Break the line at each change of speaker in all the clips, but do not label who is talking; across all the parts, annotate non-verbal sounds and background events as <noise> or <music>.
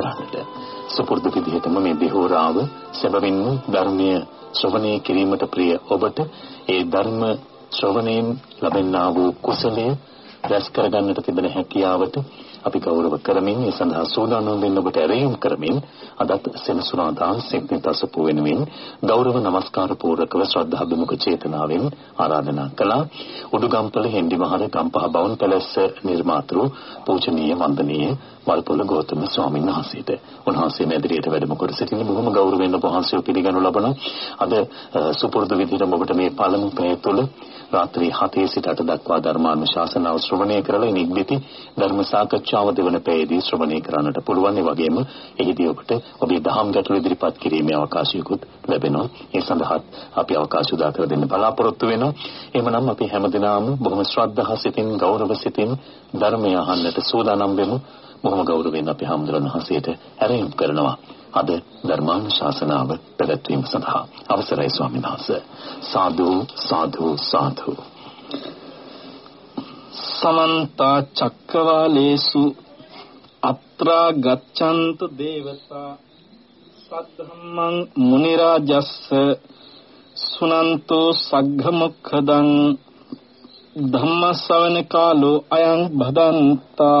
කරන්නට. සුපුරුදු විදිහටම මේ දෙහෝරාව සැබවින්ම ධර්මීය ශ්‍රවණය කිරීමට ප්‍රිය ඔබට ඒ ධර්ම ශ්‍රවණයෙන් ලැබෙනා වූ කුසලය රැස් කරගන්නට තිබෙන හැකියාවට අපි ගෞරව කරමින් ඒ සඳහා සූදානම් වෙන්න ඔබට ඇරයුම් කරමින් අදත් සෙනසුරාදා සික්නිත අසපු වෙනුවෙන් ගෞරව නමස්කාර පූර්වකව ශ්‍රද්ධා බිමුක චේතනාවෙන් ආරාධනා කළා. උඩුගම්පල හෙන්දිමහර ගම්පහ බවුන් පැලැස්ස නිර්මාතෘ පූජනීය වන්දනීය වල්පොළ ගෞතම ස්වාමීන් වහන්සේට උන්වහන්සේ මැදිරියට වැඩම කොට සිටින බොහොම ගෞරවයෙන් ඔබ වහන්සේව පිළිගනු ලබන අද සුපුරුදු විදිහට ඔබට මේ පළමු පැය තුළ රාත්‍රී 7 සිට 8 දක්වා ධර්මානුශාසනාව ශ්‍රවණය කරලා ඉනිග්බිති ධර්ම සාකච්ඡාව දෙවන පැයේදී ශ්‍රවණය කරන්නට පුළුවන්. ඒ වගේම එහිදී ඔබට ඔබේ දහම් ගැටළු ඉදිරිපත් කිරීමේ අවකාශයකුත් ලැබෙනවා. ඒ සඳහා අපි අවකාශ උදා කර දෙන්න බලාපොරොත්තු වෙනවා. එහෙමනම් අපි හැමදෙනාම බොහොම ශ්‍රද්ධාව සිතින් ගෞරව සිතින් ධර්මය අහන්නට සූදානම් වෙමු. බොහොම ගෞරවයෙන් අපි හාමුදුරන් වහන්සේට ඇරයුම් කරනවා. අද ධර්මානුශාසනාව පැවැත්වීම සඳහා අවසරයි ස්වාමීන් වහන්සේ. සාදු සාදු සාදු.
සමන්ත චක්කවාලේසු අත්‍රා ගච්ඡන්ත දේවතා සද්ධම්මං මුනි රාජස්ස සුනන්තෝ සග්ග මොක්ඛදං ධම්ම ශ්‍රවණ කාලෝ අයං භදන්තා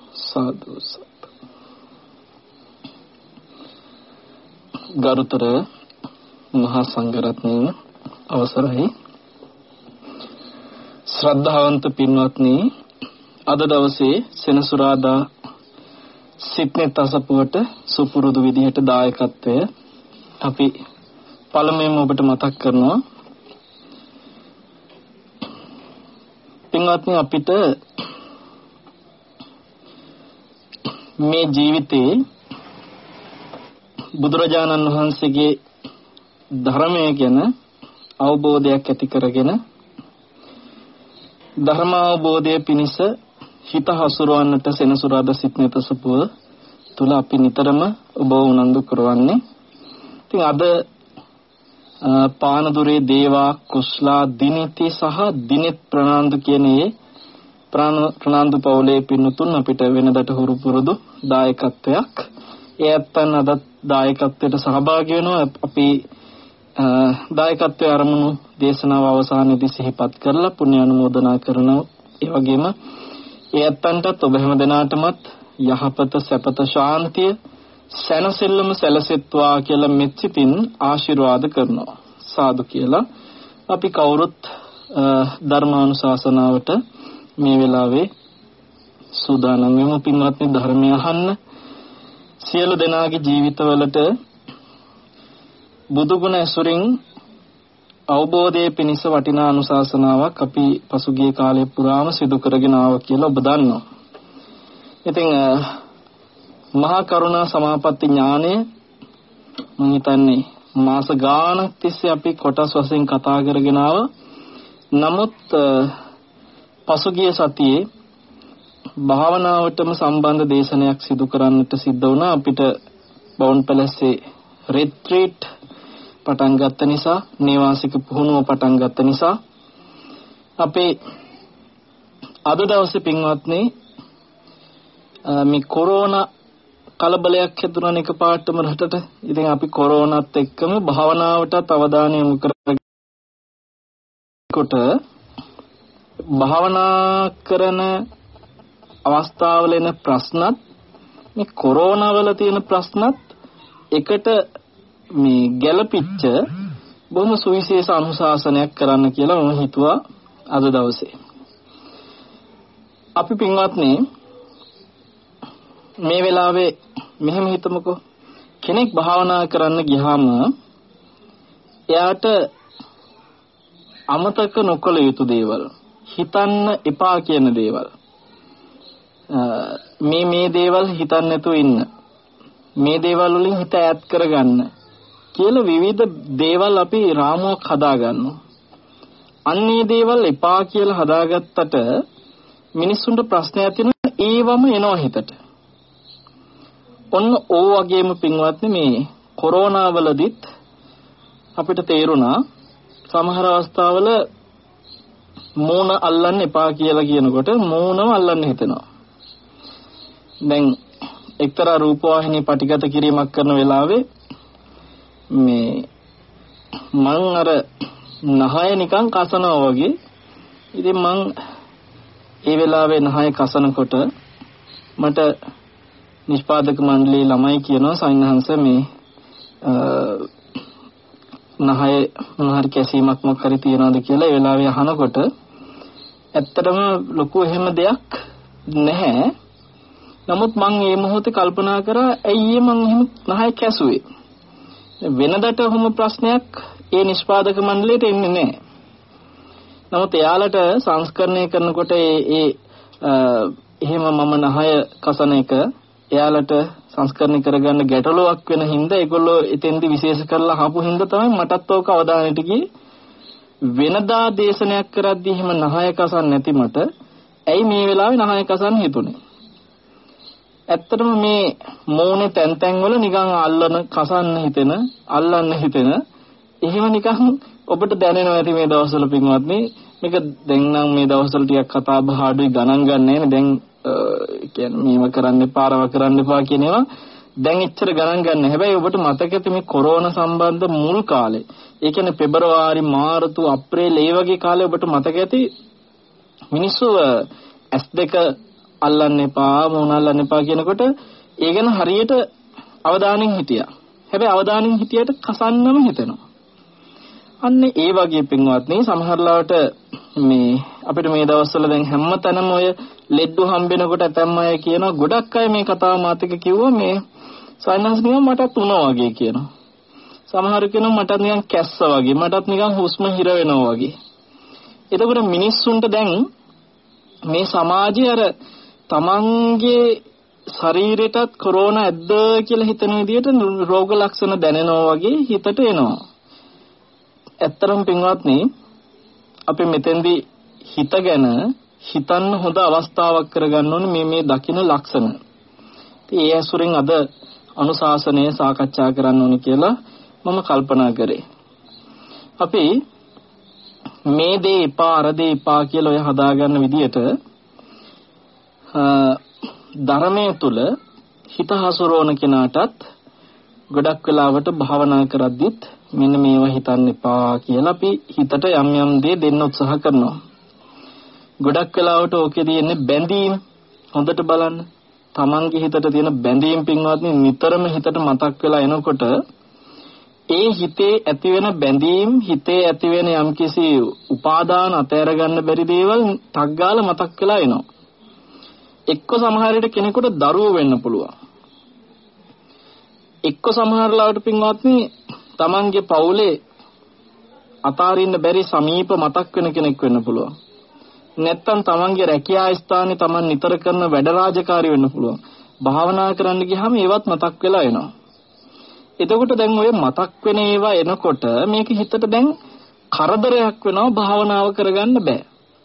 සාදු ගරුතර මහා සංඝරත්නය අවසරයි. ශ්‍රද්ධාවන්ත පින්වත්නි අද දවසේ සෙනසුරාදා සිප්නේ තසපුවට සුපුරුදු විදිහට දායකත්වය අපි පළමුවෙන්ම ඔබට මතක් කරනවා. පින්වත්නි අපිට මේ ජීවිතේ බුදුරජාණන් වහන්සේගේ ධර්මය ගැන අවබෝධයක් ඇති කරගෙන ධර්ම අවබෝධය පිණිස හිත හසුරවන්නට සෙනසුරාද සිත්නෙත සපුව තුල අපි නිතරම ඔබ උනන්දු කරවන්නේ. ඉතින් අද පානදුරේ දේවා කුස්ලා දිනිති සහ දිනෙත් ප්‍රනාන්දු කියන මේ ප්‍රනාන්දු පවුලේ පින්නතුන් අපිට වෙනදට හුරු පුරුදු දායකත්වයක්. ඒ ඇත්තන් අද දායකත්වයට සහභාගී වෙනවා. අපි දායකත්වයේ ආරමුණු දේශනාව අවසානයේදී සිහිපත් කරලා පුණ්‍ය අනුමෝදනා කරනවා. ඒ වගේම ඒ ඇත්තන්ටත් ඔබ හැම දෙනාටමත් යහපත සැපත ශාන්තිය සැනසෙල්ලම සැලසෙත්වා කියලා මෙත්සිතින් ආශිර්වාද කරනවා. සාදු කියලා අපි කවුරුත් ධර්මානුශාසනාවට මේ වෙලාවේ සූදානම් වෙමු පින්වත්නි ධර්මය අහන්න සියලු දෙනාගේ ජීවිතවලට බුදුගුණ ඇසුරින් අවබෝධයේ පිණිස වටිනා අනුශාසනාවක් අපි පසුගිය කාලය පුරාම සිදු කරගෙන ආවා කියලා ඔබ දන්නවා. ඉතින් මහා කරුණා සමාපatti ඥානය මම හිතන්නේ මාස ගාණක් තිස්සේ අපි කොටස් වශයෙන් කතා කරගෙන නමුත් පසුගිය සතියේ භාවනාවටම සම්බන්ධ දේශනයක් සිදු කරන්නට සිද්ධ වුණා අපිට බවුන් පැලස්සේ රිට්‍රීට් පටන් ගත්ත නිසා නේවාසික පුහුණුව පටන් ගත්ත නිසා අපේ අද දවසේ පින්වත්නි මේ කොරෝනා කලබලයක් හැදුණා එකපාරටම රටට. ඉතින් අපි කොරෝනාත් එක්කම භාවනාවටත් අවධානය යොමු කරකොට භාවනා කරන අවස්ථාවල එන ප්‍රශ්නත් මේ කොරෝනා වල තියෙන ප්‍රශ්නත් එකට මේ ගැළපිච්ච බොහොම සුවිශේෂ අනුශාසනයක් කරන්න කියලා මම හිතුවා අද දවසේ. අපි පින්වත්නි මේ වෙලාවේ මෙහෙම හිතමුකෝ කෙනෙක් භාවනා කරන්න ගියාම එයාට අමතක නොකළ යුතු දේවල් හිතන්න එපා කියන දේවල් මේ මේ දේවල් හිතන්නේ නැතුව ඉන්න. මේ දේවල් වලින් හිත ඈත් කරගන්න කියලා විවිධ දේවල් අපි රාමුවක් හදා ගන්නවා. අන්නේ දේවල් එපා කියලා හදාගත්තට මිනිස්සුන්ට ප්‍රශ්නයක් තියෙනවා ඒවම එනවා හිතට. ඔන්න ඕ වගේම පින්වත්නි මේ කොරෝනා වලදීත් අපිට තේරුණා සමහර අවස්ථාවල මූණ අල්ලන්න එපා කියලා කියනකොට මූණම අල්ලන්න හිතෙනවා. දැන් එක්තරා රූපවාහිනී පටිගත කිරීමක් කරන වෙලාවේ මේ මං අර නහය නිකන් කසනවා වගේ ඉතින් මං ඒ වෙලාවේ නහය කසනකොට මට නිෂ්පාදක මණ්ඩලයේ ළමයි කියනවා සයින්හන්ස මේ නහය මොනහරි කැසීමක් මොකක් හරි තියනවාද කියලා ඒ වෙලාවේ අහනකොට ඇත්තටම ලොකු එහෙම දෙයක් නැහැ. නමුත් මං මේ මොහොතේ කල්පනා කරා ඇයි මං එහෙම නහය කැසුවේ? වෙනදට ඔහොම ප්‍රශ්නයක් ඒ නිෂ්පාදක මණ්ඩලයට එන්නේ නැහැ. නමුත් එයාලට සංස්කරණය කරනකොට ඒ ඒ එහෙම මම නහය කසන එක එයාලට සංස්කරණය කරගන්න ගැටලුවක් වෙන හින්දා ඒගොල්ලෝ එතෙන්දි විශේෂ කරලා අහපු හින්දා තමයි මටත් ඕක අවධානයට ගියේ. වෙනදා දේශනයක් කරද්දී එහෙම නහය කසන් නැති මට ඇයි මේ වෙලාවේ නහය කසන් හිතුනේ? ඇත්තටම මේ මෝනේ තැන් තැන් වල නිකන් අල්ලන කසන්න හිතෙන අල්ලන්න හිතෙන. එහෙම නිකන් ඔබට දැනෙනවා ඇති මේ දවස්වල පින්වත්නි. මේක දැන් නම් මේ දවස්වල ටිකක් කතා බහ අඩුයි ගණන් ගන්න දැන් කියන්නේ මේව කරන්න එපා අරව කරන්න එපා කියන ඒවා දැන් එච්චර ගණන් ගන්න. හැබැයි ඔබට මතක ඇති මේ කොරෝනා සම්බන්ධ මුල් කාලේ. ඒ කියන්නේ පෙබරවාරි මාර්තු අප්‍රේල් ඒ වගේ කාලේ ඔබට මතක ඇති මිනිස්සු S2 අල්ලන්න එපා මොන අල්ලන්න එපා කියනකොට ඒ ගැන හරියට අවධානයෙන් හිටියා. හැබැයි අවධානයෙන් හිටියට කසන්නම හිතෙනවා. අන්න ඒ වගේ පින්වත්නි සමහරලාවට මේ අපිට මේ දවස්වල දැන් හැම තැනම ඔය ලෙඩ්ඩු හම්බෙනකොට ඇතැම් අය කියනවා ගොඩක් අය මේ කතාව මාතක කිව්වා මේ සයින්ස් නිකන් මටත් උනා වගේ කියනවා. සමහර කෙනෙක් මටත් නිකන් කැස්ස වගේ මටත් නිකන් හුස්ම හිර වෙනවා වගේ. එතකොට මිනිස්සුන්ට දැන් මේ සමාජයේ අර තමන්ගේ ශරීරයටත් කොරෝනා ඇද්ද කියලා හිතන විදිහට රෝග ලක්ෂණ දැනෙනවා වගේ හිතට එනවා. ඇත්තරම් පින්වත්නි අපි මෙතෙන්දී හිත ගැන හිතන්න හොඳ අවස්ථාවක් කරගන්න ඕනේ මේ මේ දකින්න ලක්ෂණ. ඉතින් ඒ ඇසුරෙන් අද අනුශාසනය සාකච්ඡා කරන්න ඕනේ කියලා මම කල්පනා කරේ. අපි මේ දේ එපා අර දේ එපා කියලා ඔය හදාගන්න විදියට ධර්මයේ තුල හිත හසුරවන කෙනාටත් ගොඩක් වෙලාවට භාවනා කරද්දිත් මෙන්න මේවා හිතන්න එපා කියලා අපි හිතට යම් යම් දේ දෙන්න උත්සාහ කරනවා. ගොඩක් වෙලාවට ඕකේ තියෙන්නේ බැඳීම් හොඳට බලන්න. Tamange හිතට තියෙන බැඳීම් පින්වත්නි නිතරම හිතට මතක් වෙලා එනකොට ඒ හිතේ ඇතිවෙන බැඳීම් හිතේ ඇතිවෙන යම්කිසි උපාදාන අතෑර ගන්න බැරි දේවල් තග්ගාල මතක් වෙලා එනවා. එක්ක සමහර විට කෙනෙකුට දරුවෝ වෙන්න පුළුවන්. එක්ක සමහර ලාවට පින්වත්නි Tamange පවුලේ අතාරින්න බැරි සමීප මතක් වෙන කෙනෙක් වෙන්න පුළුවන්. නැත්තම් තමන්ගේ රැකියා ස්ථානේ තමන් නිතර කරන වැඩ රාජකාරී වෙන්න පුළුවන්. භාවනා කරන්න ගියාම ඒවත් මතක් වෙලා එනවා. එතකොට දැන් ඔය මතක් වෙන ඒවා එනකොට මේක හිතට දැන් කරදරයක් වෙනවා භාවනාව කරගන්න බෑ.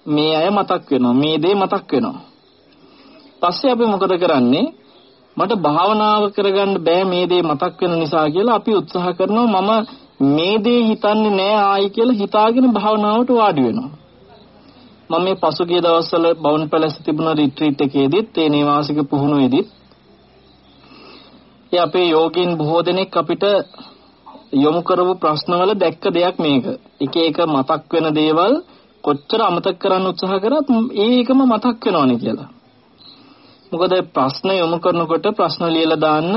මේ අය මතක් වෙනවා මේ දේ මතක් වෙනවා. පස්සේ අපි මොකද කරන්නේ? මට භාවනාව කරගන්න බෑ මේ දේ මතක් වෙන නිසා කියලා අපි උත්සාහ කරනවා මම මේ දේ හිතන්නේ නෑ ආයි කියලා හිතාගෙන භාවනාවට වාඩි වෙනවා. මම මේ පසුගිය දවස්වල බවුන් පැලස් තිබුණ රිට්‍රීට් එකේදීත් ඒ නිවාසික පුහුණුවේදීත් ඒ අපේ යෝගීන් බොහෝ දෙනෙක් අපිට යොමු කරපු ප්‍රශ්නවල දැක්ක දෙයක් මේක. එක එක මතක් වෙන දේවල් කොච්චර අමතක කරන්න උත්සාහ කරත් ඒකම මතක් වෙනවනේ කියලා. මොකද ප්‍රශ්න යොමු කරනකොට ප්‍රශ්න ලියලා දාන්න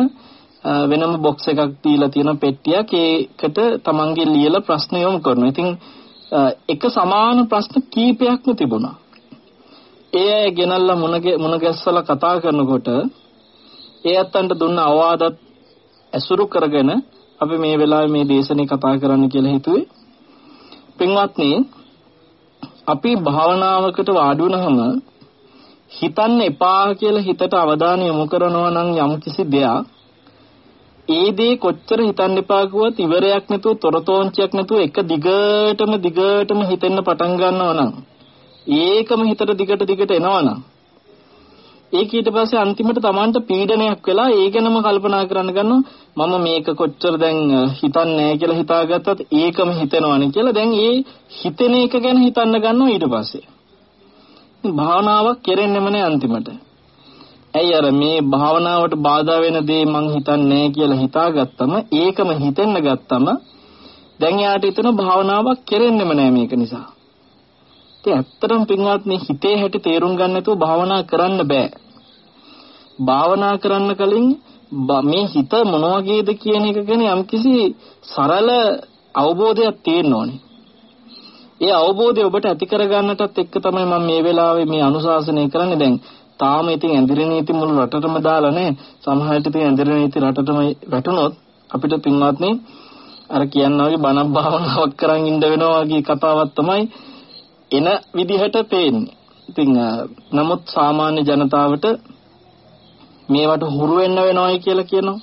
වෙනම බොක්ස් එකක් දීලා තියෙන පෙට්ටියක් ඒකට තමන්ගේ ලියලා ප්‍රශ්න යොමු කරනවා. ඉතින් එක සමාන ප්‍රශ්න කීපයක්ම තිබුණා. ඒ අය ගෙනල්ලා මුණ ගැස්සලා කතා කරනකොට ඒ අත්තන්ට දුන්න අවවාදත් ඇසුරු කරගෙන අපි මේ වෙලාවේ මේ දේශනේ කතා කරන්න කියලා හිතුවේ. පින්වත්නි අපි භාවනාවකට වාඩි වුණාම හිතන්න එපා කියලා හිතට අවධානය යොමු කරනවා නම් යම්කිසි දෙයක්. ඒ දේ කොච්චර හිතන්න එපා කිව්වත් ඉවරයක් නැතුව තොරතෝංචියක් නැතුව එක දිගටම දිගටම හිතෙන්න පටන් ගන්නවා නම් ඒකම හිතට දිගට දිගට එනවා නම්. ඒක ඊට පස්සේ අන්තිමට Tamanට පීඩනයක් වෙලා ඒ ගැනම කල්පනා කරන්න ගන්නවා මම මේක කොච්චර දැන් හිතන්නේ නැහැ කියලා හිතාගත්තත් ඒකම හිතෙනවනේ කියලා. දැන් ඒ හිතෙන එක ගැන හිතන්න ගන්නවා ඊට පස්සේ. භාවනාවක් කෙරෙන්නෙම නැහැ අන්තිමට ඇයි අර මේ භාවනාවට බාධා වෙන දේ මං හිතන්නේ නැහැ කියලා හිතාගත්තම ඒකම හිතෙන්න ගත්තම දැන් යාට හිතන භාවනාවක් කෙරෙන්නෙම නැහැ මේක නිසා ඉතින් ඇත්තටම පින්වත්නි හිතේ හැටි තේරුම් ගන්න නැතුව භාවනා කරන්න බෑ. භාවනා කරන්න කලින් මේ හිත මොන වගේද කියන එක ගැන යම්කිසි සරල අවබෝධයක් තියෙන්න ඕනේ. ඒ අවබෝධය ඔබට ඇති කරගන්නටත් එක්ක තමයි මම මේ වෙලාවේ මේ අනුශාසනය කරන්නේ දැන් තාම ඉතින් ඇඳිරි නීති මුළු රටටම දාලා නැහැ. සමහරවිට ඉතින් ඇඳිරි නීති රටටම වැටුනොත් අපිට පින්වත්නි අර කියනවා වගේ බණක් භාවනාවක් කරන් ඉන්න වෙනවා වගේ කතාවක් තමයි එන විදිහට පේන්නේ. ඉතින් නමුත් සාමාන්‍ය ජනතාවට මේවට හුරු වෙන්න වෙනවයි කියලා කියනවා.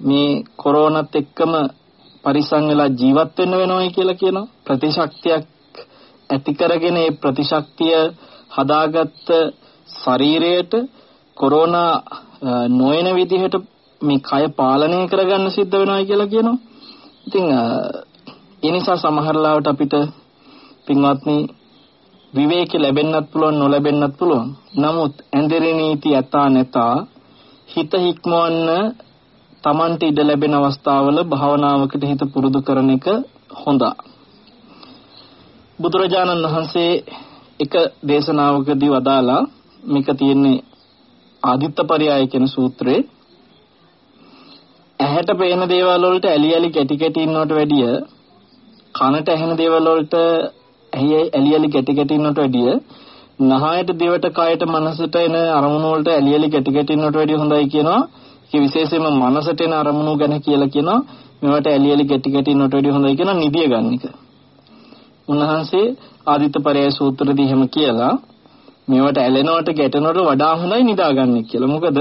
මේ කොරෝනත් එක්කම පරිසං වෙලා ජීවත් වෙන්න වෙනවයි කියලා කියනවා. ප්‍රතිශක්තියක් ඇති කරගෙන ඒ ප්‍රතිශක්තිය හදාගත්ත ශරීරයට කොරෝනා නොයන විදිහට මේ කය පාලනය කරගන්න සිද්ධ වෙනවයි කියලා කියනවා. ඉතින් ඒ නිසා සමහර ලාවට අපිට පින්වත්නි විවේක ලැබෙන්නත් පුළුවන් නොලැබෙන්නත් පුළුවන්. නමුත් ඇඳිරි නීති යතා නැතා හිත හික්මවන්න Tamanට ඉඩ ලැබෙන අවස්ථාවල භාවනාවකට හිත පුරුදු කරන එක හොඳයි. බුදුරජාණන් වහන්සේ එක දේශනාවකදී වදාලා මේක තියෙන්නේ ආදිත්ත පරයය කියන සූත්‍රයේ ඇහැට පේන දේවල් වලට ඇලි ඇලි කැටි කැටි ඉන්නවට වැඩිය කනට ඇහෙන දේවල් වලට ඇහි ඇලි ඇලි ගැටි ගැටි ඉන්නට වැඩිය නහයට දිවට කයට මනසට එන අරමුණු වලට ඇලි ඇලි ගැටි ගැටි ඉන්නට වැඩිය හොඳයි කියනවා. ඒ විශේෂයෙන්ම මනසට එන අරමුණු ගැන කියලා කියනවා. මේවට ඇලි ඇලි ගැටි ගැටි ඉන්නට වැඩිය හොඳයි කියනවා නිදිය ගන්න එක. උන්වහන්සේ ආදිත්‍ය පරය සූත්‍රයේදී එහෙම කියලා මේවට ඇලෙනවට ගැටෙනවට වඩා හොඳයි නිදාගන්න කියලා. මොකද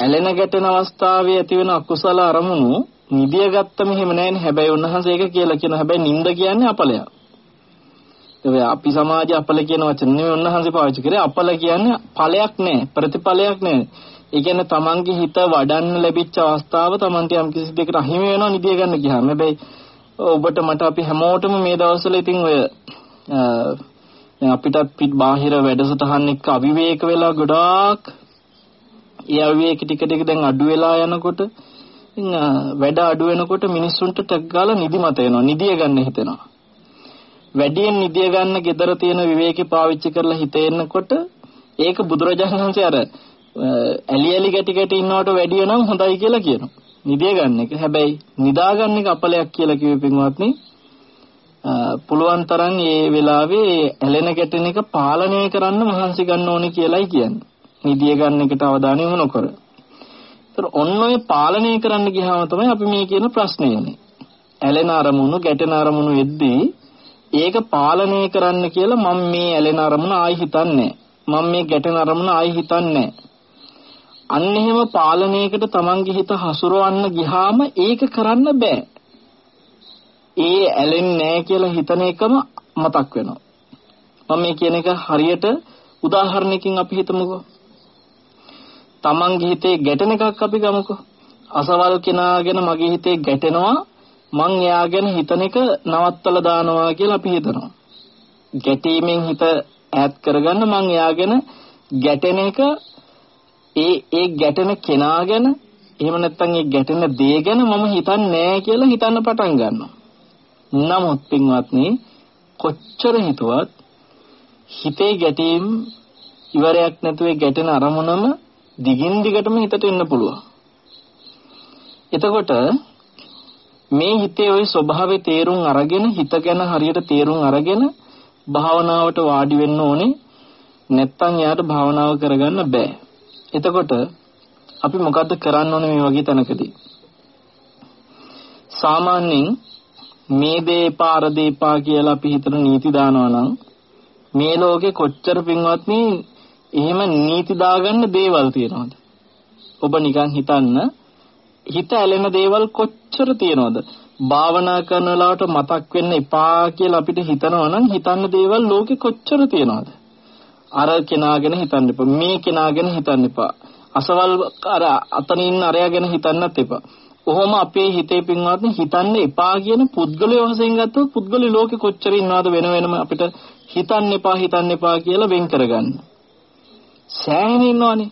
ඇලෙන ගැටෙන අවස්ථාවේ ඇතිවෙන අකුසල අරමුණු නිදිය ගත්තම එහෙම නැහැනේ. හැබැයි උන්වහන්සේ ඒක කියලා කියන හැබැයි නිින්ද කියන්නේ අපලයක්. ඒ අපි සමාජය අපල කියන වචන නෙවෙයි උන්වහන්සේ පාවිච්චි කරේ අපල කියන්නේ ඵලයක් නෑ ප්‍රතිඵලයක් නෑ ඒ කියන්නේ තමන්ගේ හිත වඩන්න ලැබිච්ච අවස්ථාව තමන්ට යම් කිසි දෙයකට අහිමි වෙනවා නිදිය ගන්න ගියාම. හැබැයි ඔබට මට අපි හැමෝටම මේ දවස්වල ඉතින් ඔය දැන් අපිටත් පිට බාහිර වැඩසටහන් එක්ක අවිවේක වෙලා ගොඩාක් ඒ අවිවේක ටික ටික දැන් අඩු වෙලා යනකොට වැඩ අඩු වෙනකොට මිනිස්සුන්ට ටක් ගාලා නිදිමත එනවා නිදිය ගන්න හිතෙනවා. වැඩියෙන් නිදිය ගන්න gedara තියෙන විවේකේ පාවිච්චි කරලා හිතේනකොට ඒක බුදුරජාණන් වහන්සේ අර ඇලි ඇලි ගැටි ගැටි ඉන්නවට වැඩිය නම් හොඳයි කියලා කියනවා. නිදිය ගන්න එක. හැබැයි නිදා ගන්න එක අපලයක් කියලා කිව්වේ පින්වත්නි. පුළුවන් තරම් මේ වෙලාවේ ඇලෙන ගැටෙන එක පාලනය කරන්න මහන්සි ගන්න ඕනේ කියලායි කියන්නේ. නිදිය ගන්න එකට අවධානය යොමු නොකර. ඒතර ඔන්න ඔය පාලනය කරන්න ගියාම තමයි අපි මේ කියන ප්‍රශ්නේ එන්නේ. ඇලෙන අරමුණු ගැටෙන අරමුණු එද්දී ඒක පාලනය කරන්න කියලා මම මේ ඇලෙන අරමුණ ආයි හිතන්නේ මම මේ ගැටෙන අරමුණ ආයි හිතන්නේ අන්න එහෙම පාලනයකට තමන්ගේ හිත හසුරවන්න ගියාම ඒක කරන්න බෑ. ඒ ඇලෙන්නේ නැහැ කියලා හිතන එකම මතක් වෙනවා. මම මේ කියන එක හරියට උදාහරණයකින් අපි හිතමුකෝ. තමන්ගේ හිතේ ගැටෙන එකක් අපි ගමුකෝ. අසවල් කෙනාගෙන මගේ හිතේ ගැටෙනවා. මං එයා ගැන හිතන එක නවත්තලා දානවා කියලා අපි හිතනවා. ගැටීමෙන් හිත ඈත් කරගන්න මං එයා ගැන ගැටෙන එක ඒ ඒ ගැටෙන කෙනා ගැන එහෙම නැත්නම් ඒ ගැටෙන දේ ගැන මම හිතන්නේ නැහැ කියලා හිතන්න පටන් ගන්නවා. නමුත් පින්වත්නි කොච්චර හිතුවත් හිතේ ගැටීම් ඉවරයක් නැතුව ගැටෙන අරමුණම දිගින් දිගටම හිතට එන්න පුළුවන්. එතකොට මේ හිතේ ওই ස්වභාවයේ තේරුම් අරගෙන හිත ගැන හරියට තේරුම් අරගෙන භාවනාවට වාඩි වෙන්න ඕනේ නැත්තම් යාට භාවනාව කරගන්න බෑ එතකොට අපි මොකද්ද කරන්න ඕනේ මේ වගේ තැනකදී සාමාන්‍යයෙන් මේ දේ පාර දීපා කියලා අපි හිතන නීති දානවා නම් මේ ලෝකේ කොච්චර පින්වත්නි එහෙම නීති දාගන්න දේවල් තියනවද? ඔබ නිකන් හිතන්න හිත ඇලෙන දේවල් කොච්චර තියනවද? භාවනා කරන වෙලාවට මතක් වෙන්න එපා කියලා අපිට හිතනවා නම් හිතන්න දේවල් ලෝකෙ කොච්චර තියනවද? අර කෙනාගෙන හිතන්න එපා. මේ කෙනාගෙන හිතන්න එපා. අසවල් අර අතන ඉන්න අරයා ගැන හිතන්නත් එපා. කොහොම අපේ හිතේ පින්වත්නි හිතන්න එපා කියන පුද්ගලයෝ වශයෙන් ගත්තොත් පුද්ගලි ලෝකෙ කොච්චර ඉන්නවද වෙන වෙනම අපිට හිතන්න එපා හිතන්න එපා කියලා වෙන් කරගන්න. සෑහෙන ඉන්නවනේ.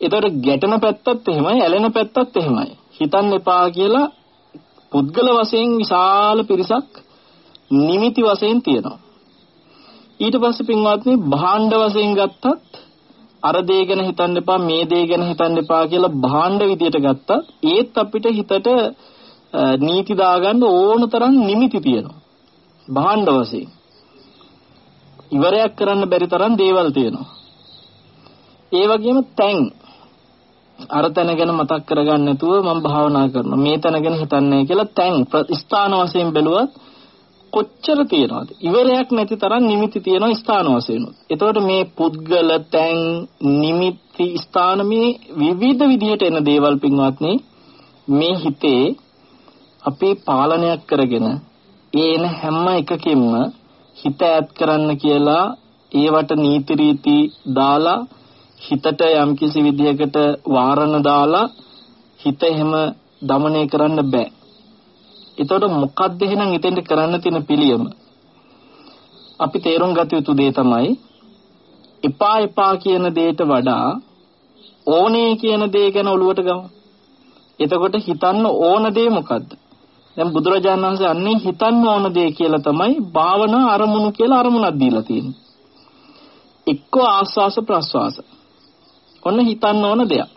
ඒතකොට ගැටෙන පැත්තත් එහෙමයි, ඇලෙන පැත්තත් එහෙමයි. හිතන්න එපා කියලා පුද්ගල වශයෙන් විශාල පිරිසක් නිමිති වශයෙන් තියෙනවා. ඊට පස්සේ පින්වත්නි භාණ්ඩ වශයෙන් ගත්තත් අර දේ ගැන හිතන්න එපා මේ දේ ගැන හිතන්න එපා කියලා භාණ්ඩ විදියට ගත්තා ඒත් අපිට හිතට නීති දාගන්න ඕන තරම් නිමිති තියෙනවා. භාණ්ඩ වශයෙන්. ඉවරයක් කරන්න බැරි තරම් දේවල් තියෙනවා. ඒ වගේම තැන්. අර තැන ගැන මතක් කරගන්න නැතුව මම භාවනා කරනවා. මේ තැන ගැන හිතන්නේ කියලා තැන් ස්ථාන වශයෙන් බැලුවත් කොච්චර තියනවද? ඉවරයක් නැති තරම් නිමිති තියෙන ස්ථාන වශයෙන්ුත්. එතකොට මේ පුද්ගල තැන් නිමිති ස්ථාන මේ විවිධ විදිහට එන දේවල් පින්වත්නි මේ හිතේ අපේ පාලනයක් කරගෙන ඒ එන හැම එකකින්ම හිත ඈත් කරන්න කියලා ඒවට නීති රීති දාලා හිතට යම්කිසි විදිහකට වාරණ දාලා හිත එහෙම দমনය කරන්න බෑ. එතකොට මොකක්ද එහෙනම් එතෙන්ට කරන්න තියෙන පිළියම? අපි තේරුම් ගත යුතු දේ තමයි එපා එපා කියන දෙයට වඩා ඕනේ කියන දේ ගැන ඔලුවට ගමු. එතකොට හිතන්න ඕන දේ මොකද්ද? දැන් බුදුරජාණන් වහන්සේ අන්නේ හිතන්න ඕන දේ කියලා තමයි භාවනා අරමුණු කියලා අරමුණක් දීලා තියෙන්නේ. එක්ක ආස්වාස ප්‍රස්වාස. ඔන්න හිතන්න ඕන දෙයක්.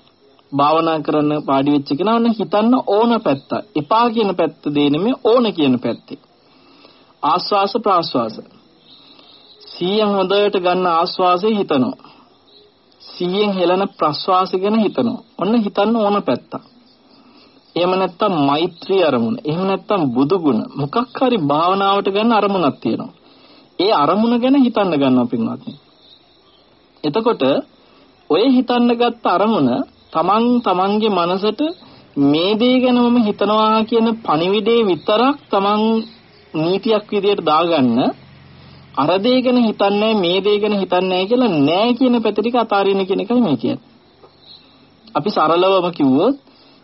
භාවනා කරන්න පාඩි වෙච්ච කෙනා ඔන්න හිතන්න ඕන පැත්ත. එපා කියන පැත්ත දේ නෙමෙයි ඕන කියන පැත්තේ. ආස්වාස ප්‍රාස්වාස. සිහියෙන් හොඳට ගන්න ආස්වාසය හිතනවා. සිහියෙන් හෙලන ප්‍රස්වාසය ගැන හිතනවා. ඔන්න හිතන්න ඕන පැත්ත. එහෙම නැත්තම් මෛත්‍රී අරමුණ. එහෙම නැත්තම් බුදු ගුණ. මොකක් හරි භාවනාවට ගන්න අරමුණක් තියෙනවා. ඒ අරමුණ ගැන හිතන්න ගන්නවා පින්වත්නි. එතකොට ඔය හිතන්න ගත්ත අරමුණ තමන් තමන්ගේ මනසට මේ දේ ගැන මම හිතනවා කියන පණිවිඩේ විතරක් තමන් නීතියක් විදියට දාගන්න අර දේ ගැන හිතන්නේ මේ දේ ගැන හිතන්නේ කියලා නෑ කියන පැත ටික අතාරින්න කියන එකයි මේ කියන්නේ. අපි සරලවම කිව්වොත්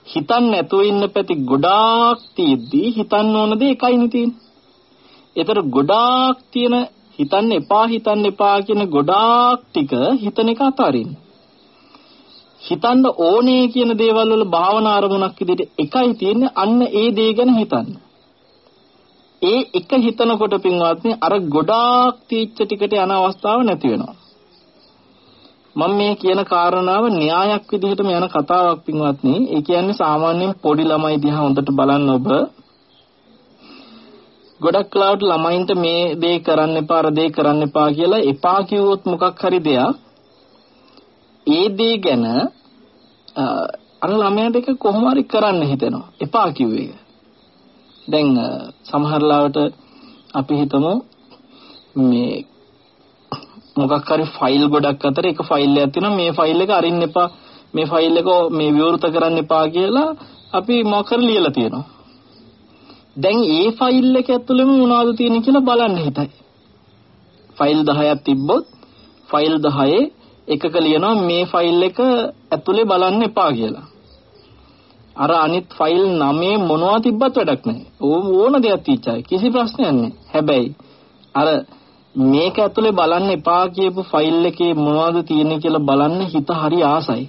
හිතන්නේ නැතුව ඉන්න පැති ගොඩාක් තියෙද්දි හිතන්න ඕන දේ එකයිනේ තියෙන්නේ. ඒතර ගොඩාක් තියෙන හිතන්න එපා හිතන්න එපා කියන ගොඩාක් ටික හිතන එක අතාරින්න. හිතන්න ඕනේ කියන දේවල් වල භාවනා අරමුණක් විදිහට එකයි තියෙන්නේ අන්න ඒ දේ ගැන හිතන්න. ඒ එක හිතනකොට පින්වත්නි අර ගොඩාක් තීච්ච ටිකට යන අවස්ථාව නැති වෙනවා. මම මේ කියන කාරණාව න්‍යායක් විදිහටම යන කතාවක් පින්වත්නි. ඒ කියන්නේ සාමාන්‍යයෙන් පොඩි ළමයි දිහා හොඳට බලන්න ඔබ ගොඩක් කලාවට ළමයින්ට මේ දේ කරන්න එපා අර දේ කරන්න එපා කියලා එපා කිව්වොත් මොකක් හරි දෙයක් ඒ දේ ගැන අර ළමයාට එක කොහොම හරි කරන්න හිතෙනවා. එපා කිව්වේ එක. දැන් සමහර ලාවට අපි හිතමු මේ මොකක් හරි ෆයිල් ගොඩක් අතර එක ෆයිල් එකක් තියෙනවා මේ ෆයිල් එක අරින්න එපා මේ ෆයිල් එක මේ විවෘත කරන්න එපා කියලා අපි මොකක් හරි ලියලා තියෙනවා. දැන් ඒ ෆයිල් එක ඇතුළෙම මොනවද තියෙන්නේ කියලා බලන්න හිතයි. ෆයිල් 10ක් තිබ්බොත් ෆයිල් 10 එකක ලියනවා මේ ෆයිල් එක ඇතුලේ බලන්න එපා කියලා. අර අනිත් ෆයිල් 9 මොනවා තිබ්බත් වැඩක් නැහැ. ඕන දෙයක් තීචයි. කිසි ප්‍රශ්නයක් නැහැ. හැබැයි අර මේක ඇතුලේ බලන්න එපා කියපු ෆයිල් එකේ මොනවද තියෙන්නේ කියලා බලන්න හිත හරි ආසයි.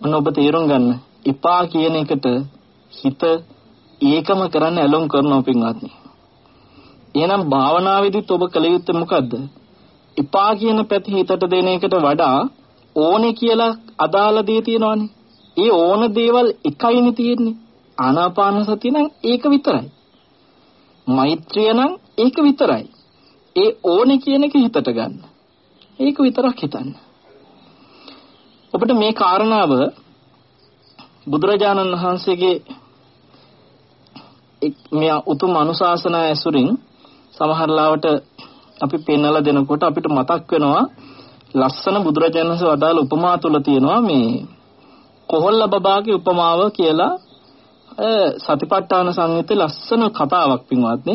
ඔන්න ඔබ තේරුම් ගන්න. එපා කියන එකට හිත ඒකම කරන්න ඇලොම් කරනවා පින්වත්නි. එහෙනම් භාවනාවේදීත් ඔබ කළ යුත්තේ මොකද්ද? එපා කියන පැති හිතට දෙන එකට වඩා ඕනේ කියලා අදාළ දේ තියෙනවනේ. ඒ ඕන දේවල් එකයිනේ තියෙන්නේ. ආනාපාන සතිය නම් ඒක විතරයි. මෛත්‍රිය නම් ඒක විතරයි. ඒ ඕනේ කියන එක හිතට ගන්න. ඒක විතරක් හිතන්න. ඔබට මේ කාරණාව බුදුරජාණන් වහන්සේගේ මේ උතුම් අනුශාසනා ඇසුරින් සමහර ලාවට අපි පෙන්වලා දෙනකොට අපිට මතක් වෙනවා ලස්සන බුදුරජාණන් වහන්සේ වදාළ උපමා තුල තියෙනවා මේ කොහොල්ල බබාගේ උපමාව කියලා. සතිපට්ඨාන සංයුත්තේ ලස්සන කතාවක් පින්වත්නි.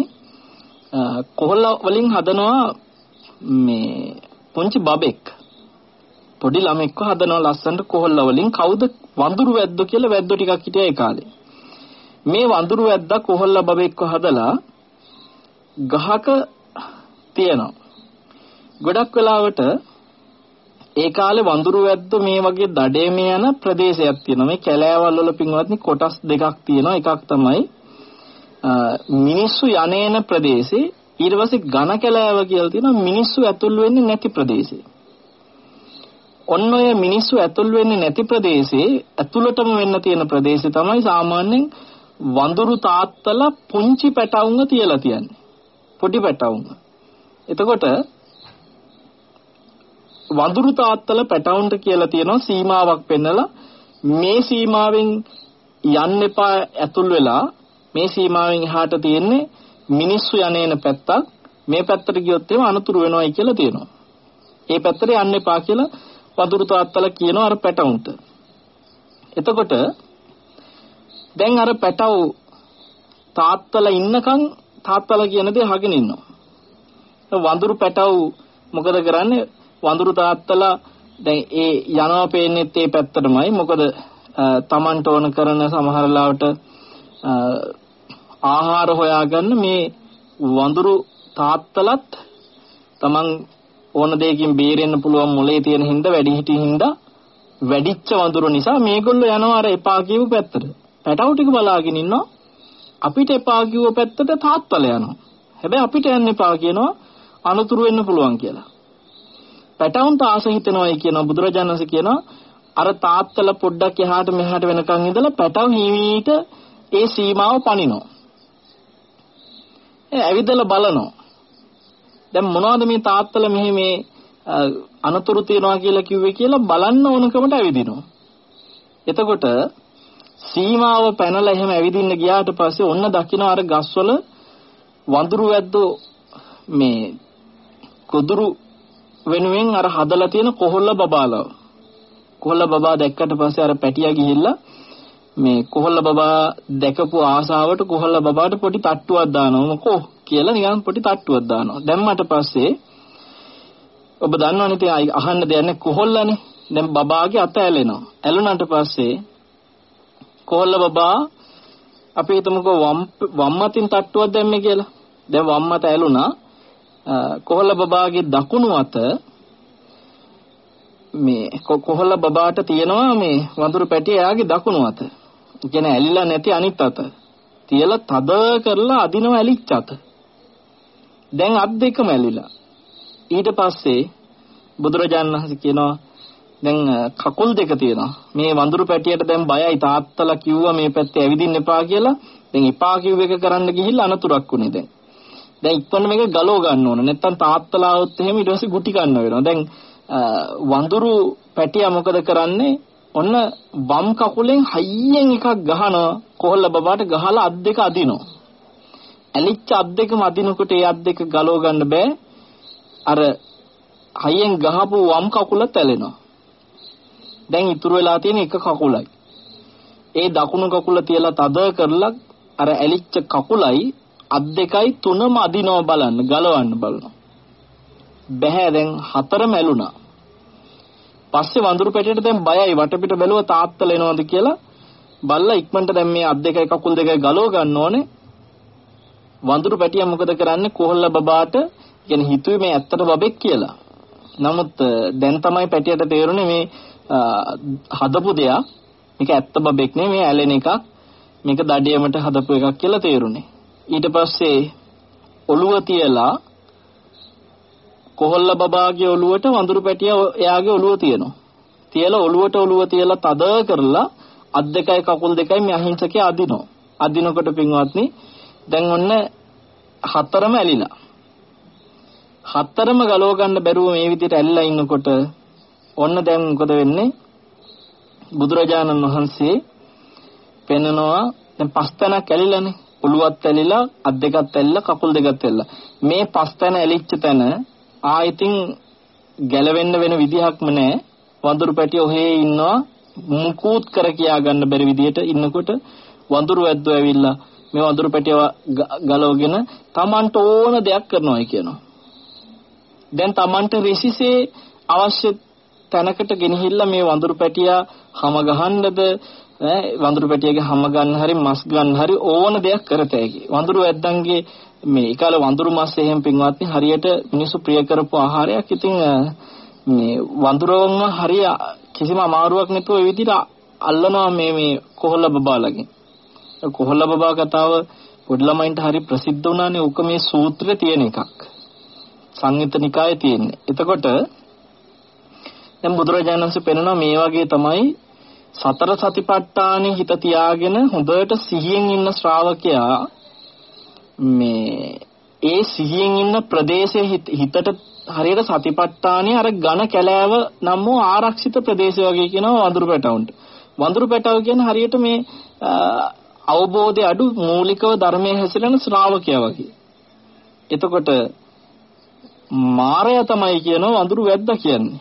කොහොල්ල වලින් හදනවා මේ පුංචි බබෙක්. පොඩි ළමෙක්ව හදනවා ලස්සනට කොහොල්ල වලින්. කවුද වඳුරු වැද්දෝ කියලා වැද්දෝ ටිකක් හිටියා ඒ කාලේ. මේ වඳුරු වැද්දා කොහොල්ල බබෙක්ව හදලා ගහක තියෙනවා ගොඩක් වෙලාවට ඒ කාලේ වඳුරු වැද්දෝ මේ වගේ දඩේම යන ප්‍රදේශයක් තියෙනවා. මේ කැලෑවල් වල පින්වත්නි කොටස් දෙකක් තියෙනවා. එකක් තමයි මිනිස්සු යන්නේන ප්‍රදේශේ ඊට පස්සේ ඝන කැලෑව කියලා තියෙනවා මිනිස්සු ඇතුල් වෙන්නේ නැති ප්‍රදේශේ. ඔන්න ඔය මිනිස්සු ඇතුල් වෙන්නේ නැති ප්‍රදේශේ ඇතුළටම වෙන්න තියෙන ප්‍රදේශේ තමයි සාමාන්‍යයෙන් වඳුරු තාත්තලා පුංචි පැටවුන්ව තියලා තියන්නේ. පොඩි පැටවුන්ව. එතකොට වඳුරු තාත්තල පැටවුන්ට කියලා තියෙනවා සීමාවක් පෙන්නලා මේ සීමාවෙන් යන්න එපා ඇතුල් වෙලා මේ සීමාවෙන් එහාට තියෙන්නේ මිනිස්සු යන්නේන පැත්තක් මේ පැත්තට ගියොත් එහෙම අනතුරු වෙනවයි කියලා තියෙනවා. ඒ පැත්තට යන්න එපා කියලා වඳුරු තාත්තල කියනවා අර පැටවුන්ට. එතකොට දැන් අර පැටව තාත්තල ඉන්නකම් තාත්තල කියන දේ අහගෙන ඉන්නවා. වඳුරු පැටව මොකද කරන්නේ වඳුරු තාත්තලා දැන් ඒ යනවා පේන්නේත් ඒ පැත්තටමයි මොකද තමන්ට ඕන කරන සමහර ලාවට ආහාර හොයාගන්න මේ වඳුරු තාත්තලත් තමන් ඕන දෙයකින් බේරෙන්න පුළුවන් මොලේ තියෙන හින්දා වැඩි හිටි හින්දා වැඩිච්ච වඳුරු නිසා මේගොල්ලෝ යනවා අර එපා කියපු පැත්තට. පැටව ටික බලාගෙන ඉන්නවා. අපිට එපා කිව්ව පැත්තට තාත්තල යනවා. හැබැයි අපිට යන්න එපා කියනවා අනුතුරු වෙන්න පුළුවන් කියලා. පැටවුන්ට ආස හිතෙනවායි කියනවා බුදුරජාණන් වහන්සේ කියනවා අර තාත්තල පොඩ්ඩක් එහාට මෙහාට වෙනකන් ඉඳලා පැටව හිමීට ඒ සීමාව පනිනවා. ඒ ඇවිදලා බලනවා. දැන් මොනවද මේ තාත්තල මෙහි මේ අනතුරු තියනවා කියලා කිව්වේ කියලා බලන්න ඕනකමට ඇවිදිනවා. එතකොට සීමාව පැනලා එහෙම ඇවිදින්න ගියාට පස්සේ ඔන්න දකින්න අර ගස්වල වඳුරු වැද්දෝ මේ කුදුරු වෙනුවෙන් අර හදලා තියෙන කොහොල්ල බබාලා. කොහොල්ල බබා දැක්කට පස්සේ අර පැටියා ගිහිල්ලා මේ කොහොල්ල බබා දැකපු ආසාවට කොහොල්ල බබාට පොඩි තට්ටුවක් දානවා. මොකෝ? කියලා නිකන් පොඩි තට්ටුවක් දානවා. දැම්මට පස්සේ ඔබ දන්නවනේ ඉතින් අහන්න දෙයක් නැහැ. කොහොල්ලනේ. දැන් බබාගේ අත ඇලෙනවා. ඇලුනට පස්සේ කොහොල්ල බබා අපි හිතමුකෝ වම් වම් අතින් තට්ටුවක් දැම්මේ කියලා. දැන් වම් අත ඇලුනා කොහොල්ල බබාගේ දකුණු අත මේ කොහොල්ල බබාට තියෙනවා මේ වඳුරු පැටිය එයාගේ දකුණු අත. කියන්නේ ඇලිලා නැති අනිත් අත. තියලා තද කරලා අදිනව ඇලිච්ච අත. දැන් අත් දෙකම ඇලිලා. ඊට පස්සේ බුදුරජාණන් වහන්සේ කියනවා දැන් කකුල් දෙක තියෙනවා. මේ වඳුරු පැටියට දැන් බයයි තාත්තලා කිව්වා මේ පැත්තේ ඇවිදින්න එපා කියලා. දැන් එපා කිව්ව එක කරන්න ගිහිල්ලා අනතුරක් වුණේ දැන්. දැන් ඉක්මන මේක ගලව ගන්න ඕන. නැත්තම් තාත්තලා આવොත් එහෙම ඊට පස්සේ ගුටි ගන්න වෙනවා. දැන් වඳුරු පැටියා මොකද කරන්නේ? ඔන්න වම් කකුලෙන් හයියෙන් එකක් ගහනවා කොහොල්ල බබාට ගහලා අත් දෙක අදිනවා. ඇලිච්ච අත් දෙකම අදිනකොට ඒ අත් දෙක ගලව ගන්න බෑ. අර හයියෙන් ගහපු වම් කකුල තැලෙනවා. දැන් ඉතුරු වෙලා තියෙන එක කකුලයි. ඒ දකුණු කකුල තියලා තද කරලා අර ඇලිච්ච කකුලයි අත් දෙකයි තුනම අදිනව බලන්න ගලවන්න බලනවා. බැහැ දැන් හතරම ඇලුනා. පස්සේ වඳුරු පැටියට දැන් බයයි වටපිට බැලුවා තාත්තල එනවද කියලා බල්ලා ඉක්මනට දැන් මේ අත් දෙකයි කකුල් දෙකයි ගලව ගන්න ඕනේ. වඳුරු පැටියා මොකද කරන්නේ කොහොල්ල බබාට කියන්නේ හිතුවේ මේ ඇත්තට බබෙක් කියලා. නමුත් දැන් තමයි පැටියට තේරුනේ මේ හදපු දෙයක් මේක ඇත්ත බබෙක් නෙමෙයි මේ ඇලෙන එකක් මේක දඩියමට හදපු එකක් කියලා තේරුනේ. ඊට පස්සේ ඔළුව තියලා කොහොල්ල බබාගේ ඔළුවට වඳුරු පැටියා එයාගේ ඔළුව තියනවා. තියලා ඔළුවට ඔළුව තියලා තද කරලා අත් දෙකයි කකුල් දෙකයි මේ අහිංසකයා අදිනවා. අදිනකොට පින්වත්නි දැන් ඔන්න හතරම ඇලිලා. හතරම ගලව ගන්න බැරුව මේ විදිහට ඇලිලා ඉන්නකොට ඔන්න දැන් මොකද වෙන්නේ? බුදුරජාණන් වහන්සේ පෙන්නනවා දැන් පස් තැනක් ඇලිලානේ. ඔළුවත් ඇලිලා අත් දෙකත් ඇලිලා කකුල් දෙකත් ඇලිලා. මේ පස් තැන ඇලිච්ච තැන ආයිතින් ගැලවෙන්න වෙන විදිහක්ම නැහැ. වඳුරු පැටිය ඔහේ ඉන්නවා මුකුත් කර කියා ගන්න බැරි විදියට ඉන්නකොට වඳුරු වැද්දෝ ඇවිල්ලා මේ වඳුරු පැටියව ගලවගෙන Tamanට ඕන දෙයක් කරනවායි කියනවා. දැන් Tamanට රිසිසේ අවශ්‍ය තැනකට ගෙනහිල්ලා මේ වඳුරු පැටියා හැම ගහන්නද වඳුරු පැටියගේ හැම ගන්න හරි මස් ගන්න හරි ඕන දෙයක් කරතෑකි. වඳුරු වැද්දන්ගේ මේ ඒකාල වඳුරු මස් එහෙම පින්වත්නි හරියට මිනිස්සු ප්‍රිය කරපු ආහාරයක්. ඉතින් මේ වඳුරෝන්ව හරිය කිසිම අමාරුවක් නැතුව ඒ විදිහට අල්ලනවා මේ මේ කොහොල්ල බබාලගෙන්. කොහොල්ල බබා කතාව පොඩි ළමයින්ට හරි ප්‍රසිද්ධ වුණානේ. උක මේ සූත්‍රයේ තියෙන එකක්. සංයුත්ත නිකායේ තියෙන්නේ. එතකොට දැන් බුදුරජාණන් වහන්සේ පෙන්වනවා මේ වගේ තමයි සතර සතිපට්ඨානෙ හිත තියාගෙන හොඳට සිහියෙන් ඉන්න ශ්‍රාවකයා මේ ඒ සිහියෙන් ඉන්න ප්‍රදේශයේ හිතට හරියට සතිපට්ඨානෙ අර ඝන කැලෑව නම් වූ ආරක්ෂිත ප්‍රදේශය වගේ කියනවා වඳුරු පැටවුන්ට. වඳුරු පැටව කියන්නේ හරියට මේ අවබෝධය අඩු මූලිකව ධර්මයේ හැසිරෙන ශ්‍රාවකයා වගේ. එතකොට මාරය තමයි කියනවා වඳුරු වැද්දා කියන්නේ.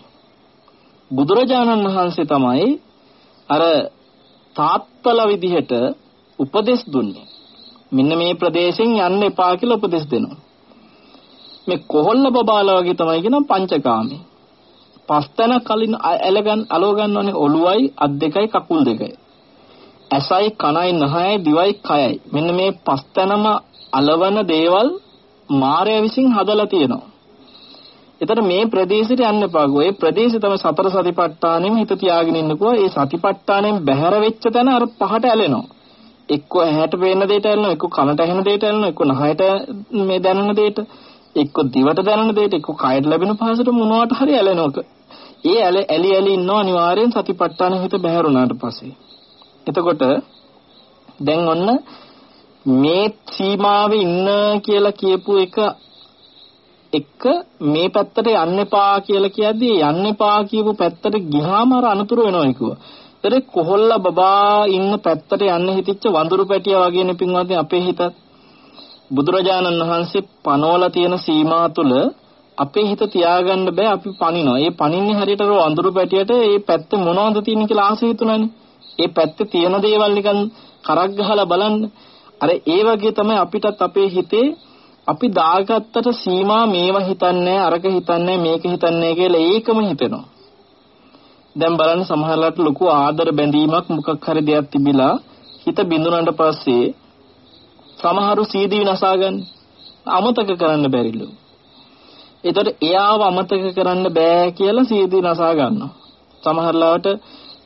බුදුරජාණන් වහන්සේ තමයි අර තාත්තල විදිහට උපදෙස් දුන්නේ. මෙන්න මේ ප්‍රදේශෙන් යන්න එපා කියලා උපදෙස් දෙනවා. මේ කොහොල්ල බබාලා වගේ තමයි කියන පංචකාමී. පස්තන කලින් ඇලගන් අලව ගන්නවනේ ඔළුවයි අත් දෙකයි කකුල් දෙකයි. ඇසයි කනයි නහයයි දිවයි කයයි. මෙන්න මේ පස්තනම අලවන දේවල් මායя විසින් හදලා තියෙනවා. එතන මේ ප්‍රදේශයට යන්න එපාකෝ. ඒ ප්‍රදේශය තමයි සතර සතිපට්ඨානෙම හිත තියාගෙන ඉන්නකෝ. ඒ සතිපට්ඨානෙන් බැහැර වෙච්ච තැන අර පහට ඇලෙනවා. එක්ක ඇහැට පේන දෙයට ඇලෙනවා, එක්ක කනට ඇහෙන දෙයට ඇලෙනවා, එක්ක නහයට මේ දැනෙන දෙයට, එක්ක දිවට දැනෙන දෙයට, එක්ක කයට ලැබෙන පහසට මොනවට හරි ඇලෙනවා. ඒ ඇලි ඇලි ඉන්නව අනිවාර්යෙන් සතිපට්ඨාන හිත බැහැරුණාට පස්සේ. එතකොට දැන් ඔන්න මේ සීමාවේ ඉන්න කියලා කියපු එක එක මේ පැත්තට යන්න එපා කියලා කියද්දී යන්න එපා කියපු පැත්තට ගියාම අර අනතුරු වෙනවා කිව්වා. ඒතර කොහොල්ල බබා ඉන්න පැත්තට යන්න හිතිච්ච වඳුරු පැටියා වගේනේ පින්වත්නි අපේ හිතත්. බුදුරජාණන් වහන්සේ පනවලා තියෙන සීමා තුළ අපේ හිත තියාගන්න බෑ අපි පනිනවා. ඒ පනින්නේ හරියට අර වඳුරු පැටියට ඒ පැත්තේ මොනවද තියෙන්නේ කියලා ආසෙ හිතුණානේ. ඒ පැත්තේ තියෙන දේවල් නිකන් කරක් ගහලා බලන්න. අර ඒ වගේ තමයි අපිටත් අපේ හිතේ අපි දාගත්තට සීමා මේවා හිතන්නේ අරක හිතන්නේ මේක හිතන්නේ කියලා ඒකම හිතෙනවා. දැන් බලන්න සමහරලාට ලොකු ආදර බැඳීමක් මොකක් හරි දෙයක් තිබිලා හිත බිඳුනට පස්සේ සමහරු සීදී විනාසා ගන්න අමතක කරන්න බැරිලු. ඒතර එයාව අමතක කරන්න බෑ කියලා සීදී නසා ගන්නවා. සමහරලාට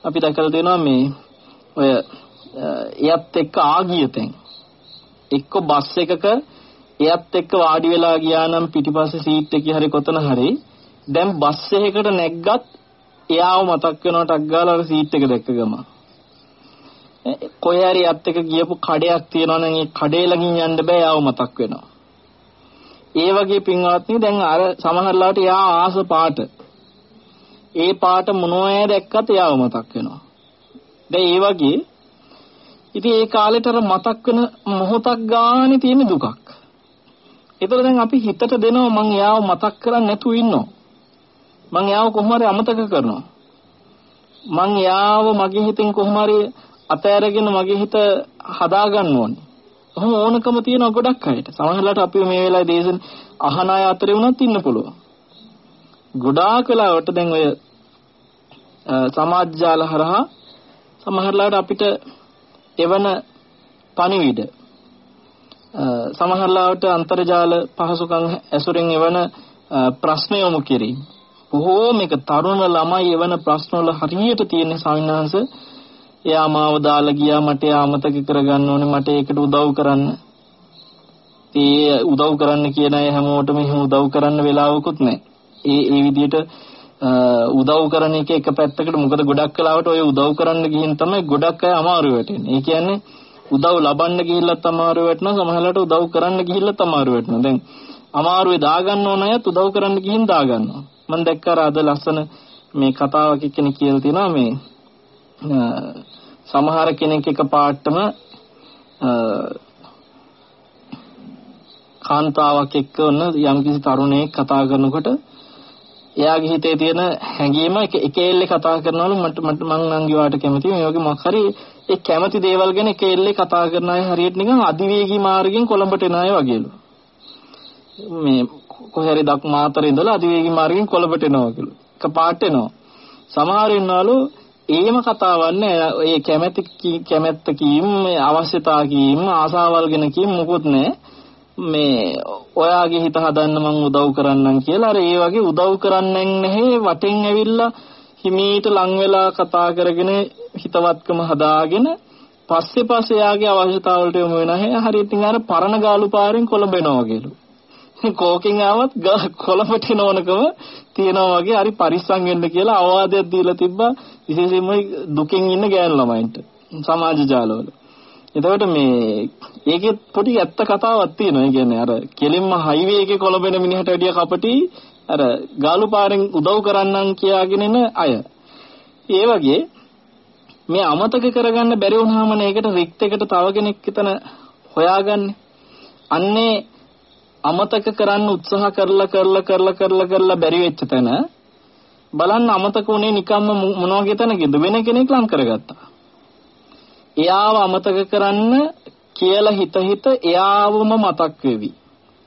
අපි දැකලා තියෙනවා මේ ඔය එයත් එක්ක ආගියතෙන් එක්ක බස් එකක එයත් එක්ක වාඩි වෙලා ගියා නම් පිටිපස්සේ සීට් එකේ හරි කොතන හරි දැන් බස් එකකට නැග්ගත් එයාව මතක් වෙනවා ටක් ගාලා අර සීට් එක දැක්ක ගම. කොහේ හරි යත් එක ගියපු කඩයක් තියෙනවා නම් ඒ කඩේ ළඟින් යන්න බෑ එයාව මතක් වෙනවා. ඒ වගේ පින්වත්නි දැන් අර සමහරලාට එයා ආස පාට ඒ පාට මොනවෑ දැක්කත් එයාව මතක් වෙනවා. දැන් ඒ වගේ ඉතින් ඒ කාලේට අර මතක් වෙන මොහොතක් ගානේ තියෙන දුකක්. ඒතර දැන් අපි හිතට දෙනවා මං යාව මතක් කරන්නේ නැතුව ඉන්නවා. මං යාව කොහොම හරි අමතක කරනවා. මං යාව මගේ හිතෙන් කොහොම හරි අතෑරගෙන මගේ හිත හදා ගන්න ඕනේ. ඔහොම ඕනකම තියෙන ගොඩක් අයට. සමහරවිට අපි මේ වෙලාවේ දේශන අහන අය අතරේ වුණත් ඉන්න පුළුවන්. ගොඩාක් වෙලාවට දැන් ඔය සමාජ ජාල හරහා සමහරවිට අපිට එවන පණිවිඩ සමහරවිට අන්තර්ජාල පහසුකම් ඇසුරෙන් එවන ප්‍රශ්න යොමු කිරීම. බොහෝම එක තරුණ ළමයි එවන ප්‍රශ්න වල හරියට තියෙන සාවිනාංශ එයා මාව දාලා ගියා මට ආමතක කරගන්න ඕනේ මට ඒකට උදව් කරන්න. ඒ උදව් කරන්න කියන අය හැමෝටම එහෙම උදව් කරන්න වෙලාවකුත් නැහැ. ඒ ඒ විදිහට උදව් කරන එක එක පැත්තකට මොකද ගොඩක් කලාවට ඔය උදව් කරන්න ගිහින් තමයි ගොඩක් අය අමාරු වෙටෙන්නේ. ඒ කියන්නේ උදව් ලබන්න ගිහිල්ලත් අමාරු වෙටනවා සමහරවිට උදව් කරන්න ගිහිල්ලත් අමාරු වෙටනවා. දැන් අමාරුවේ දාගන්න ඕන අයත් උදව් කරන්න ගිහින් දාගන්නවා. මම දැක්කා අද ලස්සන මේ කතාවක් එක්කෙනෙක් කියලා තියෙනවා මේ සමහර කෙනෙක් එක පාටම කාන්තාවක් එක්ක ඔන්න යම්කිසි තරුණයෙක් කතා කරනකොට එයාගේ හිතේ තියෙන හැඟීම එක එක එල්ලේ කතා කරනවලු මට මට මං නම් ගිවාට කැමති මේ වගේ මොකක් හරි ඒ කැමති දේවල් ගැන එක එල්ලේ කතා කරන අය හරියට නිකන් අධිවේගී මාර්ගයෙන් කොළඹට එන අය වගේලු මේ කොහේ හරි දක් මාතර ඉඳලා අධිවේගී මාර්ගයෙන් කොළඹට එනවා කියලා. එක පාට එනවා. සමහර ඉන්නවලු ඒම කතාවක් නෑ ඒ කැමැති කැමැත්ත කීම් අවශ්‍යතා කීම් ආසාවල් ගැන කීම් මොකුත් නෑ මේ ඔයාගේ හිත හදන්න මං උදව් කරන්නම් කියලා අර ඒ වගේ උදව් කරන්නෙන් නැහැ. වටෙන් ඇවිල්ලා හිමීට ලං වෙලා කතා කරගෙන හිතවත්කම හදාගෙන පස්සේ පස්සේ යාගේ අවශ්‍යතාවලට යොමු වෙන හැය හරියට අර පරණ ගාලු පාරෙන් කොළඹෙනවා වගේලු කෝකෙන් ආවත් කොළඹට එනවනකම තියෙනවා වගේ හරි පරිස්සම් වෙන්න කියලා අවවාදයක් දීලා තිබ්බා විශේෂයෙන්ම දුකෙන් ඉන්න ගෑනු ළමයින්ට සමාජ ජාලවල. එතකොට මේ ඒකේ පොඩි ඇත්ත කතාවක් තියෙනවා. ඒ කියන්නේ අර කෙලින්ම හයිවේ එකේ කොළඹෙන මිනිහට වැඩිය කපටි අර ගාලු පාරෙන් උදව් කරන්නම් කියාගෙන එන අය. ඒ වගේ මේ අමතක කරගන්න බැරි වුණාම නේකට රික්ත් එකට තව කෙනෙක් එතන හොයාගන්නේ. අන්නේ අමතක කරන්න උත්සාහ කරලා කරලා කරලා කරලා කරලා බැරි වෙච්ච තැන බලන්න අමතක උනේ නිකම්ම මොන වගේ තැනකද වෙන කෙනෙක් ලං කරගත්තා. එයාව අමතක කරන්න කියලා හිත හිත එයාවම මතක් වෙවි.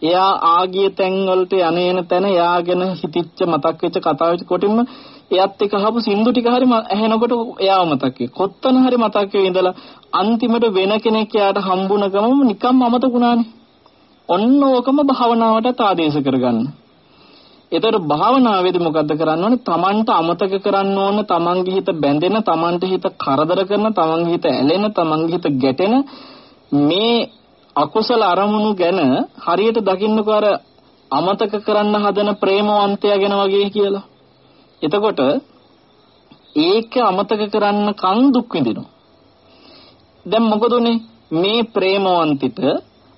එයා ආගිය තැන් වලට යන්නේන තැන එයාගෙන හිතිච්ච මතක් වෙච්ච කතාව වෙච්ච කොටින්ම එයත් එක්ක අහපු සින්දු ටික හරි ඇහෙනකොට එයාව මතක් වෙයි. කොත්තන හරි මතක් වෙයි ඉඳලා අන්තිමට වෙන කෙනෙක් එයාට හම්බුන ගමම නිකම්ම අමතකුණානේ. ඔන්න ඕකම භාවනාවට ආදේශ කරගන්න. ඒතර භාවනාවේදී මොකද්ද කරන්න ඕනේ? Tamanට අමතක කරන්න ඕන, Tamanගේ හිත බැඳෙන, Tamanට හිත කරදර කරන, Tamanගේ හිත ඇලෙන, Tamanගේ හිත ගැටෙන මේ අකුසල අරමුණු ගැන හරියට දකින්නකෝ අර අමතක කරන්න හදන ප්‍රේමවන්තයා ගැන වගේ කියලා. එතකොට ඒක අමතක කරන්න කන් දුක් විඳිනවා. දැන් මොකද මේ ප්‍රේමවන්තිට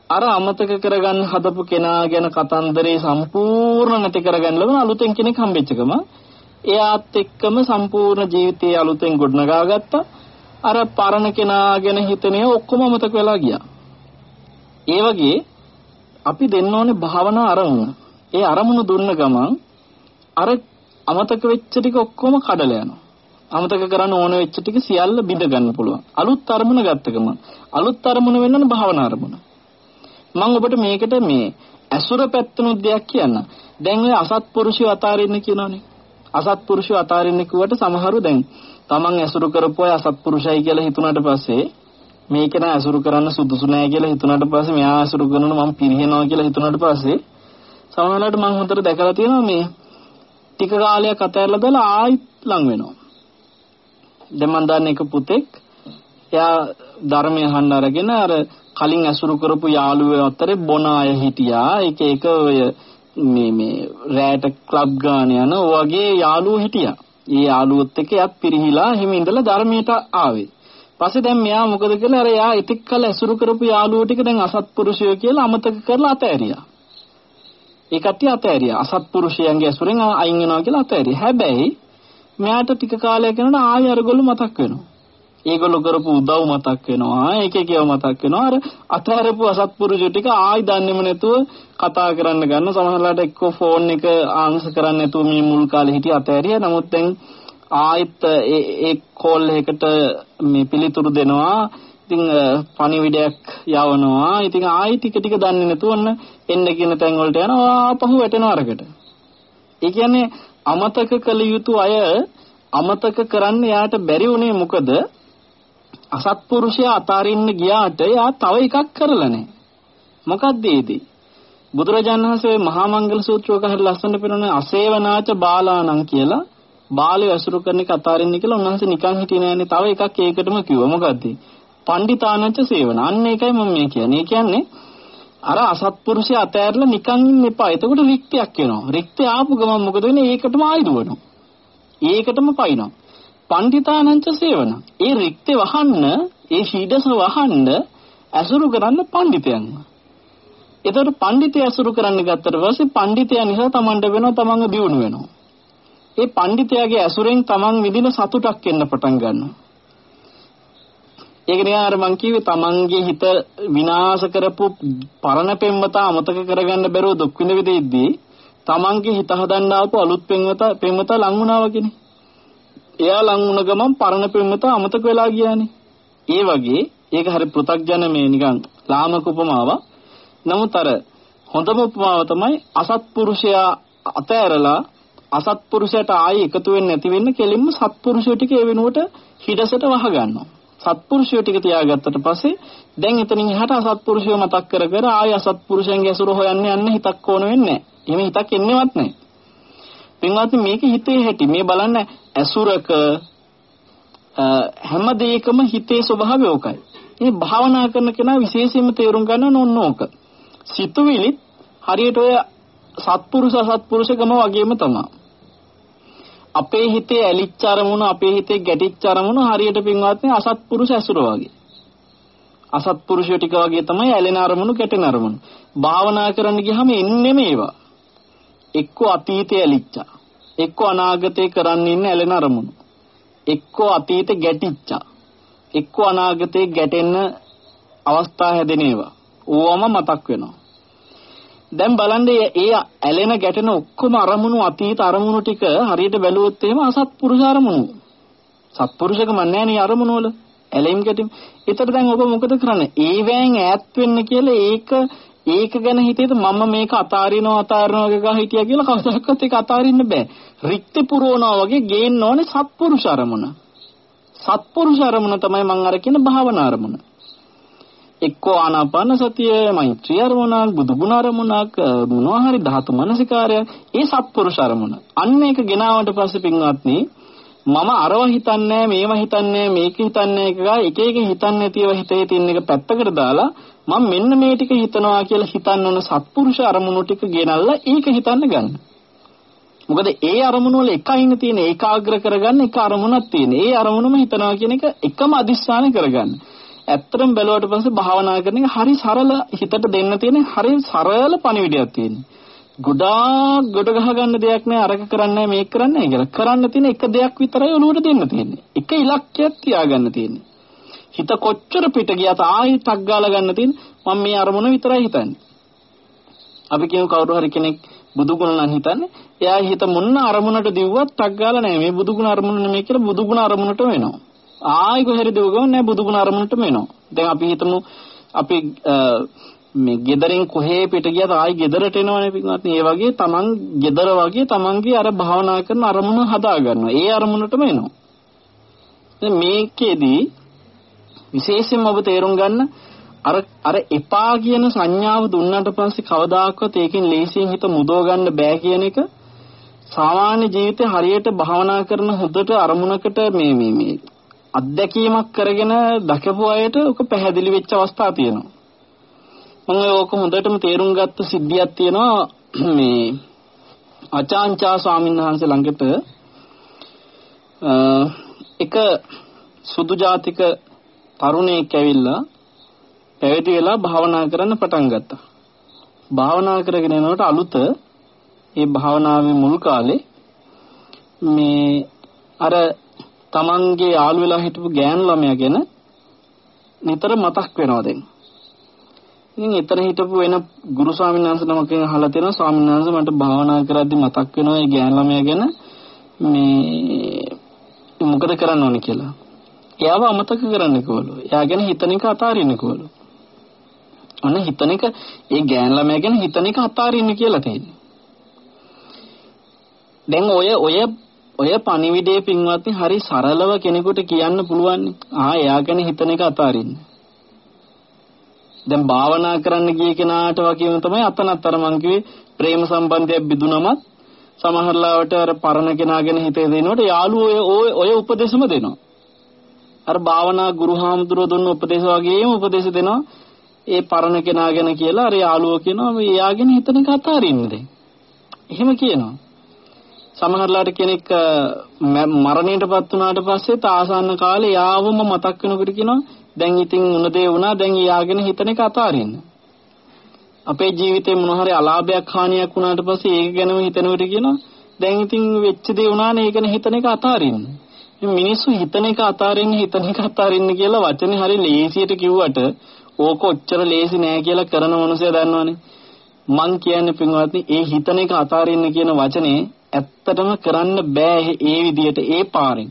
අර අමතක කරගන්න හදපු කෙනා ගැන කතන්දරේ සම්පූර්ණ නැති කරගන්න ලබන අලුතෙන් කෙනෙක් හම්බෙච්ච ගම එයාත් එක්කම සම්පූර්ණ ජීවිතය අලුතෙන් ගොඩනගා ගත්තා. අර පරණ කෙනා ගැන හිතනේ ඔක්කොම අමතක වෙලා ගියා. ඒ වගේ අපි දෙන්න ඕනේ භාවනා අරමුණ. ඒ අරමුණ දුන්න ගමන් අර අමතක වෙච්ච ටික ඔක්කොම කඩලා යනවා. අමතක කරන්න ඕන වෙච්ච ටික සියල්ල බිඳ ගන්න පුළුවන්. අලුත් අරමුණ ගත්ත ගමන් අලුත් අරමුණ වෙන්නන භාවනා අරමුණ. මම ඔබට මේකට මේ ඇසුර පැත්තනොත් දෙයක් කියන්න. දැන් ඔය අසත්පුරුෂය අතාරින්න කියනවනේ. අසත්පුරුෂය අතාරින්න කිව්වට සමහරු දැන් Taman ඇසුරු කරපු අය අසත්පුරුෂයි කියලා හිතුණාට පස්සේ මේක නෑ ඇසුරු කරන්න සුදුසු නෑ කියලා හිතුණාට පස්සේ මෙයා ඇසුරු කරනවා මම පිරිනනවා කියලා හිතුණාට පස්සේ සමහරවිට මම හොඳට දැකලා තියෙනවා මේ ටික කාලයක් අතහැරලා දාලා ආයිත් ලං වෙනවා. දැන් මම දන්නේ එක පුතෙක් එයා ධර්මය අහන්න අරගෙන අර කලින් ඇසුරු කරපු යාළුවෝ අතරේ බොන අය හිටියා. එක එක ඔය මේ මේ රෑට ක්ලබ් ගාන යන වගේ යාළුවෝ හිටියා. ඒ යාළුවොත් එක්ක යත් පිරිහිලා හිම ඉඳලා ධර්මයට ආවේ. පස්සේ දැන් මෙයා මොකද කියලා අර යා ඉතික් කල ඇසුරු කරපු යාළුවෝ ටික දැන් අසත්පුරුෂයෝ කියලා අමතක කරලා අතෑරියා. ඒ කට්ටිය අතෑරියා. අසත්පුරුෂයන්ගේ ඇසුරෙන් අයින් වෙනවා කියලා අතෑරියා. හැබැයි මෙයාට ටික කාලයක් යනකොට ආයෙ අරගොල්ලෝ මතක් වෙනවා. ඒගොල්ලෝ කරපු උදව් මතක් වෙනවා එක එකව මතක් වෙනවා අර අතහැරපු අසත්පුරුෂ ටික ආයි දන්නේම නැතුව කතා කරන්න ගන්න සමහරවිට එක්ක ෆෝන් එක ආන්සර් කරන්න නැතුව මේ මුල් කාලේ හිටිය අතහැරියා නමුත් දැන් ආයෙත් ඒ කෝල් එකකට මේ පිළිතුරු දෙනවා. ඉතින් පණිවිඩයක් යවනවා. ඉතින් ආයි ටික ටික දන්නේ නැතුව ඔන්න එන්න කියන තැන් වලට යනවා. ආපහු වැටෙනවා අරකට. ඒ කියන්නේ අමතක කළ යුතු අය අමතක කරන්න යාට බැරි වුණේ මොකද? අසත්පුරුෂයා අතාරින්න ගියාට එයා තව එකක් කරලා නැහැ. මොකක්ද ඒදී? බුදුරජාණන් වහන්සේ මහා මංගල සූත්‍රයක හරිය ලස්සනට පෙන්නන අසේවනාච බාලාණන් කියලා බාලය අසුරු කරන එක අතාරින්න කියලා උන්වහන්සේ නිකන් හිටියේ නෑනේ. තව එකක් ඒකටම කිව්වා. මොකද්ද? පණ්ඩිතානච සේවන. අන්න ඒකයි මම මේ කියන්නේ. ඒ කියන්නේ අර අසත්පුරුෂයා අතෑරලා නිකන් ඉන්න එපා. එතකොට රික්තයක් එනවා. රික්තය ආපු ගමන් මොකද වෙන්නේ? ඒකටම ආයි දුවනවා. ඒකටම පයින්නවා. පණ්ඩිතානංච සේවන. ඒ රික්තේ වහන්න, ඒ ශීඩස වහන්න ඇසුරු කරන්න පණ්ඩිතයන්ව. එතකොට පණ්ඩිතය ඇසුරු කරන්න ගත්තට පස්සේ පණ්ඩිතයා නිසා Tamanට වෙනවා Tamanව දියුණු වෙනවා. ඒ පණ්ඩිතයාගේ ඇසුරෙන් Taman විඳින සතුටක් එන්න පටන් ගන්නවා. ඒක නිකන් අර මං කිව්වේ Tamanගේ හිත විනාශ කරපු පරණ පෙම්වතා අමතක කරගන්න බැරුව දුක් විඳ විදිහදී තමන්ගේ හිත හදන්න ආපු අලුත් පෙම්වතා පෙම්වතා ලං වුණා වගේනේ. එයා ලං වුණ ගමන් පරණ පෙම්වතා අමතක වෙලා ගියානේ. ඒ වගේ ඒක හරි පෘ탁ජන මේ නිකන් ලාමක උපමාවක්. නමුත් අර හොඳම උපමාව තමයි අසත්පුරුෂයා අතෑරලා අසත්පුරුෂයට ආයේ එකතු වෙන්නේ නැති වෙන්න කෙලින්ම සත්පුරුෂය ටික ඒ වෙනුවට හිඩසට වහ ගන්නවා. සත්පුරුෂය ටික තියාගත්තට පස්සේ දැන් එතනින් එහාට අසත්පුරුෂය මතක් කර කර ආයේ අසත්පුරුෂයන්ගේ අසුර හොයන්න යන්න හිතක් ඕන වෙන්නේ නැහැ. එහෙම හිතක් එන්නේවත් නැහැ. පින්වත්නි මේක හිතේ හැටි මේ බලන්න ඇසුරක හැම දෙයකම හිතේ ස්වභාවය ඕකයි. මේ භාවනා කරන කෙනා විශේෂයෙන්ම තේරුම් ගන්න ඕන ඕක. සිතුවිලිත් හරියට ඔය සත්පුරුෂ අසත්පුරුෂකම වගේම තමයි. අපේ හිතේ ඇලිච්ච අරමුණ අපේ හිතේ ගැටිච්ච අරමුණ හරියට පින්වත්නි අසත්පුරුෂ ඇසුර වගේ. අසත්පුරුෂය ටික වගේ තමයි ඇලෙන අරමුණු ගැටෙන අරමුණු. භාවනා කරන්න ගියාම එන්නේ මේවා. එක්ක අතීතේ ඇලිච්චා. එක්ක අනාගතේ කරන්න ඉන්න ඇලෙන අරමුණු. එක්ක අතීතේ ගැටිච්චා. එක්ක අනාගතේ ගැටෙන්න අවස්ථා හැදෙන ඒවා. ඕවම මතක් වෙනවා. දැන් බලන්න ඒ ඇලෙන ගැටෙන ඔක්කොම අරමුණු අතීත අරමුණු ටික හරියට බැලුවොත් එහෙම අසත්පුරුෂ අරමුණු. සත්පුරුෂකම නැහැ නේ අරමුණු වල. ඇලෙම් ගැටීම්. ඒතර දැන් ඔබ මොකද කරන්නේ? ඒවැයෙන් ඈත් වෙන්න කියලා ඒක ඒක ගැන හිතේද මම මේක අතාරිනවා අතාරිනවා වගේ ගහ හිටියා කියලා කවදාවත් ඒක අතාරින්න බෑ. රික්ති පුරවනවා වගේ ගේන්න ඕනේ සත්පුරුෂ අරමුණ. සත්පුරුෂ අරමුණ තමයි මම අර කියන භාවනා අරමුණ. එක්කෝ ආනාපාන සතිය, මෛත්‍රී අරමුණක්, බුදු ගුණ අරමුණක්, මොනවා හරි ධාතු මනසිකාරය, ඒ සත්පුරුෂ අරමුණ. අන්න ඒක ගෙනාවට පස්සේ පින්වත්නි මම අරව හිතන්නේ මේව හිතන්නේ මේක හිතන්නේ එක එක හිතන්නේ නැතිව හිතේ තියෙන එක පැත්තකට දාලා මම මෙන්න මේ ටික හිතනවා කියලා හිතන්න ඕන සත්පුරුෂ අරමුණු ටික ගෙනල්ලා ඒක හිතන්න ගන්න. මොකද ඒ අරමුණු වල එකයින් තියෙන ඒකාග්‍ර කරගන්න එක අරමුණක් තියෙන. ඒ අරමුණම හිතනවා කියන එක එකම අදිස්ථාන කරගන්න. ඇත්තටම බැලුවට පස්සේ භාවනා කරන එක හරි සරල හිතට දෙන්න තියෙන හරි සරල පණිවිඩයක් තියෙනවා. ගොඩාක් ගොඩ ගහ ගන්න දෙයක් නෑ අරක කරන්නේ මේක කරන්නේ කියලා. කරන්න තියෙන එක දෙයක් විතරයි ඔලුවට දෙන්න තියෙන්නේ. එක ඉලක්කයක් තියාගන්න තියෙන්නේ. හිත කොච්චර පිට ගියත් ආයෙ ටක් ගාලා ගන්න තියෙන මම මේ අරමුණ විතරයි හිතන්නේ. අපි කියමු කවුරු හරි කෙනෙක් බුදු ගුණ නම් හිතන්නේ එයා හිත මොන්න අරමුණට දිව්වත් ටක් ගාලා නෑ මේ බුදු ගුණ අරමුණ නෙමෙයි කියලා බුදු ගුණ අරමුණට වෙනවා. ආයෙ කොහෙරි දිවගම නෑ බුදු ගුණ අරමුණටම වෙනවා. දැන් අපි හිතමු අපි මේ ගෙදරින් කොහේ පිට ගියත් ආයි ගෙදරට එනවනේ පිටුවත් ඒ වගේ Taman ගෙදර වගේ Tamanගේ අර භාවනා කරන අරමුණ හදා ගන්නවා. ඒ අරමුණටම එනවා. දැන් මේකෙදී විශේෂයෙන්ම ඔබ තේරුම් ගන්න අර අර එපා කියන සංඥාව දුන්නාට පස්සේ කවදාකවත් ඒකෙන් ලේසියෙන් හිත මුදව ගන්න බෑ කියන එක සාමාන්‍ය ජීවිතේ හරියට භාවනා කරන හොඳට අරමුණකට මේ මේ මේ අත්දැකීමක් කරගෙන දකපු අයට ඔක පැහැදිලි වෙච්ච අවස්ථා තියෙනවා. මම ඕක හොඳටම තේරුම් ගත්ත සිද්ධියක් තියෙනවා <clears throat> මේ අචාන්චා ස්වාමීන් වහන්සේ ළඟට එක සුදු ජාතික තරුණයෙක් ඇවිල්ලා පැවිදි වෙලා භාවනා කරන්න පටන් ගත්තා. භාවනා කරගෙන යනකොට අලුත ඒ භාවනාවේ මුල් කාලේ මේ අර තමන්ගේ යාළු වෙලා හිටපු ගෑනු ළමයා ගැන නිතර මතක් වෙනවා දැන්. ඉතින් ඊතර හිටපු වෙන ගුරු ස්වාමීන් වහන්සේ නමකින් අහලා තියෙනවා ස්වාමීන් වහන්සේ මට භාවනා කරද්දි මතක් වෙනවා ඒ ගෑනු ළමයා ගැන මේ මොකද කරන්න ඕනේ කියලා. එයාව අමතක කරන්න කිව්වලු. එයා ගැන හිතන එක අතාරින්න කිව්වලු. ඔන්න හිතන එක ඒ ගෑන් ළමයා ගැන හිතන එක අතාරින්න කියලා තියෙන්නේ. දැන් ඔය ඔය ඔය පණිවිඩයේ පින්වත්නි හරි සරලව කෙනෙකුට කියන්න පුළුවන්. ආ එයා ගැන හිතන එක අතාරින්න. දැන් භාවනා කරන්න ගිය කෙනාට වගේම තමයි අතනත් අර මං කිව්වේ ප්‍රේම සම්බන්ධයක් බිදුනමත් සමහරලාවට අර පරණ කෙනා ගැන හිතේ දෙනකොට යාළුවෝ ඔය ඔය උපදේශම දෙනවා. අර භාවනා ගුරු හාමුදුරුවෝ දුන්න උපදේශ වගේම උපදේශ දෙනවා. ඒ පරණ කෙනා ගැන කියලා අර යාළුවෝ කියනවා මේ යාගෙන හිතන එක අතාරින්න දැන්. එහෙම කියනවා. සමහරලාට කෙනෙක් මරණයටපත් වුණාට පස්සේ තාසන්න කාලේ යාවම මතක් වෙනකොට කියනවා දැන් ඉතින් උන දේ වුණා දැන් යාගෙන හිතන එක අතාරින්න. අපේ ජීවිතේ මොන හරි අලාභයක් හානියක් වුණාට පස්සේ ඒක ගැනම හිතනකොට කියනවා දැන් ඉතින් වෙච්ච දේ වුණානේ ඒක ගැන හිතන එක අතාරින්න. මිනිස්සු හිතන එක අතාරින්න හිතන එක අතාරින්න කියලා වචනේ හරි ලේසියට කිව්වට ඕක ඔච්චර ලේසි නෑ කියලා කරන මනුස්සය දන්නවනේ. මං කියන්නේ පින්වත්නි ඒ හිතන එක අතාරින්න කියන වචනේ ඇත්තටම කරන්න බෑ ඒ විදියට ඒ පාරෙන්.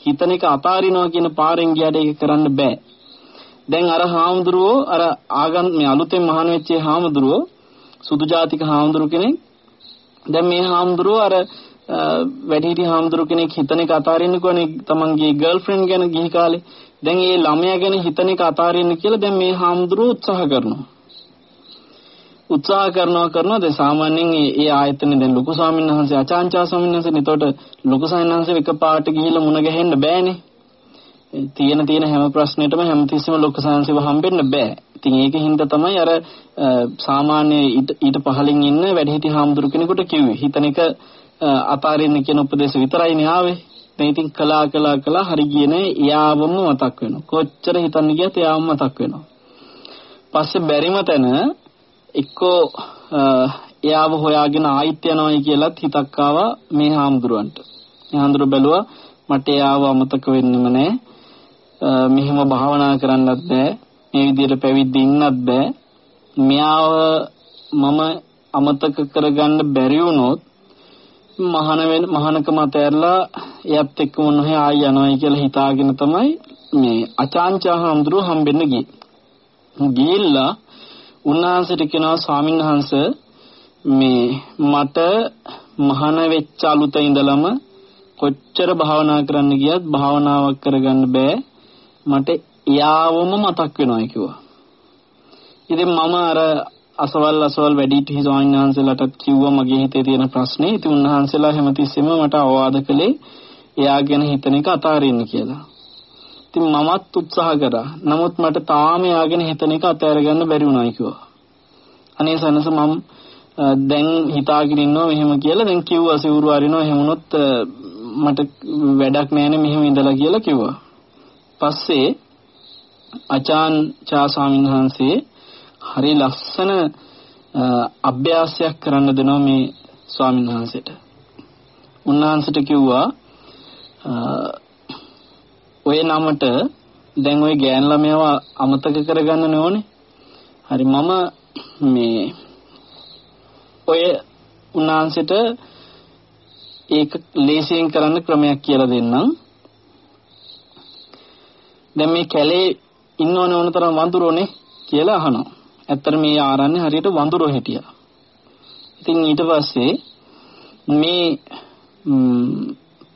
හිතන එක අතාරිනවා කියන පාරෙන් ගියාට ඒක කරන්න බෑ. දැන් අර හාමුදුරුවෝ අර ආගම් මේ අලුතෙන් මහාන වෙච්ච හාමුදුරුවෝ සුදු ජාතික හාමුදුරු කෙනෙක් දැන් මේ හාමුදුරුවෝ අර වැඩිහිටි හාමුදුරු කෙනෙක් හිතන එක අතාරින්න කොනේ තමන්ගේ ගර්ල්ෆ්‍රෙන්ඩ් ගැන ගිහි කාලේ දැන් ඒ ළමයා ගැන හිතන එක අතාරින්න කියලා දැන් මේ හාමුදුරුවෝ උත්සාහ කරනවා උත්සාහ කරනවා කරනවා දැන් සාමාන්‍යයෙන් ඒ ආයතනේ දැන් ලොකු ස්වාමීන් වහන්සේ අචාන්චා ස්වාමීන් වහන්සේ නිතොට ලොකු ස්වාමීන් වහන්සේ එකපාරට ගිහිල්ලා මුණ ගැහෙන්න බෑනේ තියෙන තියෙන හැම ප්‍රශ්නෙටම හැමතිස්සෙම ලොකු සංසව හම්බෙන්න බෑ. ඉතින් ඒකින්ද තමයි අර සාමාන්‍ය ඊට පහලින් ඉන්න වැඩිහිටි හාමුදුරු කෙනෙකුට කිව්වේ. හිතන එක අතාරින්න කියන උපදේශ විතරයිනේ ආවේ. දැන් ඉතින් කලා කලා කලා හරි ගියේ නෑ. එයාවම මතක් වෙනවා. කොච්චර හිතන්න ගියත් එයාවම මතක් වෙනවා. පස්සේ බැරිම තැන එක්කෝ එයාව හොයාගෙන ආයිත් යනවායි කියලාත් හිතක් ආවා මේ හාමුදුරුවන්ට. මේ හාමුදුරුව බැලුවා මට එයාව අමතක වෙන්නෙම නෑ. මෙහෙම භාවනා කරන්නත් බෑ. මේ විදිහට පැවිද්ද ඉන්නත් බෑ. මෙයාව මම අමතක කරගන්න බැරි වුණොත් මහාන වෙන මහානකම අතහැරලා එයත් එක්ක මොනවා ආයි යනවායි කියලා හිතාගෙන තමයි මේ අචාන්චා හඳුරු හම්බෙන්න ගියේ. ගිහිල්ලා උන්වහන්සේට කියනවා ස්වාමීන් වහන්සේ මේ මට මහාන වෙච්ච අලුත ඉඳලම කොච්චර භාවනා කරන්න ගියත් භාවනාවක් කරගන්න බෑ මට යාවම මතක් වෙනවා කිව්වා. ඉතින් මම අර අසවල් අසවල් වැඩිහිටි ස්වාමීන් වහන්සේලාටත් කිව්වා මගේ හිතේ තියෙන ප්‍රශ්නේ. ඉතින් උන්වහන්සේලා හැමතිස්සෙම මට අවවාද කළේ එයා ගැන හිතන එක අතාරින්න කියලා. ඉතින් මමත් උත්සාහ කරා. නමුත් මට තාම එයා ගැන හිතන එක අතහැරගන්න බැරි වුණා කිව්වා. අනේ සනස මම දැන් හිතාගෙන ඉන්නවා මෙහෙම කියලා දැන් කිව්වා සිවුරු අරිනවා එහෙම වුණොත් මට වැඩක් නැහැනේ මෙහෙම ඉඳලා කියලා කිව්වා. පස්සේ අචාන් චා ස්වාමීන් වහන්සේ හරි ලස්සන අභ්‍යාසයක් කරන්න දෙනවා මේ ස්වාමීන් වහන්සේට. උන්වහන්සේට කිව්වා ඔය නමට දැන් ওই ගෑන් ළමයව අමතක කරගන්න ඕනේ. හරි මම මේ ඔය උන්වහන්සේට ඒක ලේසියෙන් කරන්න ක්‍රමයක් කියලා දෙන්නම්. දැන් මේ කැලේ ඉන්නවනේ ඕන තරම් වඳුරෝනේ කියලා අහනවා. ඇත්තට මේ ආරන්නේ හරියට වඳුරෝ හිටියා. ඉතින් ඊට පස්සේ මේ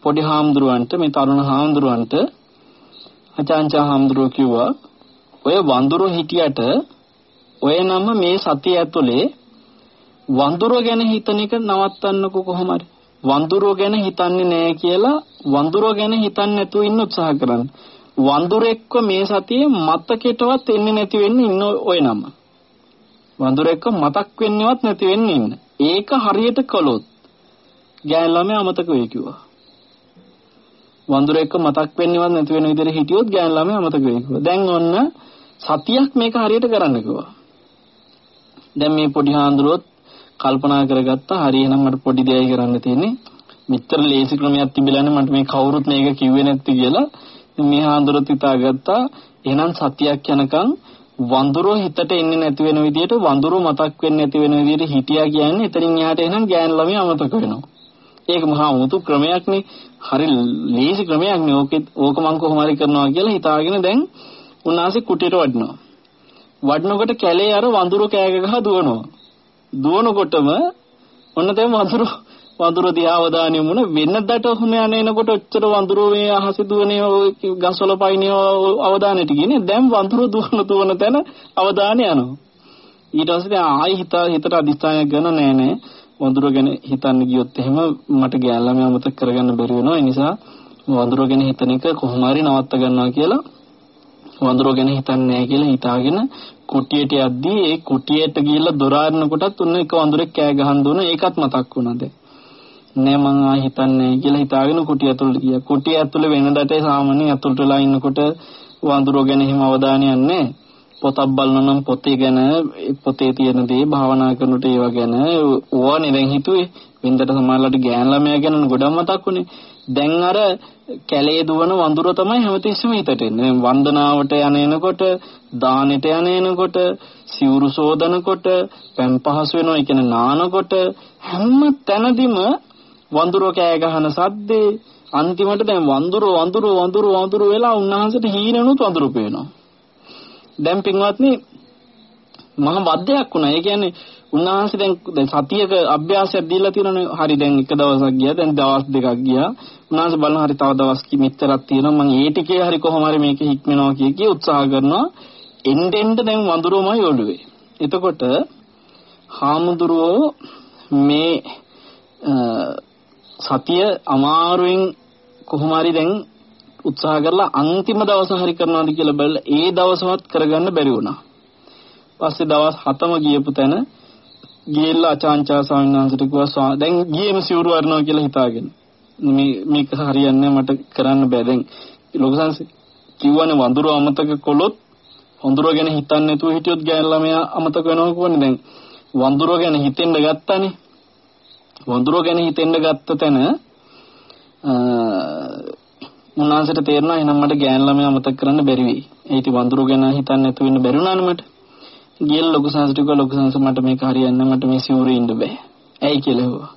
පොඩි හාමුදුරුවන්ට මේ තරුණ හාමුදුරුවන්ට අචාන්චා හාමුදුරුවෝ කිව්වා ඔය වඳුරෝ හිටියට ඔය නම මේ සතිය ඇතුලේ වඳුරෝ ගැන හිතන එක නවත්තන්නකො කොහොම හරි වඳුරෝ ගැන හිතන්නේ නැහැ කියලා වඳුරෝ ගැන හිතන්නේ නැතුව ඉන්න උත්සාහ කරන්න. වඳුරෙක්ව මේ සතියේ මතකෙටවත් එන්නේ නැති වෙන්නේ ඉන්න ඔය නම. වඳුරෙක්ව මතක් වෙන්නේවත් නැති වෙන්නේ ඉන්න. ඒක හරියට කළොත් ගෑන් ළමයා අමතක වෙයි කිව්වා. වඳුරෙක්ව මතක් වෙන්නේවත් නැති වෙන විදිහට හිටියොත් ගෑන් ළමයා අමතක වෙයි කිව්වා. දැන් ඔන්න සතියක් මේක හරියට කරන්න කිව්වා. දැන් මේ පොඩි හාඳුරුවොත් කල්පනා කරගත්තා හරි එහෙනම් මට පොඩි දෙයයි කරන්න තියෙන්නේ මෙච්චර ලේසි ක්‍රමයක් තිබිලානේ මට මේ කවුරුත් මේක කිව්වේ නැති කියලා මේ හාඳුරත් හිතාගත්තා එහෙනම් සතියක් යනකම් වඳුරෝ හිතට එන්නේ නැති වෙන විදිහට වඳුරෝ මතක් වෙන්නේ නැති වෙන විදිහට හිටියා කියන්නේ එතනින් එහාට එහෙනම් ගෑන් ළමයි අමතක වෙනවා ඒක මහා මුතු ක්‍රමයක්නේ හරි ලේසි ක්‍රමයක්නේ ඕකෙත් ඕක මං කොහොම හරි කරනවා කියලා හිතාගෙන දැන් උන්වහන්සේ කුටියට වඩනවා. වඩනකොට කැලේ අර වඳුරෝ කෑග ගහ දුවනවා. දුවනකොටම ඔන්න දැන් වඳුර වඳුර දිහා අවධානය යොමුන වෙනදට ඔහොම යන එනකොට ඔච්චර වඳුර මේ අහසේ දුවනේ ගස්වල පයින්නේ අවධානයට ගියනේ දැන් වඳුර දුවන දුවන තැන අවධානය යනවා. ඊට පස්සේ ආයි හිත හිතට අදිස්ථානයක් ගන්න නෑ නෑ. වඳුර ගැන හිතන්න ගියොත් එහෙම මට ගෑල්ලාම අමතක කරගන්න බැරි වෙනවා. ඒ නිසා වඳුර ගැන හිතන එක කොහොම හරි නවත්ත ගන්නවා කියලා වඳුර ගැන හිතන්නේ නැහැ කියලා හිතාගෙන කුටියට යද්දී ඒ කුටියට ගිහිල්ලා දොර අරිනකොටත් උන්න එක වඳුරෙක් කෑ ගහන් දුන ඒකත් මතක් වුණාද නෑ මං ආ හිතන්නේ කියලා හිතාගෙන කුටිය ඇතුළට ගියා. කුටිය ඇතුළේ වෙනදට සාමාන්‍ය ඇතුළට වෙලා ඉන්නකොට වඳුරෝ ගැන එහෙම අවධානයක් නැහැ. පොතක් බලනවා නම් පොතේ ගැන පොතේ තියෙන දේ භාවනා කරනකොට ඒවා ගැන ඕවනේ දැන් හිතුවේ වෙනදට සමහරවිට ගෑන් ළමයා ගැන ගොඩක් මතක් වුණේ දැන් අර කැලේ දුවන වඳුර තමයි හැමතිස්සෙම හිතට එන්නේ. වන්දනාවට යන එනකොට, දානෙට යන එනකොට, සිවුරු සෝදනකොට, පෑන් පහසු වෙනවා, ඒ කියන්නේ නානකොට හැම තැනදීම වඳුර කෑ ගහන සද්දේ අන්තිමට දැන් වඳුර වඳුර වඳුර වඳුර වෙලා උන්වහන්සේට හීනනුත් වඳුර පේනවා. දැන් පින්වත්නි මහ වද්දයක් වුණා. ඒ කියන්නේ උන්වහන්සේ දැන් දැන් සතියක අභ්‍යාසයක් දීලා තියෙනනේ. හරි දැන් එක දවසක් ගියා. දැන් දවස් දෙකක් ගියා. උන්වහන්සේ බලන හරි තව දවස් කි මෙච්චරක් තියෙනවා. මම ඒ ටිකේ හරි කොහොම හරි මේක හික්මනවා කිය කී උත්සාහ කරනවා. එන්න එන්න දැන් වඳුරෝමයි ඔළුවේ. එතකොට හාමුදුරුවෝ මේ සතිය අමාරුවෙන් කොහොම හරි දැන් උත්සාහ කරලා අන්තිම දවස හරි කරනවාද කියලා බලලා ඒ දවසවත් කරගන්න බැරි වුණා. පස්සේ දවස් 7ම ගියපු තැන ගියලා අචාන්චා ස්වාමීන් වහන්සේට කිව්වා දැන් ගියේම සිවුරු අරනවා කියලා හිතාගෙන. මේ මේක හරියන්නේ මට කරන්න බෑ දැන් ලොකු සංසි කිව්වනේ වඳුර අමතක කළොත් වඳුර ගැන හිතන්නේ නැතුව හිටියොත් ගෑන ළමයා අමතක වෙනවා කියන්නේ දැන් වඳුර ගැන හිතෙන්න ගත්තානේ වඳුර ගැන හිතෙන්න ගත්ත තැන මුන්නාන්සට තේරෙනවා එහෙනම් මට ගෑන ළමයා අමතක කරන්න බැරි වෙයි. ඒ ඉතින් වඳුර ගැන හිතන්නේ නැතුව ඉන්න බැරි වුණානේ මට. ගියල් ලොකු සංසට කිව්වා ලොකු සංස මට මේක හරියන්නේ මට මේ සිවුරේ ඉන්න බෑ. ඇයි කියලා හෙව්වා.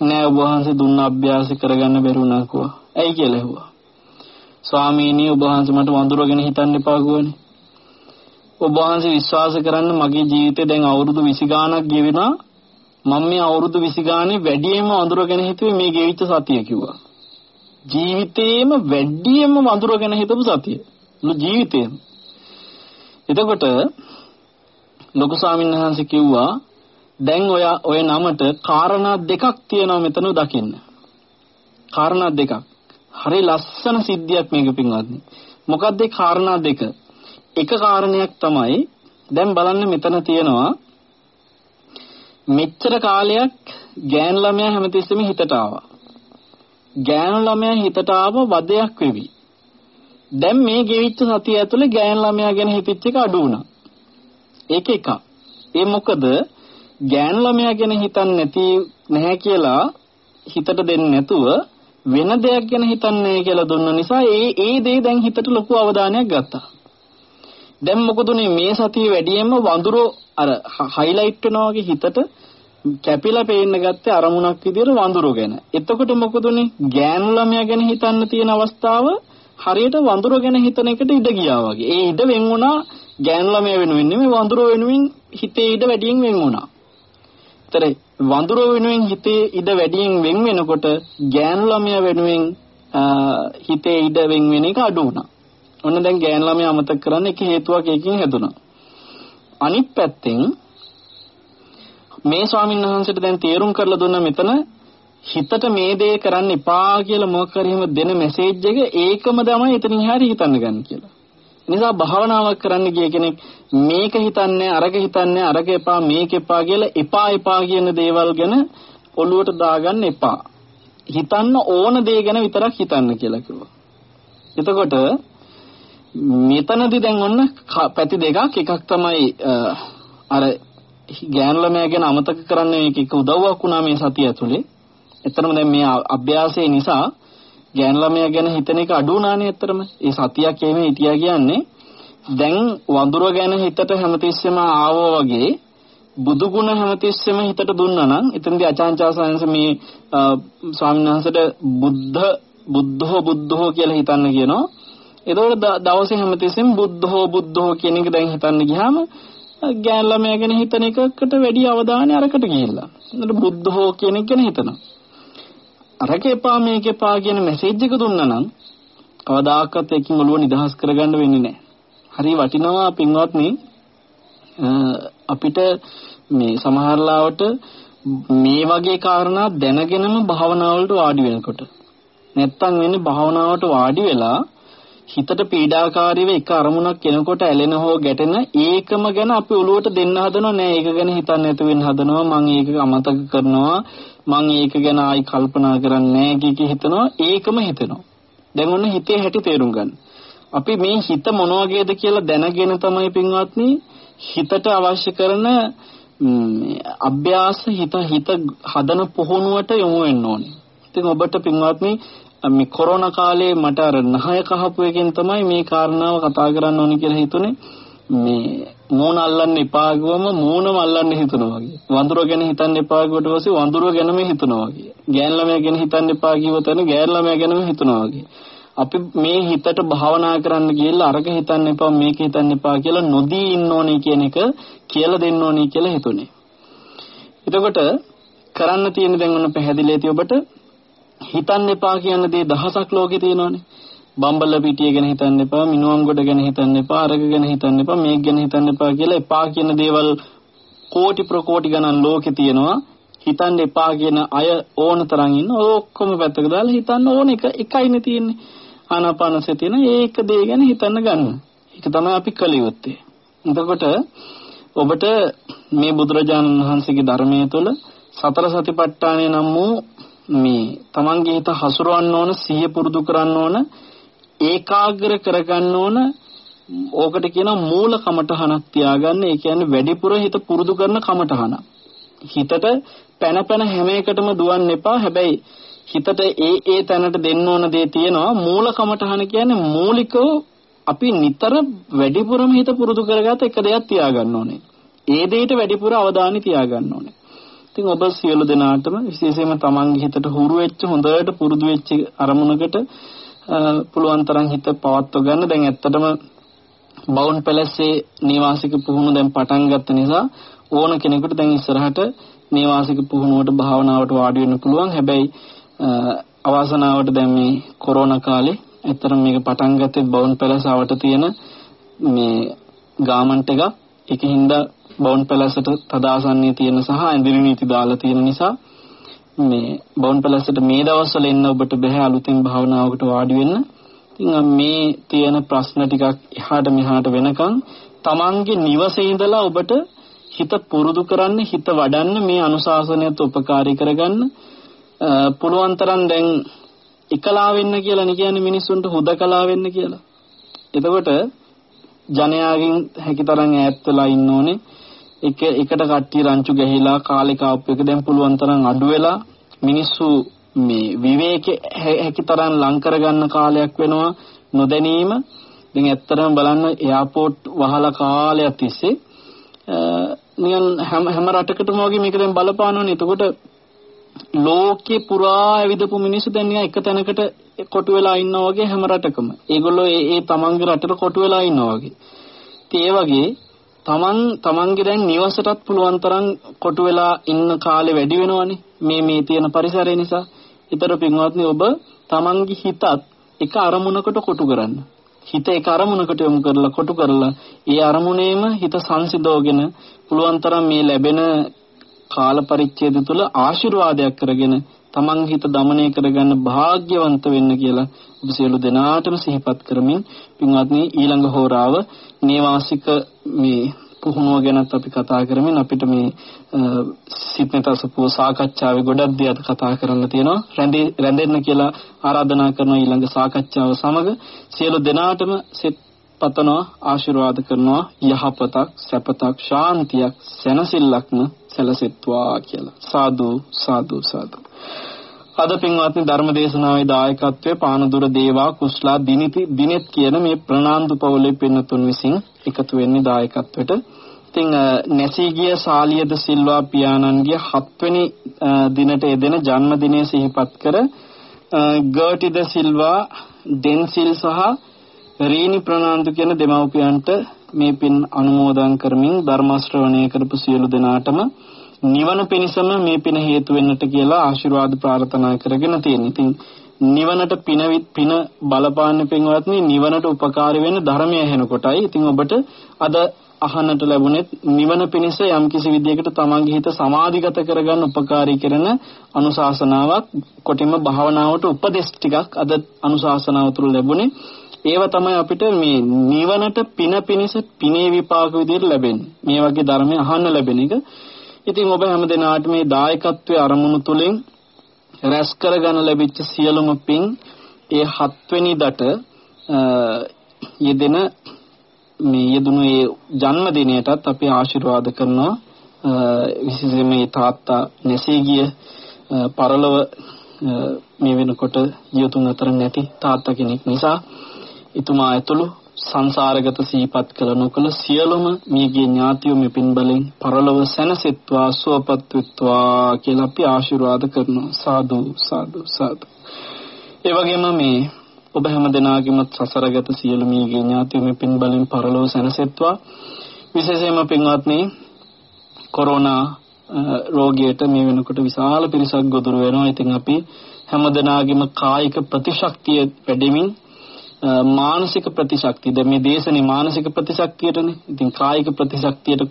නෑ ඔබ වහන්සේ දුන්න අභ්‍යාස කරගන්න බැරි වුණා කිව්වා. ඇයි කියලා හෙව්වා. ස්වාමීනි ඔබ වහන්සේ මට වඳුර ගැන හිතන්න එපා කිව්වනේ. ඔබ වහන්සේ විශ්වාස කරන්න මගේ ජීවිතේ දැන් අවුරුදු 20 ගාණක් ගෙවිනා මම මේ අවුරුදු 20 ගානේ වැඩියෙන්ම වඳුර ගැන හිතුවේ මේ ගෙවිච්ච සතිය කිව්වා. ජීවිතේම වැඩියෙන්ම වඳුර ගැන හිතපු සතිය. මුළු ජීවිතේම. එතකොට ලොකු ස්වාමීන් වහන්සේ කිව්වා දැන් ඔය ඔය නමට කාරණා දෙකක් තියෙනවා මෙතන දකින්න. කාරණා දෙකක්. හරි ලස්සන සිද්ධියක් මේක පින්වත්නි. මොකක්ද ඒ කාරණා දෙක? එක කාරණයක් තමයි දැන් බලන්න මෙතන තියෙනවා මෙච්චර කාලයක් ගෑන් ළමයා හැමතිස්සෙම හිතට ආවා. ගෑන් ළමයා හිතට ආව වදයක් වෙවි. දැන් මේ ගෙවිච්ච සතිය ඇතුලේ ගෑන් ළමයා ගැන හිතෙච්ච එක අඩු වුණා. ඒක එකක්. ඒ මොකද ගෑන් ළමයා ගැන හිතන්නේ නැති නැහැ කියලා හිතට දෙන්නේ නැතුව වෙන දෙයක් ගැන හිතන්නේ කියලා දුන්න නිසා ඒ ඒ දේ දැන් හිතට ලොකු අවධානයක් ගත්තා. දැන් මොකදුනේ මේ සතිය වැඩියෙන්ම වඳුරෝ අර හයිලයිට් වෙනවා වගේ හිතට කැපිලා පේන්න ගත්තේ අරමුණක් විදියට වඳුරෝ ගැන. එතකොට මොකදුනේ ගෑනු ළමයා ගැන හිතන්න තියෙන අවස්ථාව හරියට වඳුරෝ ගැන හිතන එකට ඉඩ ගියා වගේ. ඒ ඉඩ වෙන් වුණා ගෑනු ළමයා වෙනුවෙන් නෙමෙයි වඳුරෝ වෙනුවෙන් හිතේ ඉඩ වැඩියෙන් වෙන් වුණා. ඒතර වඳුරෝ වෙනුවෙන් හිතේ ඉඩ වැඩියෙන් වෙන් වෙනකොට ගෑනු ළමයා වෙනුවෙන් හිතේ ඉඩ වෙන් වෙන එක අඩු වුණා. ඔන්න දැන් ගෑනු ළමයා අමතක කරන්න එක හේතුවක් එකකින් හැදුනා. අනිත් පැත්තෙන් මේ ස්වාමීන් වහන්සේට දැන් තේරුම් කරලා දුන්න මෙතන හිතට මේ දේ කරන්න එපා කියලා මොකක් හරි එහෙම දෙන මැසේජ් එක ඒකම තමයි එතනින් හරි හිතන්න ගන්න කියලා. නිසා භාවනාවක් කරන්න ගිය කෙනෙක් මේක හිතන්නේ අරක හිතන්නේ අරක එපා මේක එපා කියලා එපා එපා කියන දේවල් ගැන ඔළුවට දාගන්න එපා. හිතන්න ඕන දේ ගැන විතරක් හිතන්න කියලා කිව්වා. එතකොට මෙතනදී දැන් ඔන්න පැති දෙකක් එකක් තමයි අර ගෑනු ළමයා ගැන අමතක කරන්න මේක එක උදව්වක් වුණා මේ සතිය ඇතුලේ. එතරම් දැන් මේ අභ්‍යාසය නිසා ගෑනු ළමයා ගැන හිතන එක අඩු වුණානේ ඇත්තටම. ඒ සතියක් එහෙම හිටියා කියන්නේ දැන් වඳුර ගැන හිතට හැමතිස්සෙම ආවෝ වගේ බුදු ගුණ හැමතිස්සෙම හිතට දුන්නා නම් එතනදී අචාන්චා සයන්ස් මේ ස්වාමීන් වහන්සේට බුද්ධ බුද්ධෝ බුද්ධෝ කියලා හිතන්න කියනවා. එතකොට දවසේ හැමතිස්සෙම බුද්ධෝ බුද්ධෝ කියන එක දැන් හිතන්න ගියාම ගෑන් ළමයා ගැන හිතන එකකට වැඩි අවධානය අරකට ගිහිල්ලා. එතකොට බුද්ධෝ කියන එක ගැන හිතනවා. අරක එපා මේක එපා කියන මැසේජ් එක දුන්නා නම් කවදාකවත් ඒකින් ඔළුව නිදහස් කරගන්න වෙන්නේ නැහැ. හරි වටිනවා පින්වත්නි අපිට මේ සමහරලාවට මේ වගේ කාරණා දැනගෙනම භාවනාවලට වාඩි වෙනකොට නැත්තම් වෙන්නේ භාවනාවට වාඩි වෙලා හිතට පීඩාකාරීව එක අරමුණක් එනකොට ඇලෙන හෝ ගැටෙන ඒකම ගැන අපි ඔළුවට දෙන්න හදනවා නෑ. ඒක ගැන හිතන්න නැතු වෙන්න හදනවා. මම ඒක අමතක කරනවා. මම ඒක ගැන ආයි කල්පනා කරන්නේ නෑ. කිය හිතනවා. ඒකම හිතෙනවා. දැන් ඔන්න හිතේ හැටි තේරුම් ගන්න. අපි මේ හිත මොන වගේද කියලා දැනගෙන තමයි පින්වත්නි හිතට අවශ්‍ය කරන අභ්‍යාස හිත හිත හදන පුහුණුවට යොමු වෙන්න ඕනේ. ඉතින් ඔබට පින්වත්නි මේ කොරෝනා කාලේ මට අර නහය කහපු එකෙන් තමයි මේ කාරණාව කතා කරන්න ඕනි කියලා හිතුනේ මේ මූණ අල්ලන්න එපා ගවම මූණම අල්ලන්න හිතනවා වගේ. වඳුර ගැන හිතන්න එපා ගුවට පස්සේ වඳුර ගැනම හිතනවා වගේ. ගෑන් ළමයා ගැන හිතන්න එපා කිව්වතන ගෑන් ළමයා ගැනම හිතනවා වගේ. අපි මේ හිතට භාවනා කරන්න ගිහලා අරක හිතන්න එපා මේක හිතන්න එපා කියලා නොදී ඉන්න ඕනේ කියන එක කියලා දෙන්න ඕනේ කියලා හිතුනේ. එතකොට කරන්න තියෙන දැන් ඔන්න පැහැදිලි ඇති ඔබට හිතන්න එපා කියන දේ දහසක් ලෝකේ තියෙනවානේ. බම්බල පිටිය ගැන හිතන්න එපා, මිනුවම් ගොඩ ගැන හිතන්න එපා, අරග ගැන හිතන්න එපා, මේක ගැන හිතන්න එපා කියලා එපා කියන දේවල් කෝටි ප්‍රකෝටි ගණන් ලෝකේ තියෙනවා. හිතන්න එපා කියන අය ඕන තරම් ඉන්න ඔක්කොම පැත්තක දාලා හිතන්න ඕන එක එකයිනේ තියෙන්නේ. ආනාපානසය තියෙන ඒක දේ ගැන හිතන්න ගන්න. ඒක තමයි අපි කළ යුත්තේ. එතකොට ඔබට මේ බුදුරජාණන් වහන්සේගේ ධර්මයේ තුල සතර සතිපට්ඨානය නම් වූ මේ තමන්ගේ හිත හසුරවන්න ඕන සිහිය පුරුදු කරන්න ඕන ඒකාග්‍ර කරගන්න ඕන. ඕකට කියන මූල කමඨහනක් තියාගන්න. ඒ කියන්නේ වැඩිපුර හිත පුරුදු කරන කමඨහන. හිතට පැන පැන හැම එකටම දුවන්න එපා. හැබැයි හිතට ඒ ඒ තැනට දෙන්න ඕන දේ තියෙනවා. මූල කමඨහන කියන්නේ මූලිකව අපි නිතර වැඩිපුරම හිත පුරුදු කරගත එක දෙයක් තියාගන්න ඕනේ. ඒ දෙයට වැඩිපුර අවධානය තියාගන්න ඕනේ. ඉතින් ඔබ සියලු දෙනාටම විශේෂයෙන්ම තමන්ගේ හිතට හුරු වෙච්ච හොඳට පුරුදු වෙච්ච අරමුණකට පුළුවන් තරම් හිත පවත්ව ගන්න. දැන් ඇත්තටම බවුන් පැලස්සේ නිවාසික පුහුණු දැන් පටන් ගත්ත නිසා ඕන කෙනෙකුට දැන් ඉස්සරහට නිවාසික පුහුණුවට භාවනාවට වාඩි වෙන්න පුළුවන්. හැබැයි අවාසනාවට දැන් මේ කොරෝනා කාලේ ඇත්තටම මේක පටන් ගත්තේ බවුන් පැලසාවට තියෙන මේ ගාමන්ට් එක ඒකින්ද බවුන් පැලසට තදාසන්නේ තියෙන සහ ඇඳිරි නීති දාලා තියෙන නිසා මේ බවුන් පැලසට මේ දවස්වල එන්න ඔබට බෑ අලුතින් භාවනාවකට වාඩි වෙන්න. ඉතින් මේ තියෙන ප්‍රශ්න ටිකක් එහාට මෙහාට වෙනකන් තමන්ගේ නිවසේ ඉඳලා ඔබට හිත පුරුදු කරන්න හිත වඩන්න මේ අනුශාසනයත් උපකාරී කරගන්න පුළුවන් තරම් දැන් එකලා වෙන්න කියලා නේ කියන්නේ මිනිස්සුන්ට හුදකලා වෙන්න කියලා. එතකොට ජනයාගෙන් හැකිතරම් ඈත් වෙලා ඉන්න ඕනේ. එක එකට කට්ටිය රංචු ගැහිලා කාලේ කාප් එක දැන් පුළුවන් තරම් අඩු වෙලා මිනිස්සු මේ විවේකේ හැකිතරම් ලං කරගන්න කාලයක් වෙනවා නොදැනීම ඉතින් ඇත්තටම බලන්න එයාපෝට් වහලා කාලයක් තිස්සේ නිකන් හැම හැම රටකටම වගේ මේක දැන් බලපානවනේ එතකොට ලෝකේ පුරා ඇවිදපු මිනිස්සු දැන් නිකන් එක තැනකට කොටු වෙලා ඉන්නවා වගේ හැම රටකම. ඒගොල්ලෝ ඒ ඒ තමන්ගේ රටට කොටු වෙලා ඉන්නවා වගේ. ඉතින් ඒ වගේ තමන් තමන්ගේ දැන් නිවසටත් පුළුවන් තරම් කොටු වෙලා ඉන්න කාලේ වැඩි වෙනවනේ මේ මේ තියෙන පරිසරය නිසා. ඊතර පින්වත්නි ඔබ තමන්ගේ හිතත් එක අරමුණකට කොටු කරන්න. හිත එක අරමුණකට යොමු කරලා කොටු කරලා ඒ අරමුණේම හිත සංසිඳවගෙන පුළුවන් තරම් මේ ලැබෙන කාල පරිච්ඡේද තුළ ආශිර්වාදයක් කරගෙන තමන් හිත দমনය කරගන්න වාග්යවන්ත වෙන්න කියලා ඔබ සියලු දෙනාටම සිහිපත් කරමින් පින්වත්නි ඊළඟ හෝරාව නේවාසික මේ පුහුණුව ගැනත් අපි කතා කරමින් අපිට මේ සිත්නතසපුව සාකච්ඡාවේ ගොඩක් දේ අද කතා කරන්න තියෙනවා. රැඳෙන්න කියලා ආරාධනා කරන ඊළඟ සාකච්ඡාව සමග සියලු දෙනාටම සෙත් පතනවා ආශිර්වාද කරනවා. යහපතක් සැපතක් ශාන්තියක් සැනසෙල්ලක්ම සැලසෙත්වා කියලා සාදු සාදු සාදු අද පින්වත්නි ධර්ම දේශනාවේ දායකත්වයේ පානදුර දේවා කුස්ලා දිනිති දිනෙත් කියන මේ ප්‍රනාන්දු පවුලේ පින්නතුන් විසින් එකතු වෙන්නේ දායකත්වයට. ඉතින් නැසී ගිය සාලියද සිල්වා පියාණන්ගේ හත්වෙනි දිනට යෙදෙන ජන්මදිනය සිහිපත් කර ගර්ටිද සිල්වා ඩෙන්සිල් සහ රීනි ප්‍රනාන්දු කියන දෙමව්පියන්ට මේ පින් අනුමෝදන් කරමින් ධර්ම ශ්‍රවණය කරපු සියලු දෙනාටම නිවන පිණිසම මේ පින හේතු වෙන්නට කියලා ආශිර්වාද ප්‍රාර්ථනා කරගෙන තියෙන. ඉතින් නිවනට පින පින බලපාන්න පින්වත්නි නිවනට උපකාරී වෙන ධර්මය ඇහෙනකොටයි. ඉතින් ඔබට අද අහන්නට ලැබුණේ නිවන පිණිස යම්කිසි විදියකට තමන්ගේ හිත සමාධිගත කරගන්න උපකාරී කරන අනුශාසනාවක් කොටින්ම භාවනාවට උපදෙස් ටිකක් අද අනුශාසනාව තුළ ලැබුණේ. ඒව තමයි අපිට මේ නිවනට පින පිණිස පිනේ විපාක විදියට ලැබෙන්නේ. මේ වගේ ධර්මය අහන්න ලැබෙන එක. ඉතින් ඔබ හැම දිනාට මේ දායකත්වයේ අරමුණු තුලින් රැස් කරගන්න ලැබිච්ච සියලුම පින් ඒ හත්වෙනි දට යෙදෙන මේ යෙදුණු ඒ ජන්මදිනයටත් අපි ආශිර්වාද කරනවා විශේෂයෙන්ම මේ තාත්තා නැසී ගිය පරලොව මේ වෙනකොට ජීවතුන් අතර නැති තාත්තා කෙනෙක් නිසා එතුමා ඇතුළු සංසාරගත සීපත් කළ නොකළ සියලුම මියගේ ඥාතියෝ මෙපින් බලෙන් පරලොව සැනසෙත්වා සුවපත් වෙත්වා කියලා අපි ආශිර්වාද කරනවා. සාදු සාදු සාදු. ඒ වගේම මේ ඔබ හැම දෙනාගේම සසරගත සියලු මියගේ ඥාතියෝ මෙපින් බලෙන් පරලොව සැනසෙත්වා. විශේෂයෙන්ම පින්වත්නි කොරෝනා රෝගයට මේ වෙනකොට විශාල පිරිසක් ගොදුරු වෙනවා. ඉතින් අපි හැම දෙනාගේම කායික ප්‍රතිශක්තිය වැඩෙමින් මානසික ප්‍රතිශක්තිය දැන් මේ දේශනේ මානසික ප්‍රතිශක්තියටනේ. ඉතින් කායික ප්‍රතිශක්තියට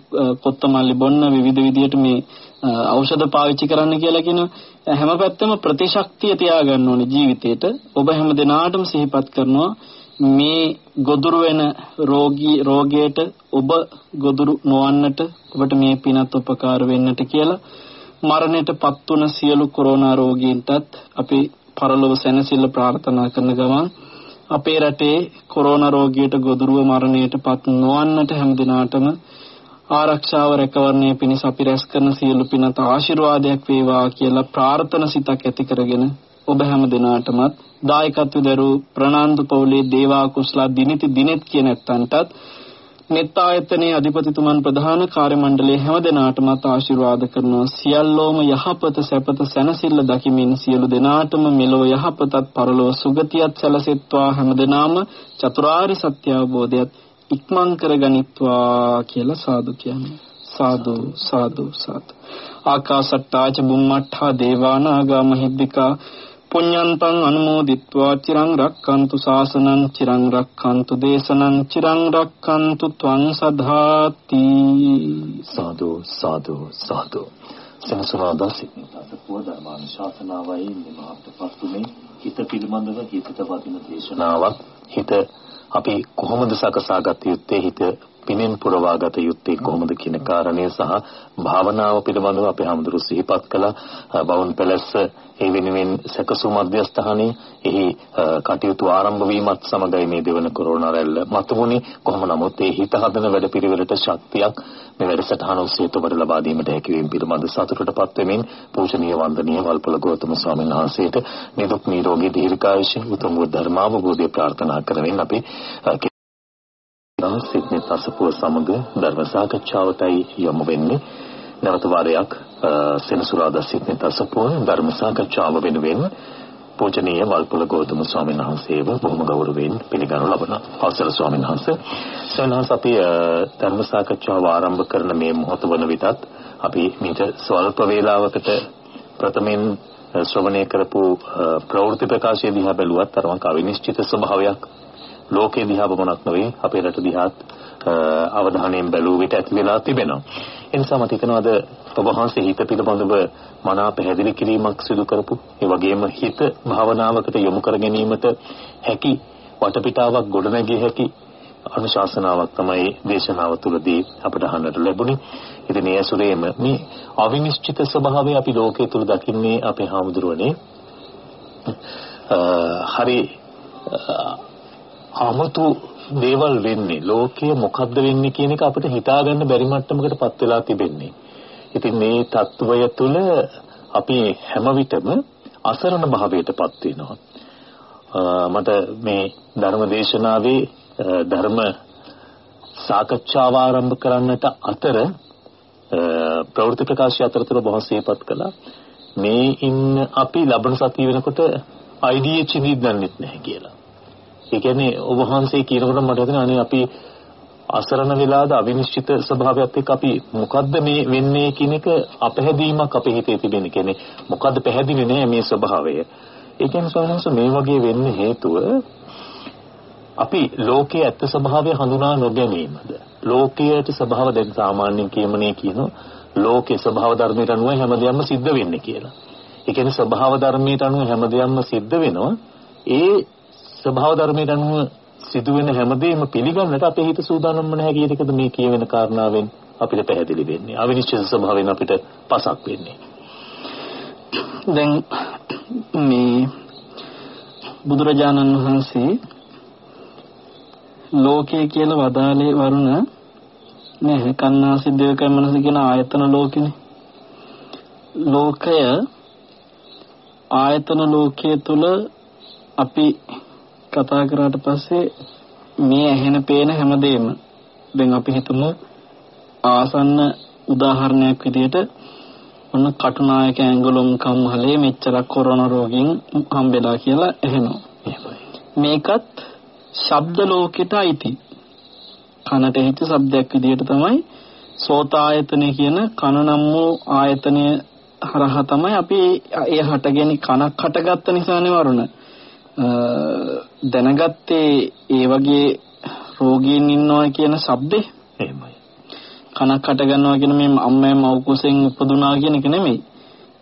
කොත්තමල්ලි බොන්න විවිධ විදියට මේ ඖෂධ පාවිච්චි කරන්න කියලා කියන හැම පැත්තම ප්‍රතිශක්තිය තියාගන්න ඕනේ ජීවිතේට. ඔබ හැම දිනාටම සිහිපත් කරනවා මේ ගොදුරු වෙන රෝගී රෝගයට ඔබ ගොදුරු නොවන්නට ඔබට මේ පිනත් උපකාර වෙන්නට කියලා මරණයට පත් වුණ සියලු කොරෝනා රෝගීන්ටත් අපි පරලොව සැනසෙල්ල ප්‍රාර්ථනා කරන ගමන් අපේ රටේ කොරෝනා රෝගියට ගොදුරුව මරණයට පත් නොවන්නට හැමදිනාටම ආරක්ෂාව රැකවරණය පිණිස අපි රැස් කරන සියලු පිනත ආශිර්වාදයක් වේවා කියලා ප්‍රාර්ථනා සිතක් ඇති කරගෙන ඔබ හැම දිනාටමත් දායකත්ව දරූ ප්‍රනාන්දු පවුලේ දේවා කුස්ලා දිනිති දිනෙත් කියන ඇත්තන්ටත් නෙත් ආයතනයේ අධිපතිතුමන් ප්‍රධාන කාර්ය මණ්ඩලයේ හැම දෙනාටමත් ආශිර්වාද කරනවා. සියල්ලෝම යහපත සැපත සැනසෙල්ල දකිමින් සියලු දෙනාටම මෙලොව යහපතත් පරලොව සුගතියත් සැලසෙත්වා හැම දෙනාම චතුරාර්ය සත්‍ය අවබෝධයත් ඉක්මන් කරගනිත්වා කියලා සාදු කියන්නේ. සාදු සාදු සාදු. ආකාසට්ටාච බුම්මට්ඨා දේවානාගා මහිද්దికා පුඤ්ඤන්තං අනුමෝදිත්වා චිරං රක්칸තු ශාසනං චිරං රක්칸තු දේශනං චිරං රක්칸තු ත්වං සදාති
සාදු සාදු සාදු. සංසවාදා සික්නතස පොදර්මාන ශාසනාවයි නිමාප්ත පස්තුනේ හිත පිළිබඳව හිතට වදින දේශනාවක්. හිත අපි කොහොමද සකසාගත යුත්තේ? හිත පිනෙන් පුරවාගත යුත්තේ කොහොමද කියන කාරණය සහ භාවනාව පිළිබඳව අපේ හැමදෙරු සිහිපත් කළා. බවුන් පැලැස්ස ඒ වෙනුවෙන් සැකසු මධ්‍යස්ථානයේ එහි කටයුතු ආරම්භ වීමත් සමගයි මේ දෙවන කොරෝනා රැල්ල මතුවුණේ කොහොම නමුත් ඒ හිත හදන වැඩපිළිවෙලට ශක්තියක් මේ වැඩසටහන ඔස්සේ ඔබට ලබා දීමට හැකිවීම පිළිබඳ සතුටටපත් වෙමින් පූජනීය වන්දනීය වල්පොල ගෞතම ස්වාමීන් වහන්සේට නිදුක් නිරෝගී දීර්ඝායුෂ උතුම් ධර්මාවබෝධය ප්‍රාර්ථනා කරමින් අපි සිත්නේ අසපුව සමග ධර්ම සාකච්ඡාවටයි යොමු වෙන්නේ. නැවත වාරයක් සෙනසුරාදා සිත්නේ අසපුව ධර්ම සාකච්ඡාව වෙනුවෙන් පූජනීය වල්පොල ගෞතම ස්වාමීන් වහන්සේව බොහොම ගෞරවයෙන් පිළිගනු ලබන අවසර ස්වාමීන් වහන්සේ. සෙනහස අපි ධර්ම සාකච්ඡාව ආරම්භ කරන මේ මොහොත වන විටත් අපි මීට ස්වල්ප වේලාවකට ප්‍රථමයෙන් ශ්‍රවණය කරපු ප්‍රවෘත්ති ප්‍රකාශය දිහා බැලුවත් තරමක් අවිනිශ්චිත ස්වභාවයක් ලෝකේ දිහා පමණක් නෙවෙයි අපේ රට දිහාත් අවධානයෙන් බැලුව විට ඇති වෙලා තිබෙනවා. ඒ නිසා මට හිතෙනවාද ඔබ වහන්සේ හිත පිළිබඳව මනා පැහැදිලි කිරීමක් සිදු කරපු ඒ වගේම හිත භාවනාවකට යොමු කර ගැනීමට හැකි වටපිටාවක් ගොඩනැගිය හැකි අනුශාසනාවක් තමයි දේශනාව තුළදී අපට අහන්නට ලැබුණේ. ඉතින් ඒ ඇසුරේම මේ අවිනිශ්චිත ස්වභාවය අපි ලෝකයේ තුල දකින්නේ අපේ හාමුදුරුවනේ හරි අමුතු දේවල් වෙන්නේ ලෝකයේ මොකද්ද වෙන්නේ කියන එක අපිට හිතාගන්න බැරි මට්ටමකටපත් වෙලා තිබෙන්නේ. ඉතින් මේ తত্ত্বය තුළ අපි හැම විටම අසරණ භාවයටපත් වෙනවා. මට මේ ධර්ම දේශනාවේ ධර්ම සාකච්ඡාව ආරම්භ කරන්නට අතර ප්‍රවෘත්ති ප්‍රකාශය අතරතුර බොහොම සිහිපත් කළා. මේ ඉන්න අපි ලබන සතිය වෙනකොට IDH නිදන්නෙත් නැහැ කියලා. ඒ කියන්නේ ඔබ වහන්සේ කියනකොට මට හිතෙනවා අනේ අපි අසරණ වෙලාද අවිනිශ්චිත ස්වභාවයත් එක්ක අපි මොකද්ද මේ වෙන්නේ කියන එක අපහැදීමක් අපේ හිතේ තිබෙන. කියන්නේ මොකද්ද පැහැදිලි නෑ මේ ස්වභාවය. ඒ කියන්නේ සවනස මේ වගේ වෙන්න හේතුව අපි ලෝකයේ ඇත්ත ස්වභාවය හඳුනා නොගැනීමද ලෝකයට ස්වභාව දැන් සාමාන්‍යයෙන් කියමනේ කියනවා ලෝකේ ස්වභාව ධර්මයට අනුව හැමදේම සිද්ධ වෙන්නේ කියලා. ඒ කියන්නේ ස්වභාව ධර්මයට අනුව හැමදේම සිද්ධ වෙනවා. ඒ ස්වභාව ධර්මයට අනුව සිදුවෙන හැමදේම පිළිගන්නට අපේ හිත සූදානම්ම නැහැ කියන එකද මේ කියවෙන කාරණාවෙන් අපිට පැහැදිලි වෙන්නේ. අවිනිශ්චිත ස්වභාවයෙන් අපිට පසක් වෙන්නේ.
දැන් මේ බුදුරජාණන් වහන්සේ ලෝකය කියලා වදාළේ වරුණ නෑ කන්නාසි දේවක මනස කියන ආයතන ලෝකෙනේ. ලෝකය ආයතන ලෝකයේ තුල අපි කතා කරාට පස්සේ මේ ඇහෙන පේන හැමදේම දැන් අපි හිතමු ආසන්න උදාහරණයක් විදිහට ඔන්න කටුනායක ඇඟලුම් කම්හලේ මෙච්චරක් කොරෝනා රෝගීන් හම්බෙලා කියලා ඇහෙනවා. මේකත් ශබ්ද ලෝකෙට අයිති. කනට හිත ශබ්දයක් විදිහට තමයි සෝතායතනය කියන කන නම් වූ ආයතනය හරහා තමයි අපි ඒ හටගෙන කනක් හටගත්ත නිසානේ වරුණ දැනගත්තේ ඒ වගේ රෝගීන් ඉන්නවා කියන શબ્දේ
එහෙමයි
කනක් හට ගන්නවා කියන මේ අම්මේ මව් කුසෙන් උපදුනා කියන එක නෙමෙයි.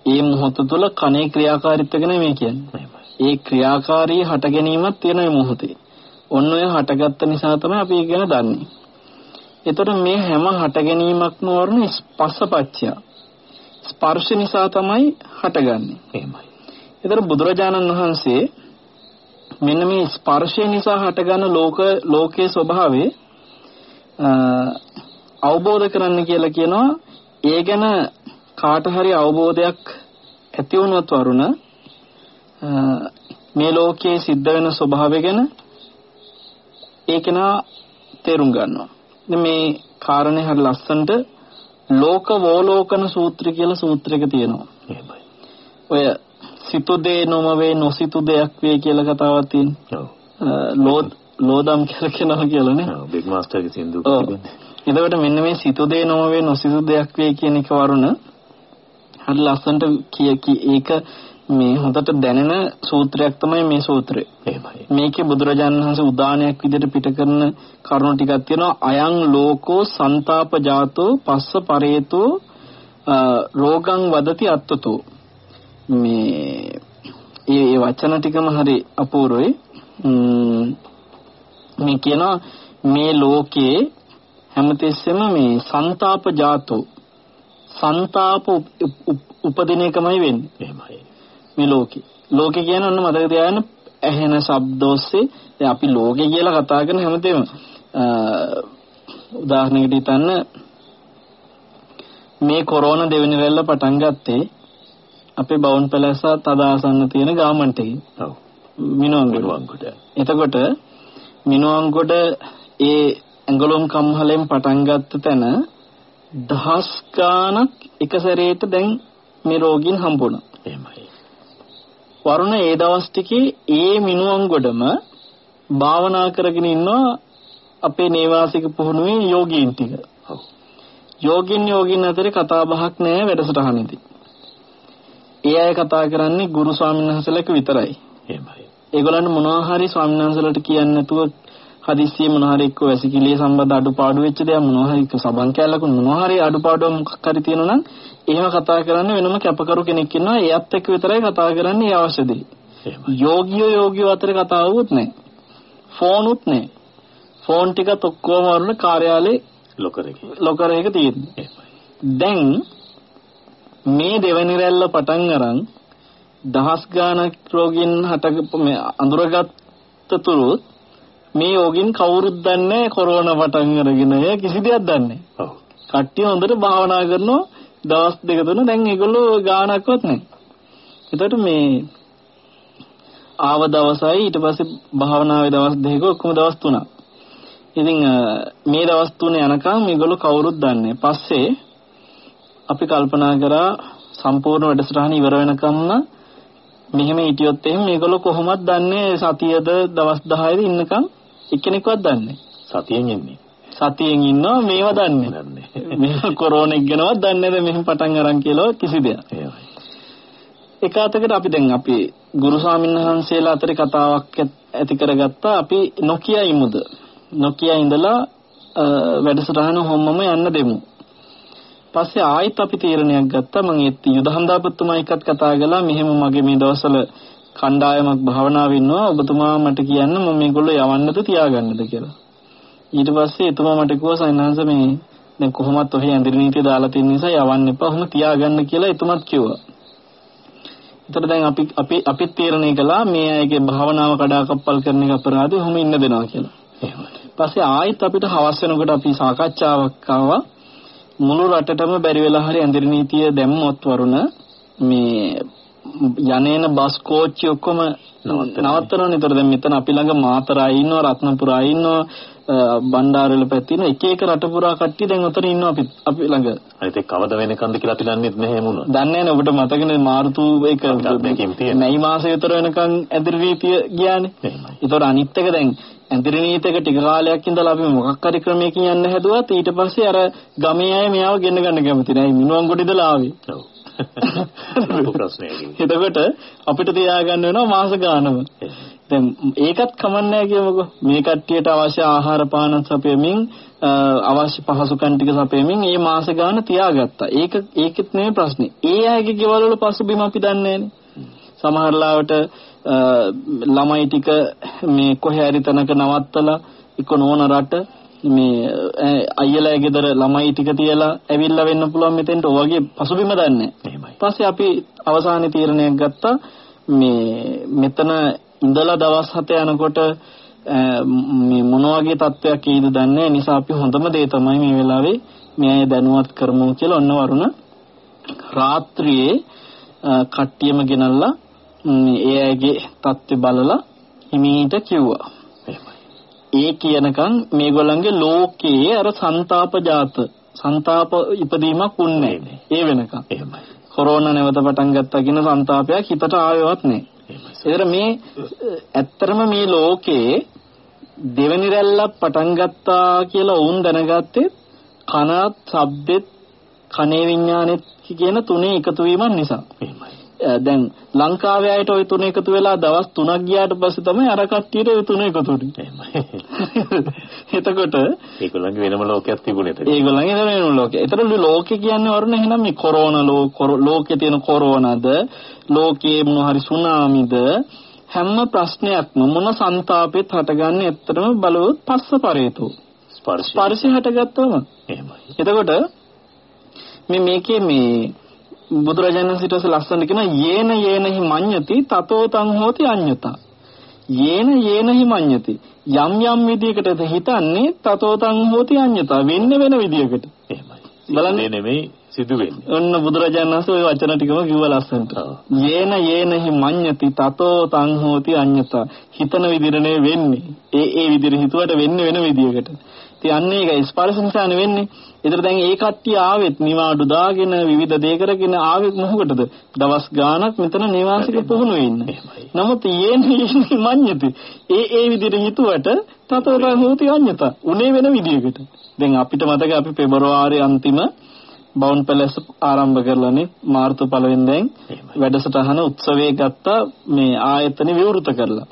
ඒ මොහොත තුළ කනේ ක්‍රියාකාරීත්වක නෙමෙයි කියන්නේ. ඒ ක්‍රියාකාරී හට ගැනීමක් තියෙන මේ මොහොතේ. ඔන්න ඔය හටගත්ත නිසා තමයි අපි ඒක ගැන දන්නේ. එතකොට මේ හැම හට ගැනීමක්ම වරණ ස්පස්සපච්චය. ස්පර්ශ නිසා තමයි හටගන්නේ.
එහෙමයි.
එතකොට බුදුරජාණන් වහන්සේ මෙන්න මේ ස්පර්ශය නිසා හටගන්න ලෝක ලෝකයේ ස්වභාවය අවබෝධ කරන්න කියලා කියනවා ඒ ගැන කාට හරි අවබෝධයක් ඇති වුණොත් වරුණ මේ ලෝකයේ සිද්ධ වෙන ස්වභාවය ගැන ඒක නා තේරුම් ගන්නවා. මේ කාරණේ හරි ලස්සනට ලෝක වෝලෝකන සූත්‍රය කියලා සූත්‍රයක තියෙනවා. ඔය සිතු දේ නොම වේ නොසිතු දෙයක් වේ කියලා කතාවක් තියෙනවා.
ඔව්.
ලෝද ලෝදම් කියලා කියනවා කියලානේ.
ඔව් බිග් මාස්ටර්ගේ සින්දුව
ඔව්. එතකොට මෙන්න මේ සිතු දේ නොම වේ නොසිතු දෙයක් වේ කියන එක වරුණ හරි ලස්සනට කිය කී ඒක මේ හොඳට දැනෙන සූත්‍රයක් තමයි මේ සූත්‍රය.
එහෙමයි.
මේකේ බුදුරජාණන් වහන්සේ උදානයක් විදිහට පිට කරන කරුණු ටිකක් තියෙනවා අයං ලෝකෝ ਸੰతాප ජාතෝ පස්ස පරේතෝ රෝගං වදති අත්තතෝ මේ ඒ වචන ටිකම හරි අපූර්වයි. මේ කියනවා මේ ලෝකයේ හැමතිස්සෙම මේ ਸੰతాප ජාතෝ සංతాප උපදින එකමයි වෙන්නේ.
එහෙමයි.
මේ ලෝකේ. ලෝකේ කියන්නේ ඔන්න මතක තියාගන්න ඇහෙන ශබ්ද ඔස්සේ දැන් අපි ලෝකේ කියලා කතා කරන හැමතෙම උදාහරණයකට හිතන්න මේ කොරෝනා දෙවෙනි වෙල්ල පටන් ගත්තේ අපේ බවුන් පැලැස්ස තදාසන්න තියෙන ගාමන්ට් එකේ.
ඔව්.
මිනුවන්ගොඩ. එතකොට මිනුවන්ගොඩ ඒ ඇඟලුම් කම්හලෙන් පටන් ගත්ත තැන දහස් ගාණක් එක සැරේට දැන් මේ රෝගීන් හම්බුණා.
එහෙමයි.
වරුණ ඒ දවස් ටිකේ ඒ මිනුවන්ගොඩම භාවනා කරගෙන ඉන්නවා අපේ නේවාසික පුහුණුවේ යෝගීන් ටික.
ඔව්.
යෝගින් යෝගින් අතරේ කතා බහක් නැහැ වැඩසටහනේදී. ඒ අය කතා කරන්නේ ගුරු ස්වාමීන් වහන්සේලාක විතරයි.
එහෙමයි.
ඒගොල්ලන්ට මොනවා හරි ස්වාමීන් වහන්සේලාට කියන්නේ නැතුව හදිස්සියේ මොනවා හරි එක්ක වැසිකිළිය සම්බන්ධ අඩුපාඩු වෙච්ච දේක් මොනවා හරි සබන් කැලලක මොනවා හරි අඩුපාඩු මොකක් හරි තියෙනවා නම් එහෙම කතා කරන්න වෙනම කැපකරු කෙනෙක් ඉන්නවා එයත් එක්ක විතරයි කතා කරන්නේ ඒ අවශ්‍ය දේ.
එහෙමයි.
යෝගියෝ යෝගියෝ අතර කතාවුත් නැහැ. ෆෝනුත් නැහැ. ෆෝන් ටිකත් ඔක්කොම වරුණ කාර්යාලේ
ලොකරගේ.
ලොකර එක තියෙන්නේ.
එහෙමයි.
දැන් මේ දෙවැනි රැල්ල පටන් අරන් දහස් ගාණක් රෝගීන් හට මේ අඳුරගත්ත තුරු මේ යෝගින් කවුරුත් දන්නේ කොරෝනා පටන් අරගෙන කිසි දෙයක් දන්නේ නැහැ.
ඔව්.
කට්ටිය හොඳට භාවනා කරනවා දවස් දෙක තුන දැන් ඒගොල්ලෝ ගාණක්වත් නැහැ. එතකොට මේ ආව දවසයි ඊට පස්සේ භාවනාවේ දවස් දෙකක ඔක්කොම දවස් තුනක්. ඉතින් මේ දවස් තුනේ යනකම් මේගොල්ලෝ කවුරුත් දන්නේ. පස්සේ අපි කල්පනා කරා සම්පූර්ණ වැඩසටහන ඉවර වෙනකම්ම මෙහෙම හිටියොත් එහෙම මේගොල්ලෝ කොහොමද දන්නේ සතියද දවස් 10ද ඉන්නකම් එක්කෙනෙක්වත් දන්නේ
සතියෙන් ඉන්නේ.
සතියෙන් ඉන්නවා මේව දන්නේ
දන්නේ. <laughs>
මේ කොරෝනා එක්ගෙනවත් දන්නේ නැද මෙහෙම පටන් අරන් කියලා කිසි දෙයක්. එක අතකට අපි දැන් අපි ගුරු ස්වාමීන් වහන්සේලා අතරේ කතාවක් ඇති කරගත්තා අපි නොකිය ඉමුද නොකිය ඉඳලා වැඩසටහන හැමෝම යන්න දෙමු පස්සේ ආයෙත් අපි තීරණයක් ගත්තා. මම ඒත් යුදහම්දාපතුමා එක්කත් කතා කළා. මෙහෙම මගේ මේ දවස්වල කණ්ඩායමක් භාවනාවේ ඉන්නවා. ඔබතුමා මට කියන්න මම මේගොල්ලෝ යවන්නද තියාගන්නද කියලා. ඊට පස්සේ එතුමා මට කිව්වා සයින්හන්ස මේ දැන් කොහොමත් ඔහි ඇඳිරි නීතිය දාලා තියෙන නිසා යවන්න එපා. ඔහොම තියාගන්න කියලා එතුමත් කිව්වා. එතකොට දැන් අපි අපි අපිත් තීරණය කළා මේ අයගේ භාවනාව කඩාකප්පල් කරන එක අපරාධය. ඔහොම ඉන්න දෙනවා කියලා.
එහෙමයි.
ඊපස්සේ ආයෙත් අපිට හවස් වෙනකොට අපි සාකච්ඡාවක් ආවා. මුළු රටටම බැරි වෙලා හරි ඇඳිරි නීතිය දැම්මොත් වරුණ මේ යන්නේන බස් කෝච්චි ඔක්කොම නවත්තනවනේ. ඒතර දැන් මෙතන අපි ළඟ මාතරා ඉන්නවා, රත්නපුරා ඉන්නවා, බණ්ඩාරවල පැතින එක එක රට පුරා කට්ටිය දැන් උතන ඉන්නවා අපි අපි ළඟ.
අනිත් ඒක කවද වෙනකන්ද කියලා අපි දන්නේ නැහැ මොනවා.
දන්නේ නැහැ ඔබට මතකනේ මාර්තු ඒක මැයි මාසෙ විතර වෙනකන් ඇදිරි රීතිය ගියානේ. ඒතර අනිත් එක දැන් ඇඳිරි නීතියක ටික කාලයක් ඉඳලා අපි මොකක් හරි ක්‍රමයකින් යන්න හැදුවත් ඊට පස්සේ අර ගමේ අය මෙයාව ගෙන්න ගන්න කැමති නැහැ. මිනුවන් කොට ඉඳලා ආවේ. ඔව්. එතකොට අපිට තියාගන්න වෙනවා මාස ගානම. දැන් ඒකත් කමන්නේ කියමුකෝ. මේ කට්ටියට අවශ්‍ය ආහාර පාන සපයමින් අවශ්‍ය පහසුකම් ටික සපයමින් මේ මාස ගාන තියාගත්තා. ඒක ඒකෙත් නෙමෙයි ප්‍රශ්නේ. ඒ අයගේ ගෙවල් වල පසුබිම අපි දන්නේ ළමයි ටික මේ කොහේ හරි තැනක නවත්තලා එක්ක නෝන රට මේ අයියලා ගෙදර ළමයි ටික තියලා ඇවිල්ලා වෙන්න පුළුවන් මෙතෙන්ට ඔයගේ පසුබිම දන්නේ.
එහෙමයි.
ඊපස්සේ අපි අවසානයේ තීරණයක් ගත්තා මේ මෙතන ඉඳලා දවස් 7 යනකොට මේ මොන වගේ තත්ත්වයක් ඊද දන්නේ නිසා අපි හොඳම දේ තමයි මේ වෙලාවේ මේ දැනුවත් කරමු කියලා ඔන්න වරුණ රාත්‍රියේ කට්ටියම ගෙනල්ලා ඒ අයගේ தත්ත්වය බලලා හිමීට කිව්වා. ඒ කියනකම් මේගොල්ලන්ගේ ලෝකයේ අර ਸੰతాපජාත ਸੰతాප ඉපදීමක් උන්නේ ඒ වෙනකම්.
එහෙමයි.
කොරෝනා නැවත පටන් ගත්තා කියන ਸੰతాපයක් හිතට ආවෙවත් නෑ. එහෙමයි. මේ ඇත්තරම මේ ලෝකයේ දෙවනි රැල්ලක් පටන් ගත්තා කියලා වුන් දැනගත්තේ කනත්, ශබ්දෙත්, කනේ විඥානෙත් කියන තුනේ එකතු වීම නිසා.
එහෙමයි.
දැන් ලංකාවේ අයට ওই තුන එකතු වෙලා දවස් 3ක් ගියාට පස්සේ තමයි අර කට්ටියට ওই තුන එකතු වෙන්නේ. <laughs> එතකොට
ඒගොල්ලන්ගේ වෙනම ලෝකයක් තිබුණේ එතන.
ඒගොල්ලන්ගේ වෙනම ලෝකයක්. එතන ලෝකේ කියන්නේ වරුණ එහෙනම් මේ කොරෝනා ලෝකේ තියෙන කොරෝනාද ලෝකයේ මොන හරි සුනාමිද හැම ප්‍රශ්නයක්ම මොන ਸੰతాපෙත් හටගන්නේ ඇත්තටම බලවත් පස්ස පරේතෝ.
ස්පර්ශය.
ස්පර්ශය හටගත්තම.
එහෙමයි.
එතකොට මේ මේකේ මේ බුදුරජාණන් සිටස ලස්සන කියන යේන යේනහි මඤ්ඤති තතෝ තං හෝති අඤ්ඤතා. යේන යේනහි මඤ්ඤති. යම් යම් විදියකටද හිතන්නේ තතෝ තං හෝති අඤ්ඤතා. වෙන්නේ වෙන විදියකට.
එහෙමයි. බලන්නේ. නෙමෙයි සිදු වෙන්නේ
ඔන්න බුදුරජාණන් වහන්සේ ওই වචන ටිකම කිව්ව ලස්සනට. යේන යේනහි මඤ්ඤති තතෝ තං හෝති අඤ්ඤතා. හිතන විදිහට වෙන්නේ. ඒ ඒ විදිහට හිතුවට වෙන්නේ වෙන විදියකට අන්නේ ඒකයි ස්පර්ශ නිසානේ වෙන්නේ ඒතර දැන් ඒ කට්ටිය ආවෙත් නිවාඩු දාගෙන විවිධ දේ කරගෙන ආවෙත් මොහොකටද? දවස් ගාණක් මෙතන නිවාසික පුහුණු වෙන්න. නමුත් යේනේ මඤ්ඤති. ඒ ඒ විදිහට හිතුවට තතෝර හෝති අඤ්ඤත. උනේ වෙන විදිහකට. දැන් අපිට මතක අපි පෙබරවාරි අන්තිම බවුන් පැලස් ආරම්භ කරලානේ මාර්තු පළවෙනිදෙන් වැඩසටහන උත්සවයේ ගත්තා මේ ආයතන විවෘත කරලා.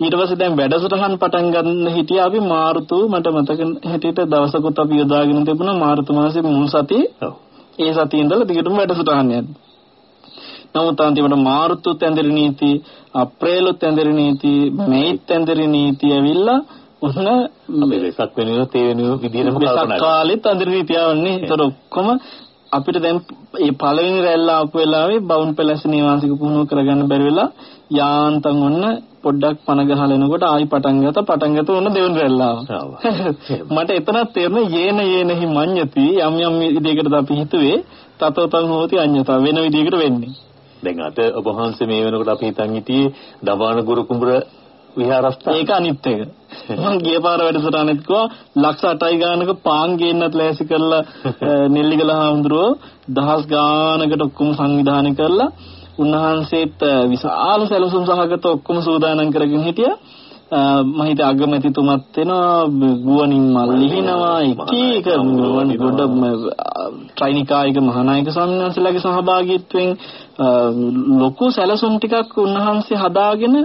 ඊට පස්සේ දැන් වැඩසටහන් පටන් ගන්න හිටිය අපි මාර්තු මට මතක හැටියට දවසකුත් අපි යොදාගෙන තිබුණා මාර්තු මාසේ මුල් සතියේ. ඒ සතියේ ඉඳලා දිගටම වැඩසටහන් යනවා. නමුත් අන්තිමට මාර්තුත් ඇඳරි නීති, අප්‍රේලුත් ඇඳරි නීති, මේත් ඇඳරි නීති ඇවිල්ලා ඔන්න
අපි වෙසක් වෙනුවෙත් ඒ වෙනුව විදිහටම කල්පනා
කරනවා. කාලෙත් ඇඳරි නීති ආවන්නේ. ඒතර ඔක්කොම අපිට දැන් මේ පළවෙනි රැල්ල ආපු වෙලාවේ බවුන් පැලැස් නිවාසික පුහුණුව කරගන්න බැරි වෙලා යාන්තම් ඔන්න පොඩ්ඩක් පන ගහලා එනකොට ආයි පටන් ගත්තා. පටන් ගත්ත ඔන්න දෙවෙනි රැල්ල මට එතනත් තේරෙන යේන යේනහි මඤ්ඤති යම් යම් විදිහකට අපි හිතුවේ තතෝතං හෝති අඤ්ඤතා වෙන විදිහකට වෙන්නේ.
දැන් අද ඔබ වහන්සේ මේ වෙනකොට අපි හිතන් හිටියේ දවාන ගුරු කුඹුර විහාරස්ථාන.
ඒක අනිත් එක. මම ගිය පාර වැඩසටහනෙත් කිව්වා ලක්ෂ 8යි ගානක පාන් ගේන්නත් ලෑසි කරලා <laughs> නෙල්ලිගල හාමුදුරුවෝ දහස් ගානකට ඔක්කොම සංවිධානය කරලා උන්වහන්සේත් විශාල සැලසුම් සහගත ඔක්කොම සූදානම් කරගෙන හිටියා මම හිත අගමැතිතුමත් වෙනවා ගුවනින් මල් ලිහිනවා එක එක ගොඩ ත්‍රිනිකායික මහානායක සම්මානසලගේ සහභාගීත්වයෙන් ලොකු සැලසුම් ටිකක් උන්වහන්සේ හදාගෙන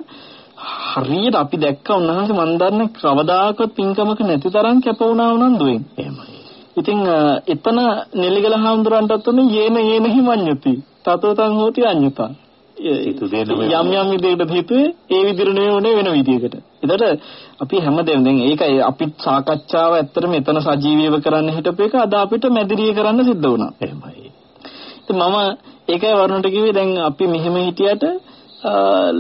හරියට අපි දැක්ක උන්වහන්සේ මන් දන්නේ කවදාකවත් පින්කමක නැති තරම් කැප වුණා උනන්දුවෙන්.
එහෙමයි.
ඉතින් එතන නෙල්ලිගල හාමුදුරන්ටත් උනේ යේන යේන හිමඤ්ඤති. තතෝතං හෝති අඤ්ඤතා. යම් යම් විදිහකට හිතුවේ ඒ විදිහට නෙවෙයි වෙන විදිහකට. ඒතර අපි හැමදේම දැන් ඒකයි අපි සාකච්ඡාව ඇත්තටම එතන සජීවීව කරන්න හිටපු එක අද අපිට මැදිරිය කරන්න සිද්ධ වුණා.
එහෙමයි.
මම ඒකයි වරුණට කිව්වේ දැන් අපි මෙහෙම හිටියට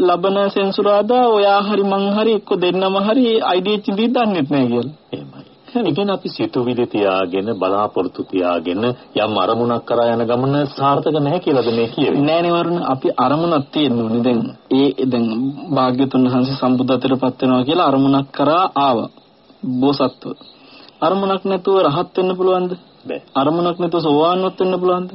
ලබන සෙන්සුරාදා ඔයා හරි මං හරි එක්ක දෙන්නම හරි IDH ඉදින් දන්නෙත් නෑ කියලා.
එහෙමයි. කියන්නේ අපි සිතුවිලි තියාගෙන බලාපොරොත්තු තියාගෙන යම් අරමුණක් කරා යන ගමන සාර්ථක නැහැ කියලාද මේ කියවෙන්නේ?
නෑනේ වරුණ අපි අරමුණක් තියෙන්න. දැන් ඒ දැන් භාග්‍යතුන් වහන්සේ සම්බුද්ධත්වයටපත් වෙනවා කියලා අරමුණක් කරා ආවා. බෝසත්ව. අරමුණක් නැතුව රහත් වෙන්න පුළුවන්ද?
බෑ.
අරමුණක් නැතුව සෝවාන්වත් වෙන්න පුළුවන්ද?